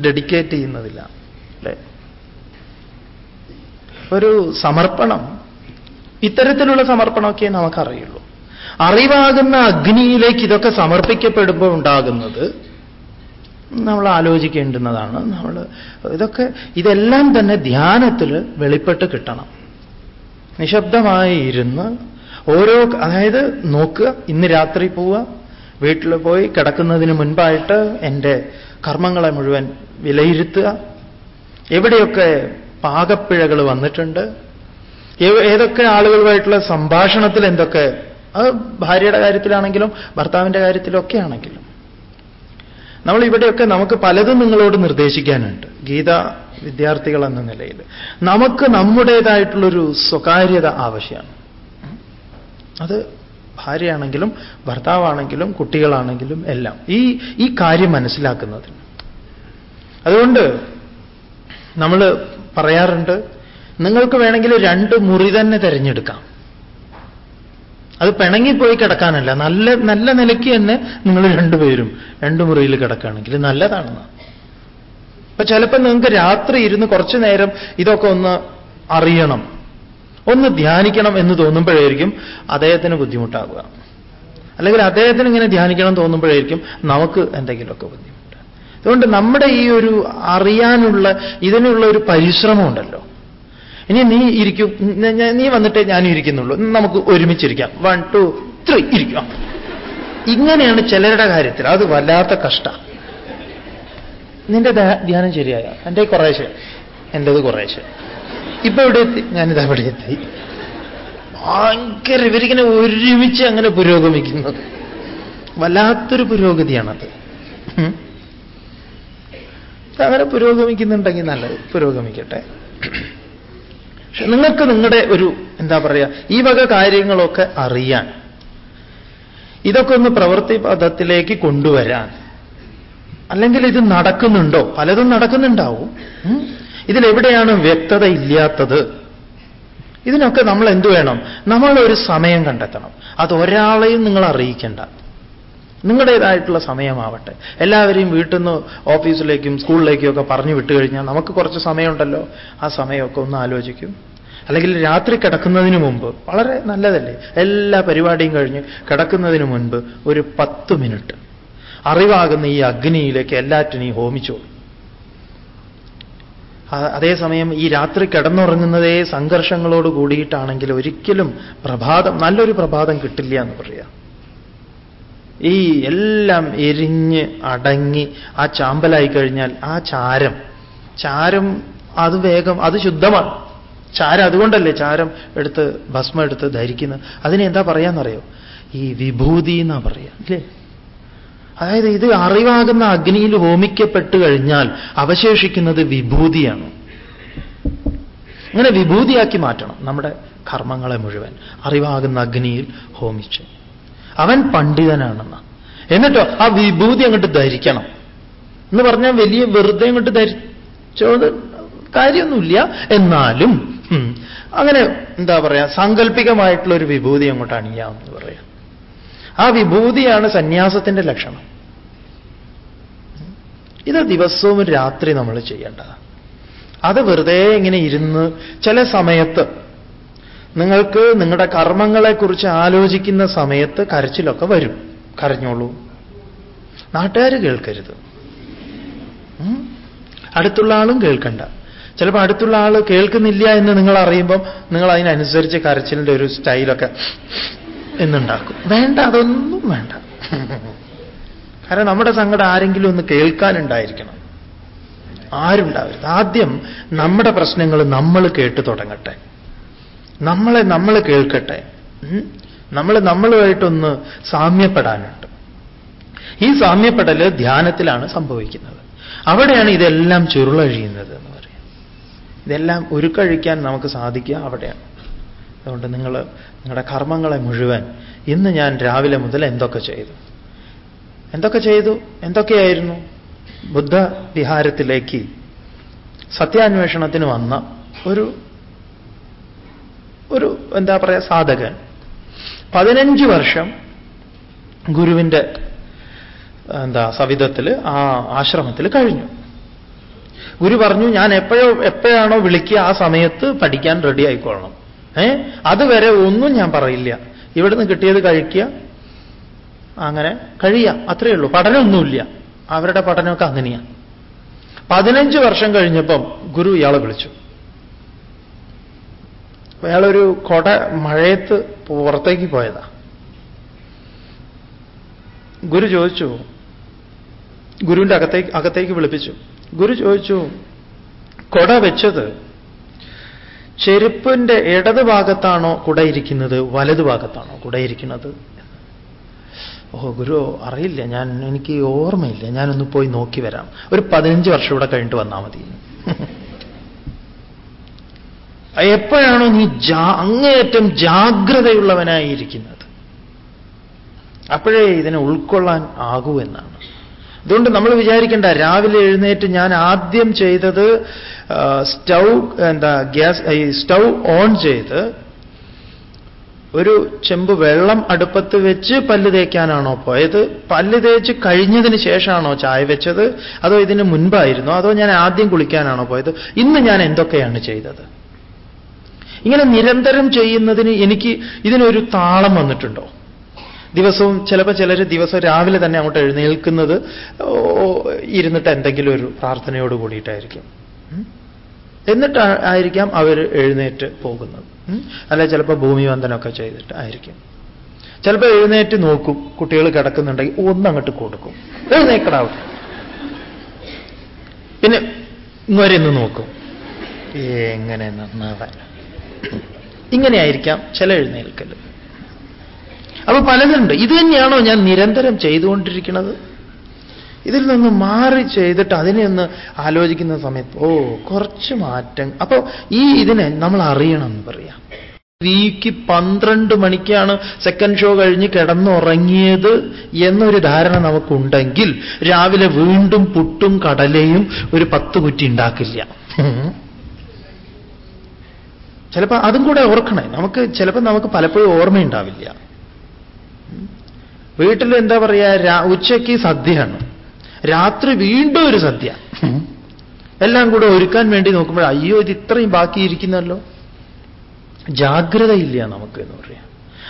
ഡെഡിക്കേറ്റ് ചെയ്യുന്നതില്ല. അല്ലേ? ഒരു സമർപ്പണം ഇത്തരത്തിലുള്ള സമർപ്പണമൊക്കെ നമുക്കറിയുള്ളൂ. അറിവാകുന്ന അഗ്നിയിലേക്ക് ഇതൊക്കെ സമർപ്പിക്കപ്പെടുമ്പോൾ ഉണ്ടാകുന്നത് നമ്മൾ ആലോചിക്കേണ്ടുന്നതാണ്. നമ്മൾ ഇതൊക്കെ ഇതെല്ലാം തന്നെ ധ്യാനത്തിൽ വെളിപ്പെട്ട് കിട്ടണം. നിശബ്ദമായി ഇരുന്ന് ഓരോ അതായത് നോക്കുക ഇന്ന് രാത്രി പോവുക വീട്ടിൽ പോയി കിടക്കുന്നതിന് മുൻപായിട്ട് എന്റെ കർമ്മങ്ങളെ മുഴുവൻ വിലയിരുത്തുക. എവിടെയൊക്കെ പാകപ്പിഴകൾ വന്നിട്ടുണ്ട് ഏതൊക്കെ ആളുകളുമായിട്ടുള്ള സംഭാഷണത്തിൽ എന്തൊക്കെ അത് ഭാര്യയുടെ കാര്യത്തിലാണെങ്കിലും ഭർത്താവിന്റെ കാര്യത്തിലൊക്കെ ആണെങ്കിലും. നമ്മൾ ഇവിടെയൊക്കെ നമുക്ക് പലതും നിങ്ങളോട് നിർദ്ദേശിക്കാനുണ്ട്. ഗീത വിദ്യാർത്ഥികൾ എന്ന നിലയിൽ. നമുക്ക് നമ്മുടേതായിട്ടുള്ളൊരു സ്വകാര്യത ആവശ്യമാണ്. അത് ഭാര്യയാണെങ്കിലും ഭർത്താവാണെങ്കിലും കുട്ടികളാണെങ്കിലും എല്ലാം ഈ ഈ കാര്യം മനസ്സിലാക്കുന്നതിന്. അതുകൊണ്ട് നമ്മൾ പറയാറുണ്ട് നിങ്ങൾക്ക് വേണമെങ്കിൽ രണ്ട് മുറി തന്നെ തിരഞ്ഞെടുക്കാം. അത് പിണങ്ങിപ്പോയി കിടക്കാനല്ല. നല്ല നല്ല നിലയ്ക്ക് തന്നെ നിങ്ങൾ രണ്ടുപേരും രണ്ടു മുറിയിൽ കിടക്കുകയാണെങ്കിൽ നല്ലതാണെന്ന്. അപ്പൊ ചിലപ്പോൾ നിങ്ങൾക്ക് രാത്രി ഇരുന്ന് കുറച്ചു നേരം ഇതൊക്കെ ഒന്ന് അറിയണം. ഒന്ന് ധ്യാനിക്കണം എന്ന് തോന്നുമ്പോഴായിരിക്കും അദ്ദേഹത്തിന് ബുദ്ധിമുട്ടാവുക. അല്ലെങ്കിൽ അദ്ദേഹത്തിന് ഇങ്ങനെ ധ്യാനിക്കണം എന്ന് തോന്നുമ്പോഴായിരിക്കും നമുക്ക് എന്തെങ്കിലുമൊക്കെ ബുദ്ധിമുട്ട്. അതുകൊണ്ട് നമ്മുടെ ഈ ഒരു അറിയാനുള്ള ഇതിനുള്ള ഒരു പരിശ്രമം ഉണ്ടല്ലോ ഇനി നീ ഇരിക്കും. നീ വന്നിട്ടേ ഞാനും ഇരിക്കുന്നുള്ളൂ. നമുക്ക് ഒരുമിച്ചിരിക്കാം. വൺ ടു ത്രീ ഇരിക്കാം. ഇങ്ങനെയാണ് ചിലരുടെ കാര്യത്തിൽ. അത് വല്ലാത്ത കഷ്ട. നിന്റെ ധ്യാനം ശരിയായ? എന്റെ കുറേശ്ശെ എന്റെത് കുറേശ്ശെ ഇപ്പൊ എവിടെ എത്തി? ഞാനിത് അവിടെ എത്തി. ഭയങ്കര ഇവരിങ്ങനെ ഒരുമിച്ച് അങ്ങനെ പുരോഗമിക്കുന്നത്. വല്ലാത്തൊരു പുരോഗതിയാണത്. അങ്ങനെ പുരോഗമിക്കുന്നുണ്ടെങ്കിൽ നല്ലത്. പുരോഗമിക്കട്ടെ. പക്ഷെ നിങ്ങൾക്ക് നിങ്ങളുടെ ഒരു എന്താ പറയുക ഈ വക കാര്യങ്ങളൊക്കെ അറിയാൻ. ഇതൊക്കെ ഒന്ന് പ്രവൃത്തി പദത്തിലേക്ക് കൊണ്ടുവരാൻ. അല്ലെങ്കിൽ ഇത് നടക്കുന്നുണ്ടോ? പലതും നടക്കുന്നുണ്ടാവും. ഇതിലെവിടെയാണ് വ്യക്തത ഇല്ലാത്തത്? ഇതിനൊക്കെ നമ്മൾ എന്തു വേണം? നമ്മളൊരു സമയം കണ്ടെത്തണം. അത് ഒരാളെയും നിങ്ങൾ അറിയിക്കേണ്ട. നിങ്ങളുടേതായിട്ടുള്ള സമയമാവട്ടെ. എല്ലാവരെയും വീട്ടിൽ നിന്ന് ഓഫീസിലേക്കും സ്കൂളിലേക്കും ഒക്കെ പറഞ്ഞു വിട്ടു കഴിഞ്ഞാൽ നമുക്ക് കുറച്ച് സമയമുണ്ടല്ലോ. ആ സമയമൊക്കെ ഒന്ന് ആലോചിക്കും. അല്ലെങ്കിൽ രാത്രി കിടക്കുന്നതിന് മുമ്പ് വളരെ നല്ലതല്ലേ? എല്ലാ പരിപാടിയും കഴിഞ്ഞ് കിടക്കുന്നതിന് മുൻപ് ഒരു പത്ത് മിനിറ്റ്. അറിവാകുന്ന ഈ അഗ്നിയിലേക്ക് എല്ലാറ്റിനെയും ഹോമിച്ചോളൂ അതേസമയം ഈ രാത്രി കിടന്നുറങ്ങുന്നതേ സംഘർഷങ്ങളോട് കൂടിയിട്ടാണെങ്കിൽ ഒരിക്കലും പ്രഭാതം നല്ലൊരു പ്രഭാതം കിട്ടില്ല എന്ന് പറയാം. ഈ എല്ലാം എരിഞ്ഞ് അടങ്ങി ആ ചാമ്പലായി കഴിഞ്ഞാൽ ആ ചാരം. ചാരം അത് വേഗം അത് ശുദ്ധമാണ്. ചാരം അതുകൊണ്ടല്ലേ ചാരം എടുത്ത് ഭസ്മം എടുത്ത് ധരിക്കുന്നത്? അതിനെന്താ പറയാന്നറിയോ? ഈ വിഭൂതി എന്നാ പറയാ അല്ലേ? അതായത് ഇത് അറിവാകുന്ന അഗ്നിയിൽ ഹോമിക്കപ്പെട്ട് കഴിഞ്ഞാൽ അവശേഷിക്കുന്നത് വിഭൂതിയാണ്. അങ്ങനെ വിഭൂതിയാക്കി മാറ്റണം നമ്മുടെ കർമ്മങ്ങളെ മുഴുവൻ. അറിവാകുന്ന അഗ്നിയിൽ ഹോമിച്ച്. അവൻ പണ്ഡിതനാണെന്ന്. എന്നിട്ടോ ആ വിഭൂതി അങ്ങോട്ട് ധരിക്കണം. എന്ന് പറഞ്ഞാൽ വലിയ വെറുതെ അങ്ങോട്ട് ധരിച്ചോത് കാര്യമൊന്നുമില്ല. എന്നാലും അങ്ങനെ എന്താ പറയാ സാങ്കല്പികമായിട്ടുള്ള ഒരു വിഭൂതി അങ്ങോട്ട് അണിയാമെന്ന് പറയാം. ആ വിഭൂതിയാണ് സന്യാസത്തിന്റെ ലക്ഷണം. ഇത് ദിവസവും രാത്രി നമ്മൾ ചെയ്യേണ്ടതാണ്. അത് വെറുതെ ഇങ്ങനെ ഇരുന്ന് ചില സമയത്ത് നിങ്ങൾക്ക് നിങ്ങളുടെ കർമ്മങ്ങളെക്കുറിച്ച് ആലോചിക്കുന്ന സമയത്ത് കരച്ചിലൊക്കെ വരും. കരഞ്ഞോളൂ. നാട്ടുകാർ കേൾക്കരുത്. അടുത്തുള്ള ആളും കേൾക്കണ്ട. ചിലപ്പോൾ അടുത്തുള്ള ആൾ കേൾക്കുന്നില്ല എന്ന് നിങ്ങൾ അറിയുമ്പം നിങ്ങൾ അതിനനുസരിച്ച് കരച്ചിലിന്റെ ഒരു സ്റ്റൈലൊക്കെ എന്നുണ്ടാക്കും. വേണ്ട അതൊന്നും വേണ്ട. കാരണം നമ്മുടെ സങ്കടം ആരെങ്കിലും ഒന്ന് കേൾക്കാനുണ്ടായിരിക്കണം. ആരുണ്ടാവരുത്. ആദ്യം നമ്മുടെ പ്രശ്നങ്ങൾ നമ്മൾ കേട്ടു തുടങ്ങട്ടെ. നമ്മളെ നമ്മൾ കേൾക്കട്ടെ. നമ്മൾ നമ്മളുമായിട്ടൊന്ന് സാമ്യപ്പെടാനുണ്ട്. ഈ സാമ്യപ്പെടൽ ധ്യാനത്തിലാണ് സംഭവിക്കുന്നത്. അവിടെയാണ് ഇതെല്ലാം ചുരുളഴിയുന്നത് എന്ന് പറയാം ഇതെല്ലാം ഉരുക്കഴിക്കാൻ നമുക്ക് സാധിക്കുക അവിടെയാണ്. അതുകൊണ്ട് നിങ്ങൾ നിങ്ങളുടെ കർമ്മങ്ങളെ മുഴുവൻ ഇന്ന് ഞാൻ രാവിലെ മുതൽ എന്തൊക്കെ ചെയ്തു? എന്തൊക്കെ ചെയ്തു? എന്തൊക്കെയായിരുന്നു? ബുദ്ധ വിഹാരത്തിലേക്ക് സത്യാന്വേഷണത്തിന് വന്ന ഒരു ഒരു എന്താ പറയുക സാധകൻ. പതിനഞ്ച് വർഷം ഗുരുവിന്റെ എന്താ സവിധത്തിൽ ആ ആശ്രമത്തിൽ കഴിഞ്ഞു. ഗുരു പറഞ്ഞു ഞാൻ എപ്പോഴോ എപ്പോഴാണോ വിളിക്കുക ആ സമയത്ത് പഠിക്കാൻ റെഡി ആയിക്കൊള്ളണം ഏ? അതുവരെ ഒന്നും ഞാൻ പറയില്ല. ഇവിടുന്ന് കിട്ടിയത് കഴിക്കുക. അങ്ങനെ കഴിയാം. അത്രയേ ഉള്ളൂ. പഠനമൊന്നുമില്ല. അവരുടെ പഠനമൊക്കെ അങ്ങനെയാണ് പതിനഞ്ച് വർഷം കഴിഞ്ഞപ്പം ഗുരു ഇയാളെ വിളിച്ചു. അയാളൊരു കൊട മഴയത്ത് പുറത്തേക്ക് പോയതാ. ഗുരു ചോദിച്ചു ഗുരുവിന്റെ അകത്തേക്ക് അകത്തേക്ക് വിളിപ്പിച്ചു. ഗുരു ചോദിച്ചു കൊട വെച്ചത് ചെരുപ്പിന്റെ ഇടത് ഭാഗത്താണോ കുടയിരിക്കുന്നത് വലത് ഭാഗത്താണോ കുടയിരിക്കുന്നത് ഓ ഗുരു അറിയില്ല. ഞാൻ എനിക്ക് ഓർമ്മയില്ല. ഞാനൊന്ന് പോയി നോക്കി വരാം. ഒരു പതിനഞ്ച് വർഷം ഇവിടെ കഴിഞ്ഞിട്ട് വന്നാൽ മതി. എപ്പോഴാണോ നീ അങ്ങേയറ്റം ജാഗ്രതയുള്ളവനായിരിക്കുന്നത്? അപ്പോഴേ ഇതിനെ ഉൾക്കൊള്ളാൻ ആകൂ എന്നാണ്. അതുകൊണ്ട് നമ്മൾ വിചാരിക്കേണ്ട രാവിലെ എഴുന്നേറ്റ് ഞാൻ ആദ്യം ചെയ്തത് സ്റ്റൗ എന്താ ഗ്യാസ് സ്റ്റൗ ഓൺ ചെയ്ത് ഒരു ചെമ്പ് വെള്ളം അടുപ്പത്ത് വെച്ച് പല്ല് തേക്കാനാണോ പോയത്? പല്ല് തേച്ച് കഴിഞ്ഞതിന് ശേഷമാണോ ചായ വെച്ചത്? അതോ ഇതിന് മുൻപായിരുന്നോ? അതോ ഞാൻ ആദ്യം കുളിക്കാനാണോ പോയത്? ഇന്ന് ഞാൻ എന്തൊക്കെയാണ് ചെയ്തത്? ഇങ്ങനെ നിരന്തരം ചെയ്യുന്നതിന് എനിക്ക് ഇതിനൊരു താളം വന്നിട്ടുണ്ടോ? ദിവസവും ചിലപ്പോൾ ചിലർ ദിവസം രാവിലെ തന്നെ അങ്ങോട്ട് എഴുന്നേൽക്കുന്നത് ഇരുന്നിട്ട് എന്തെങ്കിലും ഒരു പ്രാർത്ഥനയോട് കൂടിയിട്ടായിരിക്കും. എന്നിട്ട് ആയിരിക്കാം അവർ എഴുന്നേറ്റ് പോകുന്നത്. അല്ല ചിലപ്പോൾ ഭൂമി വന്ദനമൊക്കെ ചെയ്തിട്ട് ആയിരിക്കും. ചിലപ്പോൾ എഴുന്നേറ്റ് നോക്കും കുട്ടികൾ കിടക്കുന്നുണ്ടെങ്കിൽ ഒന്നങ്ങോട്ട് കൊടുക്കും. എഴുന്നേക്കടാവും പിന്നെ ഇന്നുവരെ ഇന്ന് നോക്കും. എങ്ങനെ നന്നാവാൻ? ഇങ്ങനെയായിരിക്കാം ചില എഴുന്നേൽക്കൽ അപ്പൊ പലതുണ്ട്. ഇത് തന്നെയാണോ ഞാൻ നിരന്തരം ചെയ്തുകൊണ്ടിരിക്കുന്നത്? ഇതിൽ നിന്ന് മാറി ചെയ്തിട്ട് അതിനെ ഒന്ന് ആലോചിക്കുന്ന സമയത്ത് ഓ കുറച്ച് മാറ്റം. അപ്പോ ഈ ഇതിനെ നമ്മൾ അറിയണം എന്ന് പറയാം. വീക്ക് പന്ത്രണ്ട് മണിക്കാണ് സെക്കൻഡ് ഷോ കഴിഞ്ഞ് കിടന്നുറങ്ങിയത് എന്നൊരു ധാരണ നമുക്കുണ്ടെങ്കിൽ രാവിലെ വീണ്ടും പുട്ടും കടലയും ഒരു പത്ത് കുറ്റി ഉണ്ടാക്കില്ല. ചിലപ്പോൾ അതും കൂടെ ഓർക്കണേ. നമുക്ക് ചിലപ്പോൾ നമുക്ക് പലപ്പോഴും ഓർമ്മയുണ്ടാവില്ല. വീട്ടിൽ എന്താ പറയുക ഉച്ചയ്ക്ക് സദ്യയാണ്. രാത്രി വീണ്ടും ഒരു സദ്യ. എല്ലാം കൂടെ ഒരുക്കാൻ വേണ്ടി നോക്കുമ്പോൾ അയ്യോ ഇത് ഇത്രയും ബാക്കിയിരിക്കുന്നല്ലോ. ജാഗ്രതയില്ല നമുക്ക് എന്ന് പറയാം.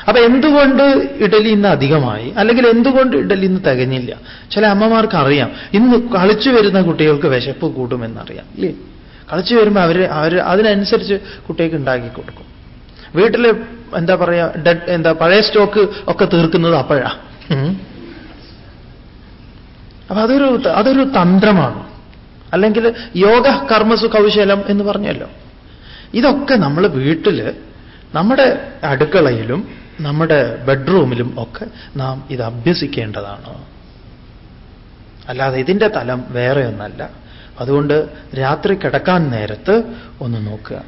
അപ്പൊ എന്തുകൊണ്ട് ഇഡലി ഇന്ന് അധികമായി? അല്ലെങ്കിൽ എന്തുകൊണ്ട് ഇഡലി ഇന്ന് തികഞ്ഞില്ല? ചില അമ്മമാർക്ക് അറിയാം ഇന്ന് കളിച്ചു വരുന്ന കുട്ടികൾക്ക് വിശപ്പ് കൂടുമെന്നറിയാം. ഇല്ലേ? കളിച്ചു വരുമ്പോൾ അവർ അവർ അതിനനുസരിച്ച് കുട്ടികൾക്ക് ഉണ്ടാക്കി കൊടുക്കും. വീട്ടിൽ എന്താ പറയുക ഡെഡ് എന്താ പഴയ സ്റ്റോക്ക് ഒക്കെ തീർക്കുന്നത് അപ്പോഴാ. അപ്പൊ അതൊരു അതൊരു തന്ത്രമാണ്. അല്ലെങ്കിൽ യോഗ കർമ്മസു കൗശലം എന്ന് പറഞ്ഞല്ലോ. ഇതൊക്കെ നമ്മൾ വീട്ടിൽ നമ്മുടെ അടുക്കളയിലും നമ്മുടെ ബെഡ്റൂമിലും ഒക്കെ നാം ഇത് അഭ്യസിക്കേണ്ടതാണ്. അല്ലാതെ ഇതിന്റെ തലം വേറെ ഒന്നല്ല. അതുകൊണ്ട് രാത്രി കിടക്കാൻ നേരത്ത് ഒന്ന് നോക്കുക.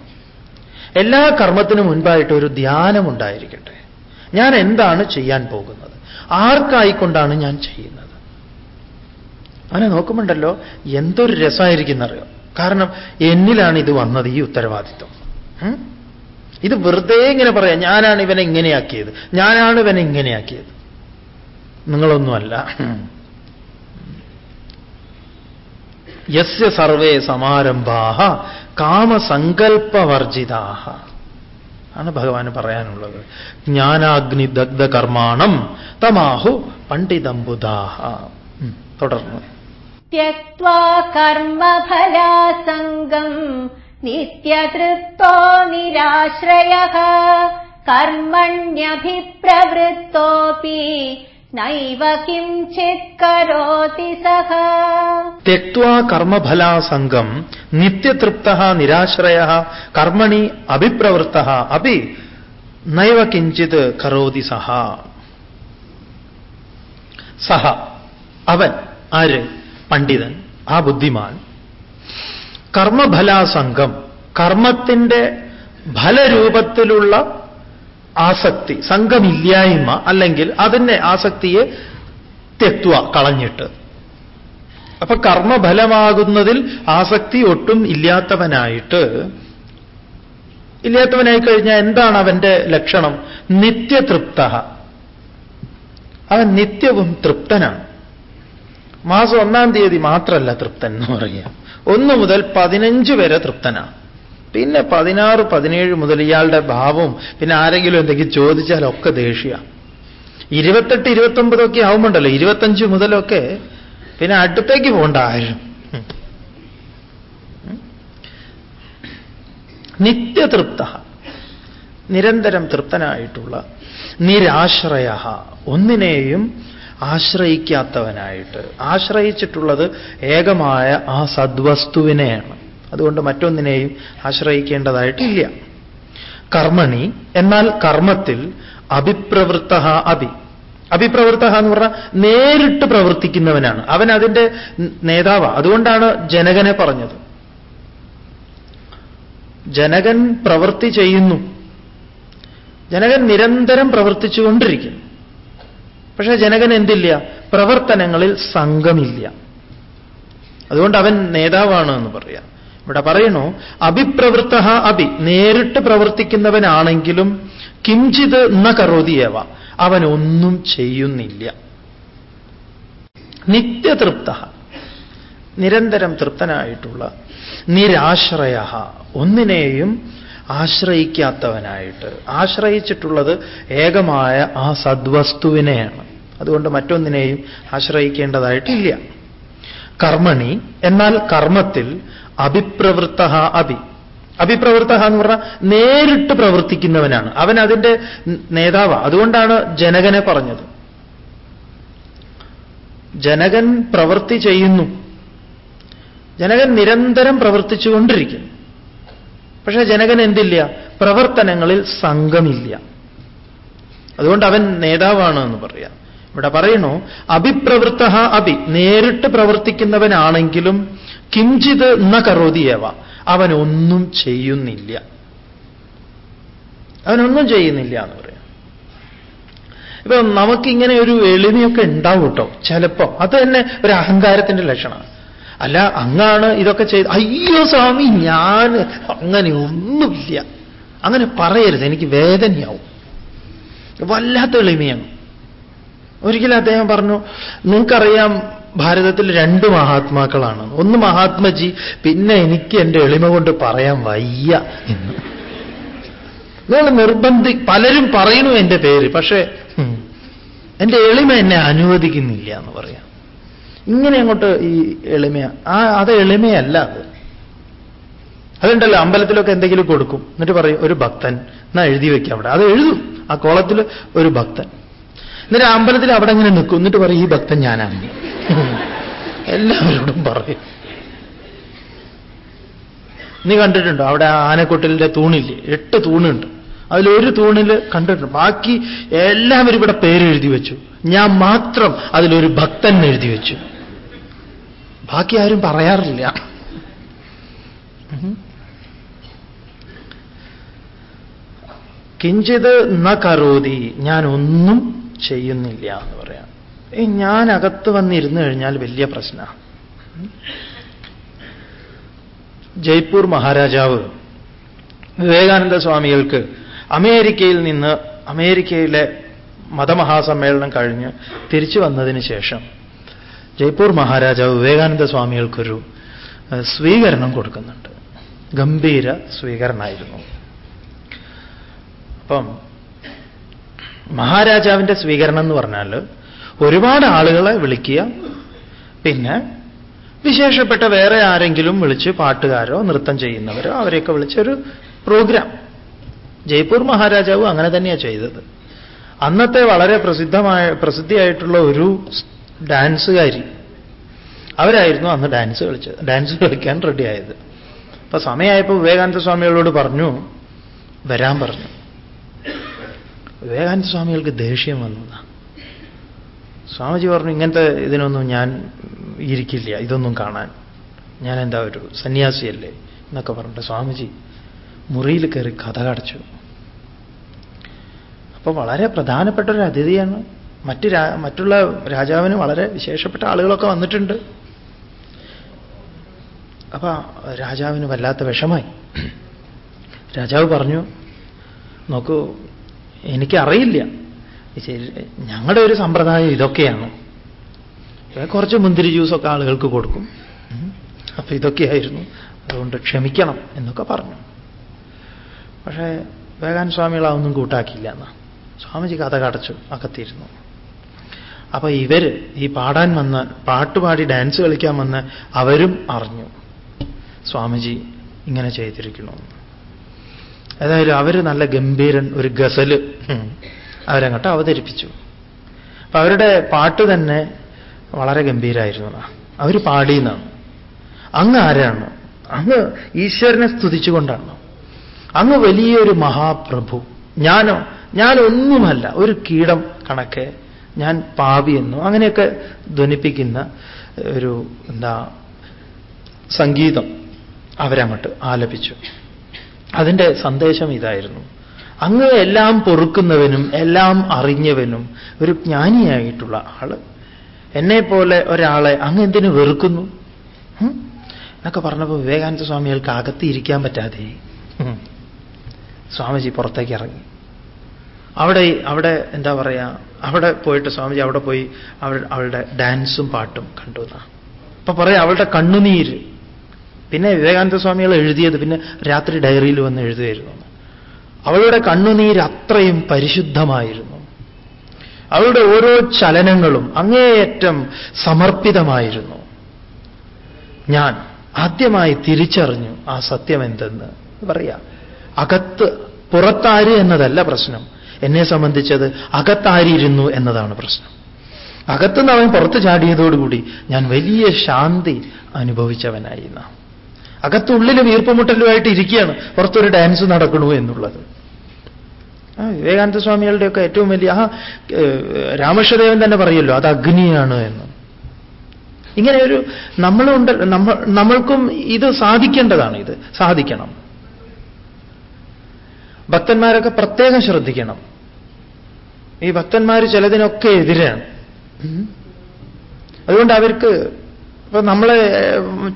എല്ലാ കർമ്മത്തിനും മുൻപായിട്ട് ഒരു ധ്യാനം ഉണ്ടായിരിക്കട്ടെ. ഞാൻ എന്താണ് ചെയ്യാൻ പോകുന്നത്? ആർക്കായിക്കൊണ്ടാണ് ഞാൻ ചെയ്യുന്നത്? അങ്ങനെ നോക്കുമ്പോണ്ടല്ലോ എന്തൊരു രസമായിരിക്കും എന്നറിയാം കാരണം എന്നിലാണ് ഇത് വന്നത് ഈ ഉത്തരവാദിത്വം. ഇത് വെറുതെ ഇങ്ങനെ പറയാം ഞാനാണ് ഇവനെ ഇങ്ങനെയാക്കിയത് ഞാനാണ് ഇവനെ ഇങ്ങനെയാക്കിയത്. നിങ്ങളൊന്നുമല്ല. യസ്യ സർവേ സമാരംഭാഹ കാമസങ്കൽപ്പവർജിതാഹ ആണ് ഭഗവാന് പറയാനുള്ളത് ജ്ഞാനാഗ്നി ദഗ്ധ കർമാണം തമാഹു പണ്ഡിതംബുധാഹ തുടർന്നു त्यक्त्वा कर्मफलासङ्गम् नित्यतृप्तो निराश्रयः कर्मण्यभिप्रवृत्तोऽपि നൈവ സഹ നിത്യതൃപ്ത നിരാശ്രയ കർമ്മണി അഭിപ്രവൃത്ത അപ്പി നൈവ കിഞ്ചിത് കരോതി സഹ സഹ അവൻ ആര്? പണ്ഡിതൻ ആ ബുദ്ധിമാൻ. കർമ്മഫലാസംഗം കർമ്മത്തിന്റെ ഫലരൂപത്തിലുള്ള ആസക്തി സംഘമില്ലായ്മ അല്ലെങ്കിൽ അതിനെ ആസക്തിയെ തെത്തുക കളഞ്ഞിട്ട്. അപ്പൊ കർമ്മഫലമാകുന്നതിൽ ആസക്തി ഒട്ടും ഇല്ലാത്തവനായിട്ട് ഇല്ലാത്തവനായി കഴിഞ്ഞാൽ എന്താണ് അവന്റെ ലക്ഷണം? നിത്യതൃപ്ത അവൻ നിത്യവും തൃപ്തനാണ്. മാസം ഒന്നാം തീയതി മാത്രമല്ല തൃപ്തൻ എന്ന് പറയുക. ഒന്ന് മുതൽ പതിനഞ്ച് വരെ തൃപ്തനാണ്. പിന്നെ പതിനാറ് പതിനേഴ് മുതൽ ഇയാളുടെ ഭാവവും പിന്നെ ആരെങ്കിലും എന്തെങ്കിലും ചോദിച്ചാലൊക്കെ ദേഷ്യ. ഇരുപത്തെട്ട് ഇരുപത്തൊമ്പതൊക്കെ ആവുമ്പോണ്ടല്ലോ ഇരുപത്തഞ്ച് മുതലൊക്കെ പിന്നെ അടുത്തേക്ക് പോകണ്ട ആരും. നിത്യതൃപ്ത. നിരന്തരം തൃപ്തനായിട്ടുള്ള നിരാശ്രയ. ഒന്നിനെയും ആശ്രയിക്കാത്തവനായിട്ട്. ആശ്രയിച്ചിട്ടുള്ളത് ഏകമായ ആ സദ്വസ്തുവിനെയാണ്. അതുകൊണ്ട് മറ്റൊന്നിനെയും ആശ്രയിക്കേണ്ടതായിട്ടില്ല. കർമ്മണി എന്നാൽ കർമ്മത്തിൽ അഭിപ്രവൃത്ത അഭി. അഭിപ്രവൃത്ത എന്ന് പറഞ്ഞാൽ നേരിട്ട് പ്രവർത്തിക്കുന്നവനാണ്. അവൻ അതിന്റെ നേതാവ്. അതുകൊണ്ടാണ് ജനകനെ പറഞ്ഞത്. ജനകൻ പ്രവൃത്തി ചെയ്യുന്നു. ജനകൻ നിരന്തരം പ്രവർത്തിച്ചുകൊണ്ടിരിക്കുന്നു. പക്ഷേ ജനകൻ എന്തില്ല? പ്രവർത്തനങ്ങളിൽ സംഘമില്ല. അതുകൊണ്ട് അവൻ നേതാവാണ് എന്ന് പറയാം. ഇവിടെ പറയുന്നു അഭിപ്രവൃത്ത അഭി നേരിട്ട് പ്രവർത്തിക്കുന്നവനാണെങ്കിലും കിഞ്ചിത് ന കറോതിയവ അവനൊന്നും ചെയ്യുന്നില്ല. നിത്യതൃപ്ത നിരന്തരം തൃപ്തനായിട്ടുള്ള നിരാശ്രയ ഒന്നിനെയും ആശ്രയിക്കാത്തവനായിട്ട്. ആശ്രയിച്ചിട്ടുള്ളത് ഏകമായ ആ സദ്വസ്തുവിനെയാണ്. അതുകൊണ്ട് മറ്റൊന്നിനെയും ആശ്രയിക്കേണ്ടതായിട്ടില്ല. കർമ്മണി എന്നാൽ കർമ്മത്തിൽ അഭിപ്രവൃത്ത അഭി. അഭിപ്രവൃത്ത എന്ന് പറഞ്ഞാൽ നേരിട്ട് പ്രവർത്തിക്കുന്നവനാണ്. അവൻ അതിന്റെ നേതാവ്. അതുകൊണ്ടാണ് ജനകനെ പറഞ്ഞത്. ജനകൻ പ്രവൃത്തി ചെയ്യുന്നു. ജനകൻ നിരന്തരം പ്രവർത്തിച്ചുകൊണ്ടിരിക്കുന്നു. പക്ഷെ ജനകൻ എന്തില്ല? പ്രവർത്തനങ്ങളിൽ സംഘമില്ല. അതുകൊണ്ട് അവൻ നേതാവാണ് എന്ന് പറയാം. ഇവിടെ പറയണു അഭിപ്രവൃത്ത അഭി. നേരിട്ട് പ്രവർത്തിക്കുന്നവനാണെങ്കിലും കിഞ്ചിത് ന കറോതിയവ അവനൊന്നും ചെയ്യുന്നില്ല. അവനൊന്നും ചെയ്യുന്നില്ല എന്ന് പറയാം. ഇപ്പൊ നമുക്കിങ്ങനെ ഒരു എളിമയൊക്കെ ഉണ്ടാവും കേട്ടോ ചിലപ്പോ അത് തന്നെ ഒരു അഹങ്കാരത്തിന്റെ ലക്ഷണമാണ്. അല്ല അങ്ങാണ് ഇതൊക്കെ ചെയ്ത് അയ്യോ സ്വാമി ഞാൻ അങ്ങനെ ഒന്നുമില്ല. അങ്ങനെ പറയരുത് എനിക്ക് വേദനയാവും. വല്ലാത്ത എളിമയാണ്. ഒരിക്കലും അദ്ദേഹം പറഞ്ഞു നിങ്ങൾക്കറിയാം ഭാരതത്തിൽ രണ്ട് മഹാത്മാക്കളാണ്. ഒന്ന് മഹാത്മജി പിന്നെ എനിക്ക് എന്റെ എളിമ കൊണ്ട് പറയാൻ വയ്യ എന്ന്. നിങ്ങൾ നിർബന്ധി പലരും പറയുന്നു എന്റെ പേര് പക്ഷേ എന്റെ എളിമ എന്നെ അനുവദിക്കുന്നില്ല എന്ന് പറയാം. ഇങ്ങനെ അങ്ങോട്ട് ഈ എളിമ ആ അത് എളിമയല്ല അത്. അതുണ്ടല്ലോ അമ്പലത്തിലൊക്കെ എന്തെങ്കിലും കൊടുക്കും. എന്നിട്ട് പറയും ഒരു ഭക്തൻ എന്നാ എഴുതി വെക്കാം അവിടെ. അത് എഴുതും. ആ കോളത്തിൽ ഒരു ഭക്തൻ. എന്നിട്ട് അമ്പലത്തിൽ അവിടെ ഇങ്ങനെ നിൽക്കും. എന്നിട്ട് പറയും ഈ ഭക്തൻ ഞാനാണ്. എല്ലാവരോടും പറയും. നീ കണ്ടിട്ടുണ്ടോ? അവിടെ ആനക്കൊട്ടിലിന്റെ തൂണില്ലേ? എട്ട് തൂണുണ്ട്. അതിലൊരു തൂണിൽ കണ്ടിട്ടുണ്ട്. ബാക്കി എല്ലാവരും ഇവിടെ പേര് എഴുതി വെച്ചു. ഞാൻ മാത്രം അതിലൊരു ഭക്തൻ എഴുതി വെച്ചു. ബാക്കി ആരും പറയാറില്ല. കിഞ്ചിത് ന കരോതി. ഞാൻ ഒന്നും ചെയ്യുന്നില്ല എന്ന് പറയാം. ഞാൻ അകത്ത് വന്നിരുന്നു കഴിഞ്ഞാൽ വലിയ പ്രശ്നമാണ് ജയ്പൂർ മഹാരാജാവ് വിവേകാനന്ദ സ്വാമികൾക്ക് അമേരിക്കയിൽ നിന്ന് അമേരിക്കയിലെ മതമഹാസമ്മേളനം കഴിഞ്ഞ് തിരിച്ചു വന്നതിന് ശേഷം ജയ്പൂർ മഹാരാജാവ് വിവേകാനന്ദ സ്വാമികൾക്കൊരു സ്വീകരണം കൊടുക്കുന്നുണ്ട്. ഗംഭീര സ്വീകരണമായിരുന്നു. അപ്പം മഹാരാജാവിന്റെ സ്വീകരണം എന്ന് പറഞ്ഞാൽ ഒരുപാട് ആളുകളെ വിളിക്കുക പിന്നെ വിശേഷപ്പെട്ട വേറെ ആരെങ്കിലും വിളിച്ച് പാട്ടുകാരോ നൃത്തം ചെയ്യുന്നവരോ അവരെയൊക്കെ വിളിച്ചൊരു പ്രോഗ്രാം. ജയ്പൂർ മഹാരാജാവ് അങ്ങനെ തന്നെയാണ് ചെയ്തത്. അന്നത്തെ വളരെ പ്രസിദ്ധമായ പ്രസിദ്ധിയായിട്ടുള്ള ഒരു ഡാൻസുകാരി അവരായിരുന്നു അന്ന് ഡാൻസ് കളിച്ചത് ഡാൻസ് കളിക്കാൻ റെഡിയായത്. അപ്പൊ സമയമായപ്പോൾ വിവേകാനന്ദ സ്വാമികളോട് പറഞ്ഞു വരാൻ പറഞ്ഞു. വിവേകാനന്ദ സ്വാമികൾക്ക് ദേഷ്യം വന്നു സ്വാമിജി പറഞ്ഞു ഇങ്ങനത്തെ ഇതിനൊന്നും ഞാൻ ഇരിക്കില്ല ഇതൊന്നും കാണാൻ. ഞാൻ എന്താ ഒരു സന്യാസിയല്ലേ? എന്നൊക്കെ പറഞ്ഞിട്ട് സ്വാമിജി മുറിയിൽ കയറി കഥ കടച്ചു. അപ്പൊ വളരെ പ്രധാനപ്പെട്ട ഒരു അതിഥിയാണ്. മറ്റ് മറ്റുള്ള രാജാവിന് വളരെ വിശേഷപ്പെട്ട ആളുകളൊക്കെ വന്നിട്ടുണ്ട്. അപ്പൊ രാജാവിന് വല്ലാത്ത വിഷമായി. രാജാവ് പറഞ്ഞു നോക്കൂ എനിക്കറിയില്ല. ഞങ്ങളുടെ ഒരു സമ്പ്രദായം ഇതൊക്കെയാണ്. കുറച്ച് മുന്തിരി ജ്യൂസൊക്കെ ആളുകൾക്ക് കൊടുക്കും. അപ്പൊ ഇതൊക്കെയായിരുന്നു. അതുകൊണ്ട് ക്ഷമിക്കണം എന്നൊക്കെ പറഞ്ഞു. പക്ഷേ വേഗാൻ സ്വാമികളാവൊന്നും കൂട്ടാക്കിയില്ല എന്നാ. സ്വാമിജി കഥ കടച്ചു അകത്തിരുന്നു. അപ്പൊ ഇവർ ഈ പാടാൻ വന്ന പാട്ടുപാടി ഡാൻസ് കളിക്കാൻ വന്ന അവരും അറിഞ്ഞു. സ്വാമിജി ഇങ്ങനെ ചെയ്തിരിക്കണു ഏതായാലും അവർ നല്ല ഗംഭീരൻ ഒരു ഗസൽ. അവരങ്ങോട്ട് അവതരിപ്പിച്ചു. അപ്പൊ അവരുടെ പാട്ട് തന്നെ വളരെ ഗംഭീരായിരുന്നു. അവർ പാടിയെന്നാണ്. അങ്ങ് ആരാണ്? അങ്ങ് ഈശ്വരനെ സ്തുതിച്ചുകൊണ്ടാണ്? അങ്ങ് വലിയൊരു മഹാപ്രഭു. ഞാനോ? ഞാനൊന്നുമല്ല. ഒരു കീടം കണക്കെ ഞാൻ പാപിയെന്നോ അങ്ങനെയൊക്കെ ധ്വനിപ്പിക്കുന്ന ഒരു എന്താ സംഗീതം അവരങ്ങോട്ട് ആലപിച്ചു. അതിന്റെ സന്ദേശം ഇതായിരുന്നു. അങ്ങ് എല്ലാം പൊറുക്കുന്നവനും എല്ലാം അറിഞ്ഞവനും ഒരു ജ്ഞാനിയായിട്ടുള്ള ആൾ. എന്നെ പോലെ ഒരാളെ അങ്ങ് എന്തിനു വെറുക്കുന്നു? എന്നൊക്കെ പറഞ്ഞപ്പോൾ വിവേകാനന്ദ സ്വാമികൾക്ക് അകത്ത് ഇരിക്കാൻ പറ്റാതെ സ്വാമിജി പുറത്തേക്ക് ഇറങ്ങി. അവിടെ അവിടെ എന്താ പറയാ അവിടെ പോയിട്ട് സ്വാമിജി അവിടെ പോയി അവൾ അവളുടെ ഡാൻസും പാട്ടും കണ്ടു എന്നാ. അപ്പൊ പറയാം അവളുടെ കണ്ണുനീര് പിന്നെ വിവേകാനന്ദ സ്വാമികൾ എഴുതിയത് പിന്നെ രാത്രി ഡയറിയിൽ വന്ന് എഴുതുമായിരുന്നു അവളുടെ കണ്ണുനീര് അത്രയും പരിശുദ്ധമായിരുന്നു. അവളുടെ ഓരോ ചലനങ്ങളും അങ്ങേയറ്റം സമർപ്പിതമായിരുന്നു. ഞാൻ ആദ്യമായി തിരിച്ചറിഞ്ഞു ആ സത്യം എന്തെന്ന് പറയാ. അകത്ത് പുറത്താര് എന്നതല്ല പ്രശ്നം. എന്നെ സംബന്ധിച്ചത് അകത്താരിയിരുന്നു എന്നതാണ് പ്രശ്നം. അകത്തുനിന്ന് അവൻ പുറത്ത് ചാടിയതോടുകൂടി ഞാൻ വലിയ ശാന്തി അനുഭവിച്ചവനായി അകത്തുള്ളിൽ വീർപ്പുമുട്ടലുമായിട്ട് ഇരിക്കുകയാണ്. പുറത്തൊരു ഡാൻസ് നടക്കണു എന്നുള്ളത്. ആ വിവേകാനന്ദ സ്വാമികളുടെയൊക്കെ ഏറ്റവും വലിയ ആ രാമേശ്വരദേവൻ തന്നെ പറയുമല്ലോ അത് അഗ്നിയാണ് എന്ന്. ഇങ്ങനെ ഒരു നമ്മളുണ്ട് നമ്മൾ നമ്മൾക്കും ഇത് സാധിക്കേണ്ടതാണ് ഇത് സാധിക്കണം. ഭക്തന്മാരൊക്കെ പ്രത്യേകം ശ്രദ്ധിക്കണം. ഈ ഭക്തന്മാർ ചിലതിനൊക്കെ എതിരാണ്. അതുകൊണ്ട് അവർക്ക് ഇപ്പൊ നമ്മളെ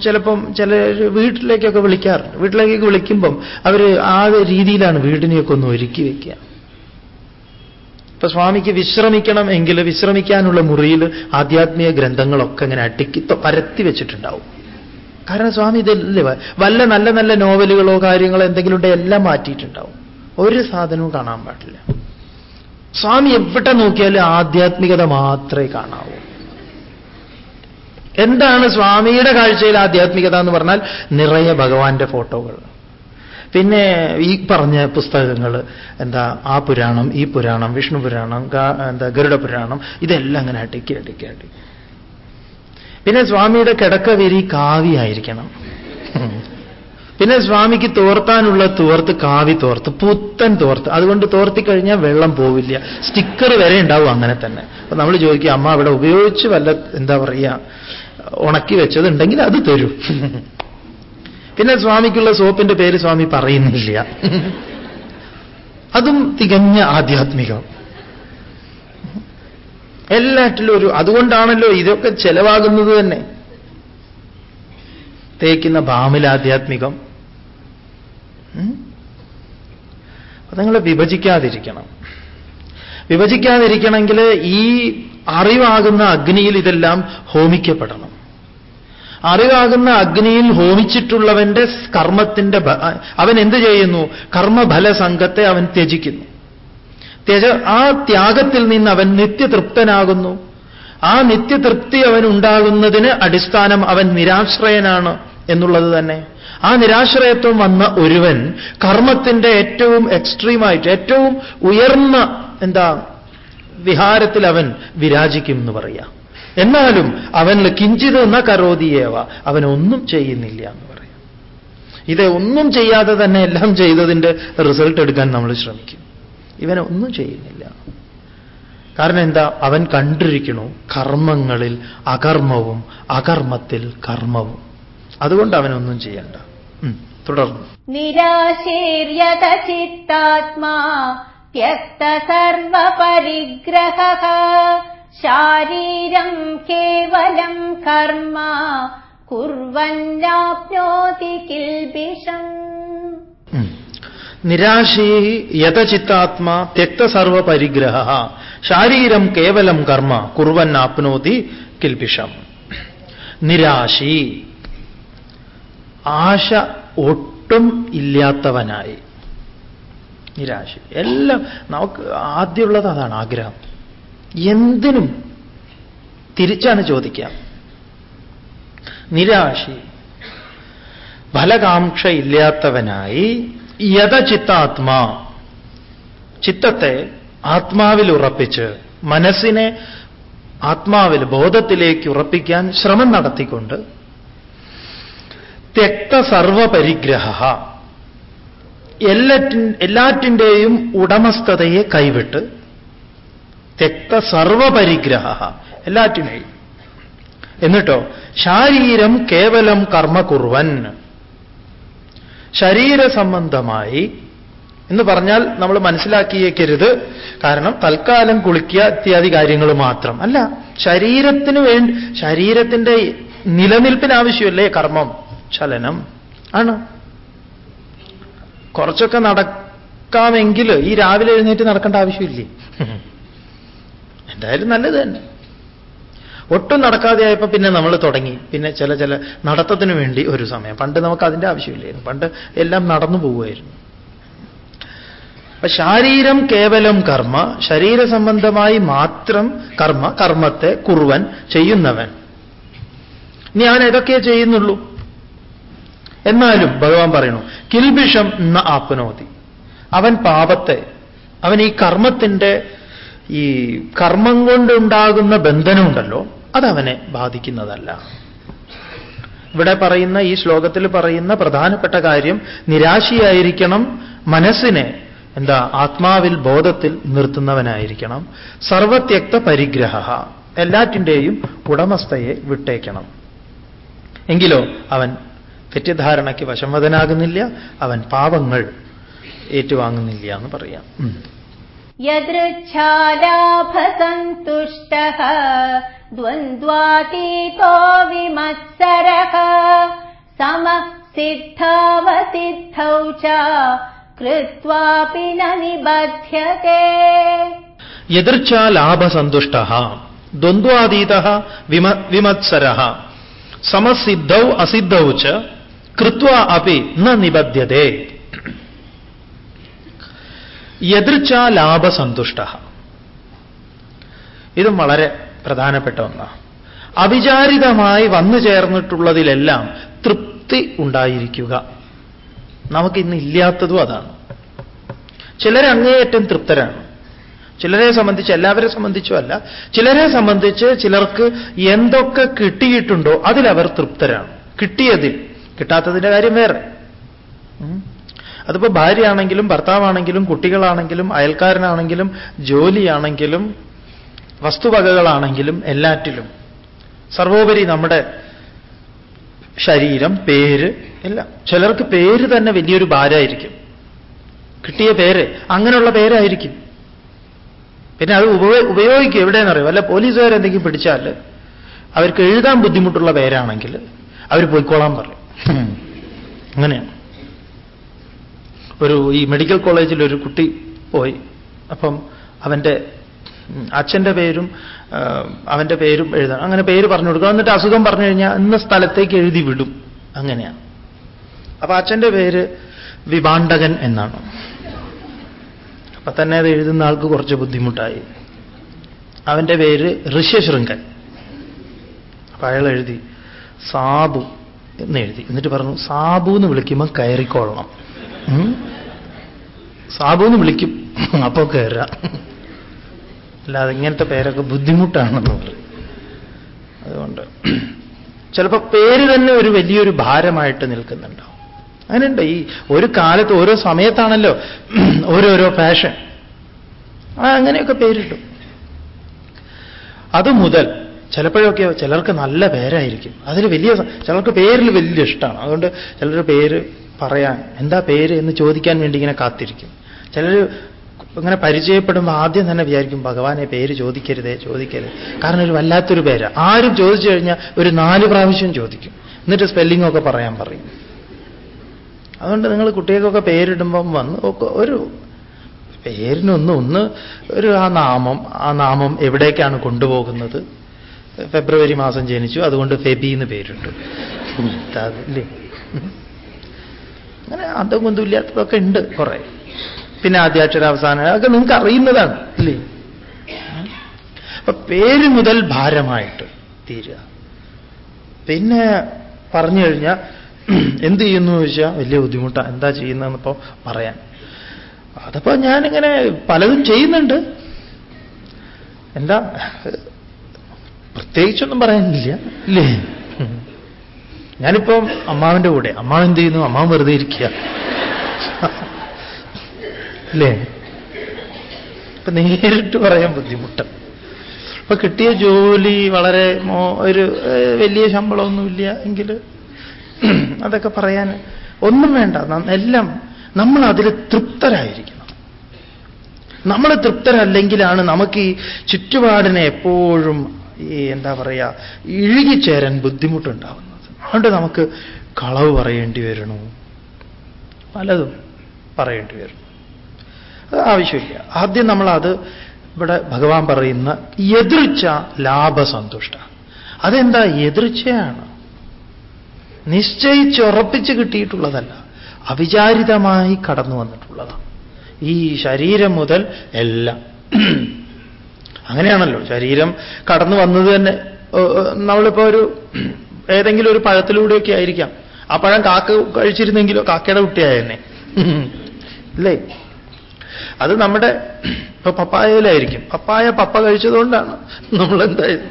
ചിലപ്പം ചില വീട്ടിലേക്കൊക്കെ വിളിക്കാറുണ്ട് വീട്ടിലേക്കൊക്കെ വിളിക്കുമ്പം അവർ ആ രീതിയിലാണ് വീടിനെയൊക്കെ ഒന്ന് ഒരുക്കി വെക്കുക. ഇപ്പൊ സ്വാമിക്ക് വിശ്രമിക്കണം എങ്കിൽ വിശ്രമിക്കാനുള്ള മുറിയിൽ ആധ്യാത്മിക ഗ്രന്ഥങ്ങളൊക്കെ ഇങ്ങനെ അടുക്കി പരത്തി വെച്ചിട്ടുണ്ടാവും. കാരണം സ്വാമി ഇതല്ലേ വല്ല നല്ല നല്ല നോവലുകളോ കാര്യങ്ങളോ എന്തെങ്കിലും ഉണ്ടോ എല്ലാം മാറ്റിയിട്ടുണ്ടാവും. ഒരു സാധനവും കാണാൻ പാടില്ല. സ്വാമി എവിടെ നോക്കിയാലും ആധ്യാത്മികത മാത്രമേ കാണാവൂ. എന്താണ് സ്വാമിയുടെ കാഴ്ചയിൽ ആധ്യാത്മികത എന്ന് പറഞ്ഞാൽ നിറയെ ഭഗവാന്റെ ഫോട്ടോകൾ. പിന്നെ ഈ പറഞ്ഞ പുസ്തകങ്ങൾ എന്താ ആ പുരാണം ഈ പുരാണം വിഷ്ണു പുരാണം എന്താ ഗരുഡ പുരാണം ഇതെല്ലാം അങ്ങനെ അടുക്കി അടുക്കി അടുക്കി. പിന്നെ സ്വാമിയുടെ കിടക്ക വിരി കാവിയായിരിക്കണം പിന്നെ സ്വാമിക്ക് തോർത്താനുള്ള തോർത്ത് കാവി തോർത്ത് പുത്തൻ തോർത്ത്. അതുകൊണ്ട് തോർത്തി കഴിഞ്ഞാൽ വെള്ളം പോവില്ല. സ്റ്റിക്കർ വരെ ഉണ്ടാവും അങ്ങനെ തന്നെ. അപ്പൊ നമ്മൾ ചോദിക്കുക അമ്മ അവിടെ ഉപയോഗിച്ച് വല്ല എന്താ പറയുക ഉണക്കി വെച്ചതുണ്ടെങ്കിൽ അത് തരും. പിന്നെ സ്വാമിക്കുള്ള സോപ്പിന്റെ പേര് സ്വാമി പറയുന്നില്ല. അതും തികഞ്ഞ ആധ്യാത്മികം. എല്ലാറ്റിലും ഒരു അതുകൊണ്ടാണല്ലോ ഇതൊക്കെ ചെലവാകുന്നത് തന്നെ. തേക്കുന്ന ഭാമിൽ ആധ്യാത്മികം. ഉം? വിഭജിക്കാതിരിക്കണം. വിഭജിക്കാതിരിക്കണമെങ്കിൽ ഈ അറിവാകുന്ന അഗ്നിയിൽ ഇതെല്ലാം ഹോമിക്കപ്പെടണം. അറിവാകുന്ന അഗ്നിയിൽ ഹോമിച്ചിട്ടുള്ളവന്റെ കർമ്മത്തിന്റെ അവൻ എന്ത് ചെയ്യുന്നു? കർമ്മഫല സംഘത്തെ അവൻ ത്യജിക്കുന്നു. ത്യജ ആ ത്യാഗത്തിൽ നിന്ന് അവൻ നിത്യതൃപ്തനാകുന്നു. ആ നിത്യതൃപ്തി അവൻ ഉണ്ടാകുന്നതിന് അടിസ്ഥാനം അവൻ നിരാശ്രയനാണ് എന്നുള്ളത് തന്നെ. ആ നിരാശ്രയത്വം വന്ന ഒരുവൻ കർമ്മത്തിന്റെ ഏറ്റവും എക്സ്ട്രീമായിട്ട് ഏറ്റവും ഉയർന്ന എന്താ വിഹാരത്തിൽ അവൻ വിരാജിക്കും എന്ന് പറയാം. എന്നാലും അവനിൽ കിഞ്ചിത് എന്ന കരോതിയേവ അവനൊന്നും ചെയ്യുന്നില്ല എന്ന് പറയാം. ഇത് ഒന്നും ചെയ്യാതെ തന്നെ എല്ലാം ചെയ്തതിന്റെ റിസൾട്ട് എടുക്കാൻ നമ്മൾ ശ്രമിക്കും. ഇവനൊന്നും ചെയ്യുന്നില്ല. കാരണം എന്താ അവൻ കണ്ടിരിക്കണു കർമ്മങ്ങളിൽ അകർമ്മവും അകർമ്മത്തിൽ കർമ്മവും. അതുകൊണ്ട് അവനൊന്നും ചെയ്യണ്ട ഉം, തുടർന്നു निराशीर्यत चित्तात्मा त्यक्त सर्वपरिग्रहः शारीरम् केवलम् कर्म कुर्वन्नाप्नोति किल्बिषम् ഉം. നിരാശീ യഥചിത്താത്മാ त्यक्त സർവപരിഗ്രഹ ശാരീരം കേവലം കർമ്മ കുർവൻ ആപ്നോതി കിൽപിഷം നിരാശി ആശ ഒട്ടും ഇല്ലാത്തവനായി. നിരാശ. എല്ലാം നമുക്ക് ആദ്യമുള്ളത് അതാണ് ആഗ്രഹം. എന്തിനും തിരിച്ചാണ് ചോദിക്കാം നിരാശി. ഫലകാംക്ഷ ഇല്ലാത്തവനായി യഥചിത്താത്മാ. ചിത്തത്തെ ആത്മാവിൽ ഉറപ്പിച്ച് മനസ്സിനെ ആത്മാവിൽ ബോധത്തിലേക്ക് ഉറപ്പിക്കാൻ ശ്രമം നടത്തിക്കൊണ്ട് തെക്ത സർവപരിഗ്രഹ എല്ലാറ്റി എല്ലാറ്റിന്റെയും ഉടമസ്ഥതയെ കൈവിട്ട് തെക്ത സർവപരിഗ്രഹ എല്ലാറ്റിനെയും. എന്നിട്ടോ ശാരീരം കേവലം കർമ്മകുർവൻ ശരീര സംബന്ധമായി എന്ന് പറഞ്ഞാൽ നമ്മൾ മനസ്സിലാക്കിയേക്കരുത്. കാരണം തൽക്കാലം കുളിക്കുക ഇത്യാദി കാര്യങ്ങൾ മാത്രം. അല്ല ശരീരത്തിന് വേണ്ടി ശരീരത്തിന്റെ നിലനിൽപ്പിന് ആവശ്യമല്ലേ കർമ്മം? ചലനം ആണ്? കുറച്ചൊക്കെ നടക്കാമെങ്കിൽ ഈ രാവിലെ എഴുന്നേറ്റ് നടക്കേണ്ട ആവശ്യമില്ലേ? എന്തായാലും നല്ലത് തന്നെ. ഒട്ടും നടക്കാതെയായപ്പോ പിന്നെ നമ്മൾ തുടങ്ങി. പിന്നെ ചില ചില നടത്തത്തിന് വേണ്ടി ഒരു സമയം. പണ്ട് നമുക്ക് അതിന്റെ ആവശ്യമില്ലായിരുന്നു. പണ്ട് എല്ലാം നടന്നു പോവുമായിരുന്നു. അപ്പൊ ശാരീരം കേവലം കർമ്മ ശരീര സംബന്ധമായി മാത്രം കർമ്മ കർമ്മത്തെ കുറുവൻ ചെയ്യുന്നവൻ. ഞാൻ ഏതൊക്കെയേ ചെയ്യുന്നുള്ളൂ? എന്നാലും ഭഗവാൻ പറയണു കിൽബിഷം ന ആപ്നോതി. അവൻ പാപത്തെ അവൻ ഈ കർമ്മത്തിന്റെ ഈ കർമ്മം കൊണ്ടുണ്ടാകുന്ന ബന്ധനമുണ്ടല്ലോ അതവനെ ബാധിക്കുന്നതല്ല. ഇവിടെ പറയുന്ന ഈ ശ്ലോകത്തിൽ പറയുന്ന പ്രധാനപ്പെട്ട കാര്യം നിരാശയായിരിക്കണം മനസ്സിനെ എന്താ ആത്മാവിൽ ബോധത്തിൽ നിർത്തുന്നവനായിരിക്കണം. സർവത്യക്ത പരിഗ്രഹ എല്ലാറ്റിന്റെയും ഉടമസ്ഥയെ വിട്ടേക്കണം. എങ്കിലോ അവൻ തെറ്റിദ്ധാരണയ്ക്ക് വശംവദനാകുന്നില്ല അവൻ പാവങ്ങൾ ഏറ്റുവാങ്ങുന്നില്ല എന്ന് പറയാം. യദൃച്ഛാലാഭസന്തുഷ്ട ദ്വന്ദ്വാതീതോ വിമത്സര സമസിദ്ധാവസിദ്ധൗ ച കൃത്വാപി നിബധ്യത്തെ. ദ്വന്ദ്വാതീത വിമത്സര സമസിദ്ധൗ അസിദ്ധൗ ച കൃത്വ അപി ന നിബദ്ധ്യതേ. എതിർച്ച ലാഭസന്തുഷ്ട. ഇതും വളരെ പ്രധാനപ്പെട്ട ഒന്നാണ്. അവിചാരിതമായി വന്നു ചേർന്നിട്ടുള്ളതിലെല്ലാം തൃപ്തി ഉണ്ടായിരിക്കുക. നമുക്ക് ഇന്ന് ഇല്ലാത്തതും അതാണ്. ചിലരങ്ങേയറ്റം തൃപ്തരാണ്. ചിലരെ സംബന്ധിച്ച് എല്ലാവരെ സംബന്ധിച്ചുമല്ല ചിലരെ സംബന്ധിച്ച് ചിലർക്ക് എന്തൊക്കെ കിട്ടിയിട്ടുണ്ടോ അതിലവർ തൃപ്തരാണ്. കിട്ടിയതിൽ കിട്ടാത്തതിന്റെ കാര്യം വേറെ. അതിപ്പോൾ അതിപ്പോ ഭാര്യയാണെങ്കിലും ഭർത്താവാണെങ്കിലും കുട്ടികളാണെങ്കിലും അയൽക്കാരനാണെങ്കിലും ജോലിയാണെങ്കിലും വസ്തുവകകളാണെങ്കിലും എല്ലാറ്റിലും സർവോപരി നമ്മുടെ ശരീരം പേര് എല്ലാം. ചിലർക്ക് പേര് തന്നെ വലിയൊരു ഭാരമായിരിക്കും. കിട്ടിയ പേര് അങ്ങനെയുള്ള പേരായിരിക്കും. പിന്നെ അത് ഉപ ഉപയോഗിക്കും എവിടെയെന്നറിയോ? വല്ല പോലീസുകാരെന്തെങ്കിലും പിടിച്ചാൽ അവർക്ക് എഴുതാൻ ബുദ്ധിമുട്ടുള്ള പേരാണെങ്കിൽ അവർ പോയിക്കോളാൻ പറയും. അങ്ങനെയാണ് ഒരു ഈ മെഡിക്കൽ കോളേജിൽ ഒരു കുട്ടി പോയി. അപ്പം അവന്റെ അച്ഛന്റെ പേരും അവന്റെ പേരും എഴുതണം അങ്ങനെ പേര് പറഞ്ഞു കൊടുക്കുക. എന്നിട്ട് അസുഖം പറഞ്ഞു കഴിഞ്ഞാൽ ഇന്ന സ്ഥലത്തേക്ക് എഴുതി വിടും. അങ്ങനെയാണ് അപ്പൊ അച്ഛന്റെ പേര് വിഭാണ്ഡകൻ എന്നാണ്. അപ്പൊ തന്നെ അത് എഴുതുന്ന ആൾക്ക് കുറച്ച് ബുദ്ധിമുട്ടായി. അവന്റെ പേര് ഋഷ്യശൃംഖൻ അപ്പൊ അയാൾ എഴുതി സാബു. എന്ന് എഴുതി. എന്നിട്ട് പറഞ്ഞു സാബു എന്ന് വിളിക്കുമ്പോൾ കയറിക്കോളണം. സാബു എന്ന് വിളിക്കും. അപ്പോ കയറുക അല്ലാതെ ഇങ്ങനത്തെ പേരൊക്കെ ബുദ്ധിമുട്ടാണെന്ന് പറയും. അതുകൊണ്ട് ചിലപ്പോൾ പേര് തന്നെ ഒരു വലിയൊരു ഭാരമായിട്ട് നിൽക്കുന്നുണ്ടാവും അങ്ങനെയുണ്ട്. ഈ ഒരു കാലത്ത് ഓരോ സമയത്താണല്ലോ ഓരോരോ ഫാഷൻ. അങ്ങനെയൊക്കെ പേരിട്ടു. അത് മുതൽ ചിലപ്പോഴൊക്കെ ചിലർക്ക് നല്ല പേരായിരിക്കും. അതിൽ വലിയ ചിലർക്ക് പേരിൽ വലിയ ഇഷ്ടമാണ് അതുകൊണ്ട് ചിലരുടെ പേര് പറയാൻ എന്താ പേര് എന്ന് ചോദിക്കാൻ വേണ്ടി ഇങ്ങനെ കാത്തിരിക്കും. ചിലർ ഇങ്ങനെ പരിചയപ്പെടുമ്പോൾ ആദ്യം തന്നെ വിചാരിക്കും ഭഗവാനെ പേര് ചോദിക്കരുതേ ചോദിക്കരുത്. കാരണം ഒരു വല്ലാത്തൊരു പേര്. ആരും ചോദിച്ചു കഴിഞ്ഞാൽ ഒരു നാല് പ്രാവശ്യം ചോദിക്കും. എന്നിട്ട് സ്പെല്ലിംഗ് ഒക്കെ പറയാൻ പറയും. അതുകൊണ്ട് നിങ്ങൾ കുട്ടികൾക്കൊക്കെ പേരിടുമ്പം വന്ന് ഒരു പേരിനൊന്ന് ഒന്ന് ഒരു ആ നാമം ആ നാമം എവിടേക്കാണ് കൊണ്ടുപോകുന്നത്? ഫെബ്രുവരി മാസം ജനിച്ചു. അതുകൊണ്ട് ഫെബി എന്ന് പേരിട്ടു അങ്ങനെ അതും കൊണ്ടും ഇല്ലാത്തതൊക്കെ ഉണ്ട് കുറെ. പിന്നെ ആദ്യാക്ഷര അവസാനം അതൊക്കെ നിങ്ങൾക്ക് അറിയുന്നതാണ് ഇല്ലേ അപ്പൊ പേര് മുതൽ ഭാരമായിട്ട് തീരുക. പിന്നെ പറഞ്ഞു കഴിഞ്ഞാൽ എന്ത് ചെയ്യുന്നു ചോദിച്ചാൽ വലിയ ബുദ്ധിമുട്ടാണ് എന്താ ചെയ്യുന്നതെന്നിപ്പോ പറയാൻ. അതപ്പോ ഞാനിങ്ങനെ പലതും ചെയ്യുന്നുണ്ട്. എന്താ പ്രത്യേകിച്ചൊന്നും പറയാനില്ല. ഇല്ലേ? ഞാനിപ്പം അമ്മാവിന്റെ കൂടെ. അമ്മാവ് എന്ത് ചെയ്യുന്നു? അമ്മാവ് വെറുതെ ഇരിക്കുക. അല്ലേ ഇപ്പൊ നേരിട്ട് പറയാൻ ബുദ്ധിമുട്ട്. ഇപ്പൊ കിട്ടിയ ജോലി വളരെ ഒരു വലിയ ശമ്പളമൊന്നുമില്ല എങ്കിൽ അതൊക്കെ പറയാൻ ഒന്നും വേണ്ട. എല്ലാം നമ്മൾ അതിൽ തൃപ്തരായിരിക്കണം. നമ്മൾ തൃപ്തരല്ലെങ്കിലാണ് നമുക്ക് ഈ ചുറ്റുപാടിനെ എപ്പോഴും ഈ എന്താ പറയുക ഇഴുകിച്ചേരാൻ ബുദ്ധിമുട്ടുണ്ടാവുന്നത്. അതുകൊണ്ട് നമുക്ക് കളവ് പറയേണ്ടി വരണു പലതും പറയേണ്ടി വരും അത് ആവശ്യമില്ല. ആദ്യം നമ്മളത് ഇവിടെ ഭഗവാൻ പറയുന്ന എതിർച്ച ലാഭസന്തുഷ്ട. അതെന്താ? എതിർച്ചയാണ്. നിശ്ചയിച്ചുറപ്പിച്ച് കിട്ടിയിട്ടുള്ളതല്ല. അവിചാരിതമായി കടന്നു വന്നിട്ടുള്ളതാണ്. ഈ ശരീരം മുതൽ എല്ലാം. അങ്ങനെയാണല്ലോ. ശരീരം കടന്നു വന്നത് തന്നെ. നമ്മളിപ്പോ ഒരു ഏതെങ്കിലും ഒരു പഴത്തിലൂടെയൊക്കെ ആയിരിക്കാം. ആ പഴം കാക്ക കഴിച്ചിരുന്നെങ്കിലോ? കാക്കയുടെ കുട്ടിയായെന്നെ. അല്ലേ അത് നമ്മുടെ ഇപ്പൊ പപ്പായയിലായിരിക്കും. പപ്പായ പപ്പ കഴിച്ചതുകൊണ്ടാണ് നമ്മൾ എന്തായത്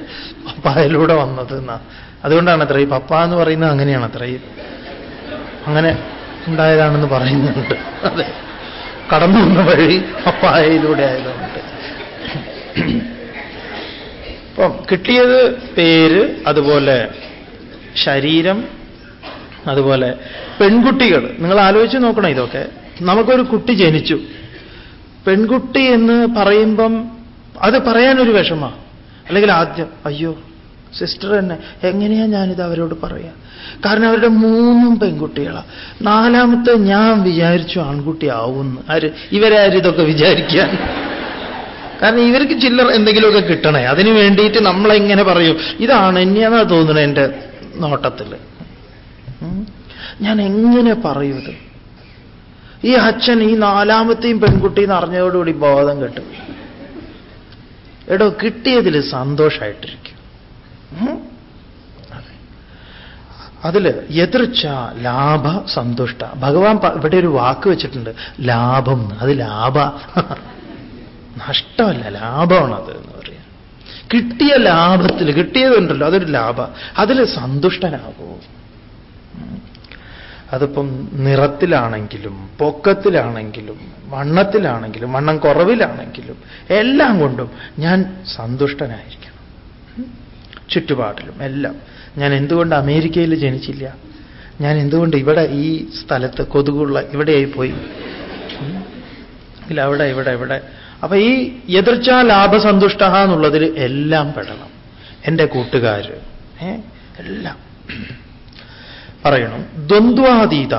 പപ്പായയിലൂടെ വന്നത് എന്നാ. അതുകൊണ്ടാണ് അത്ര ഈ പപ്പ എന്ന് പറയുന്നത് അങ്ങനെയാണ് അത്ര ഈ അങ്ങനെ ഉണ്ടായതാണെന്ന് പറയുന്നുണ്ട്. അതെ. കടന്നു വന്ന വഴി പപ്പായയിലൂടെ ആയതുകൊണ്ട്. അപ്പം കിട്ടിയത് പേര് അതുപോലെ ശരീരം അതുപോലെ പെൺകുട്ടികൾ. നിങ്ങൾ ആലോചിച്ച് നോക്കണം ഇതൊക്കെ. നമുക്കൊരു കുട്ടി ജനിച്ചു. പെൺകുട്ടി എന്ന് പറയുമ്പം അത് പറയാനൊരു വിഷമാ അല്ലെങ്കിൽ ആദ്യം അയ്യോ സിസ്റ്റർ തന്നെ എങ്ങനെയാ ഞാനിത് അവരോട് പറയാ? കാരണം അവരുടെ മൂന്നും പെൺകുട്ടികളാണ് നാലാമത്തെ ഞാൻ വിചാരിച്ചു ആൺകുട്ടി ആവുമെന്ന്. ആര്? ഇവരാരും ഇതൊക്കെ വിചാരിക്കാൻ? കാരണം ഇവർക്ക് ചില്ലർ എന്തെങ്കിലുമൊക്കെ കിട്ടണേ. അതിനു വേണ്ടിയിട്ട് നമ്മളെങ്ങനെ പറയൂ ഇതാണ് എന്നെയാണെന്നാ തോന്നുന്നത് എന്റെ നോട്ടത്തിൽ ഞാൻ എങ്ങനെ പറയൂ ഇത്? ഈ അച്ഛൻ ഈ നാലാമത്തെയും പെൺകുട്ടി എന്ന് അറിഞ്ഞതോടുകൂടി ബോധം കിട്ടും. എടോ കിട്ടിയതിൽ സന്തോഷമായിട്ടിരിക്കും അതിൽ എതിർച്ച ലാഭ സന്തുഷ്ട. ഭഗവാൻ ഇവിടെ ഒരു വാക്ക് വെച്ചിട്ടുണ്ട്. ലാഭം. അത് ലാഭ. നഷ്ടമല്ല ലാഭമാണ് അത് എന്ന് പറയാം. കിട്ടിയ ലാഭത്തിൽ കിട്ടിയതുണ്ടല്ലോ അതൊരു ലാഭ. അതിൽ സന്തുഷ്ടനാകൂ. അതിപ്പം നിറത്തിലാണെങ്കിലും പൊക്കത്തിലാണെങ്കിലും വണ്ണത്തിലാണെങ്കിലും വണ്ണം കുറവിലാണെങ്കിലും എല്ലാം കൊണ്ടും ഞാൻ സന്തുഷ്ടനായിരിക്കണം. ചുറ്റുപാടിലും എല്ലാം. ഞാൻ എന്തുകൊണ്ട് അമേരിക്കയിൽ ജനിച്ചില്ല? ഞാൻ എന്തുകൊണ്ട് ഇവിടെ ഈ സ്ഥലത്ത് കൊതുകുള്ള ഇവിടെയായി പോയി? അവിടെ ഇവിടെ ഇവിടെ. അപ്പൊ ഈ എതിർച്ചാ ലാഭസന്തുഷ്ട എന്നുള്ളതിൽ എല്ലാം പെടണം. എന്റെ കൂട്ടുകാര് എല്ലാം. പറയണം. ദ്വന്ദ്വാതീത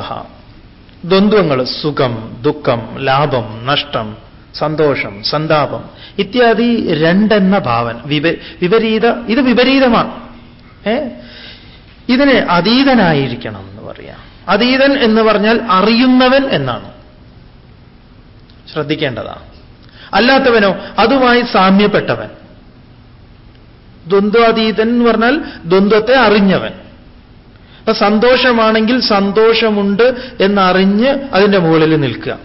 ദ്വന്ദ്വങ്ങൾ സുഖം ദുഃഖം ലാഭം നഷ്ടം സന്തോഷം സന്താപം ഇത്യാദി രണ്ടെന്ന ഭാവന. വിപ വിപരീത ഇത് വിപരീതമാണ്. ഏ ഇതിന് അതീതനായിരിക്കണം എന്ന് പറയാം. അതീതൻ എന്ന് പറഞ്ഞാൽ അറിയുന്നവൻ എന്നാണ്. ശ്രദ്ധിക്കേണ്ടതാണ് അല്ലാത്തവനോ അതുമായി സാമ്യപ്പെട്ടവൻ. ദ്വന്ദ്വാതീതൻ എന്ന് പറഞ്ഞാൽ ദ്വന്ദ്വത്തെ അറിഞ്ഞവൻ. അപ്പൊ സന്തോഷമാണെങ്കിൽ സന്തോഷമുണ്ട് എന്നറിഞ്ഞ് അതിന്റെ മുകളിൽ നിൽക്കുക.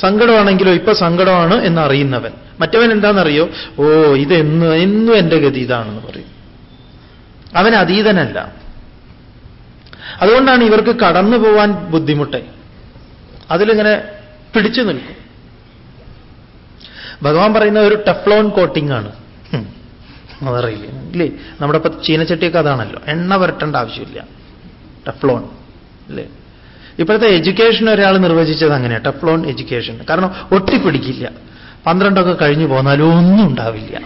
സങ്കടമാണെങ്കിലോ ഇപ്പൊ സങ്കടമാണ് എന്നറിയുന്നവൻ. മറ്റവൻ എന്താണെന്നറിയോ? ഓ ഇത് എന്ന് എന്നും എന്റെ ഗതി ഇതാണെന്ന് പറയും. അവൻ അതീതനല്ല. അതുകൊണ്ടാണ് ഇവർക്ക് കടന്നു പോവാൻ ബുദ്ധിമുട്ട്. അതിലിങ്ങനെ പിടിച്ചു നിൽക്കും. ഭഗവാൻ പറയുന്നത് ഒരു ടെഫ്ലോൺ കോട്ടിംഗ് ആണ്. അതറിയില്ല? ഇല്ലേ? നമ്മുടെ ഇപ്പൊ ചീനച്ചട്ടിയൊക്കെ അതാണല്ലോ. എണ്ണ വരട്ടേണ്ട ആവശ്യമില്ല. ടെഫ്ലോൺ. അല്ലേ ഇപ്പോഴത്തെ എഡ്യൂക്കേഷൻ ഒരാൾ നിർവചിച്ചത് അങ്ങനെയാണ് ടെഫ്ലോൺ എഡ്യൂക്കേഷൻ. കാരണം ഒട്ടിപ്പിടിക്കില്ല. പന്ത്രണ്ടൊക്കെ കഴിഞ്ഞു പോന്നാലും ഒന്നും ഉണ്ടാവില്ല.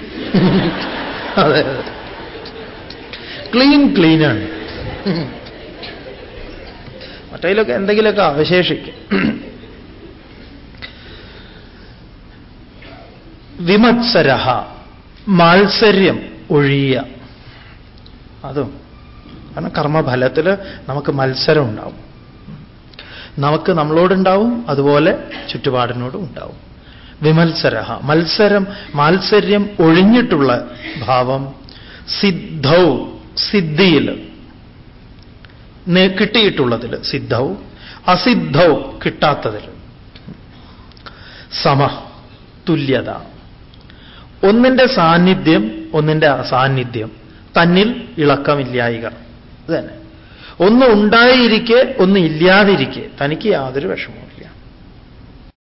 അതെ ക്ലീൻ ക്ലീനാണ് മറ്റേലൊക്കെ എന്തെങ്കിലുമൊക്കെ അവശേഷിക്കും. വിമത്സരഹ മാത്സര്യം ഒഴിയ. അതും. കാരണം കർമ്മഫലത്തിൽ നമുക്ക് മത്സരം ഉണ്ടാവും. നമുക്ക് നമ്മളോടുണ്ടാവും അതുപോലെ ചുറ്റുപാടിനോടും ഉണ്ടാവും. വിമത്സരഹ മത്സരം മാത്സര്യം ഒഴിഞ്ഞിട്ടുള്ള ഭാവം സിദ്ധൗ സിദ്ധിയിൽ. കിട്ടിയിട്ടുള്ളതിൽ സിദ്ധൗ അസിദ്ധൗ കിട്ടാത്തതിൽ സമ തുല്യത. ഒന്നിന്റെ സാന്നിധ്യം ഒന്നിന്റെ അസാന്നിധ്യം. തന്നിൽ ഇളക്കമില്ലായിക. ഇത് തന്നെ. ഒന്ന് ഉണ്ടായിരിക്കെ ഒന്ന് ഇല്ലാതിരിക്കെ. തനിക്ക് യാതൊരു വിഷമവും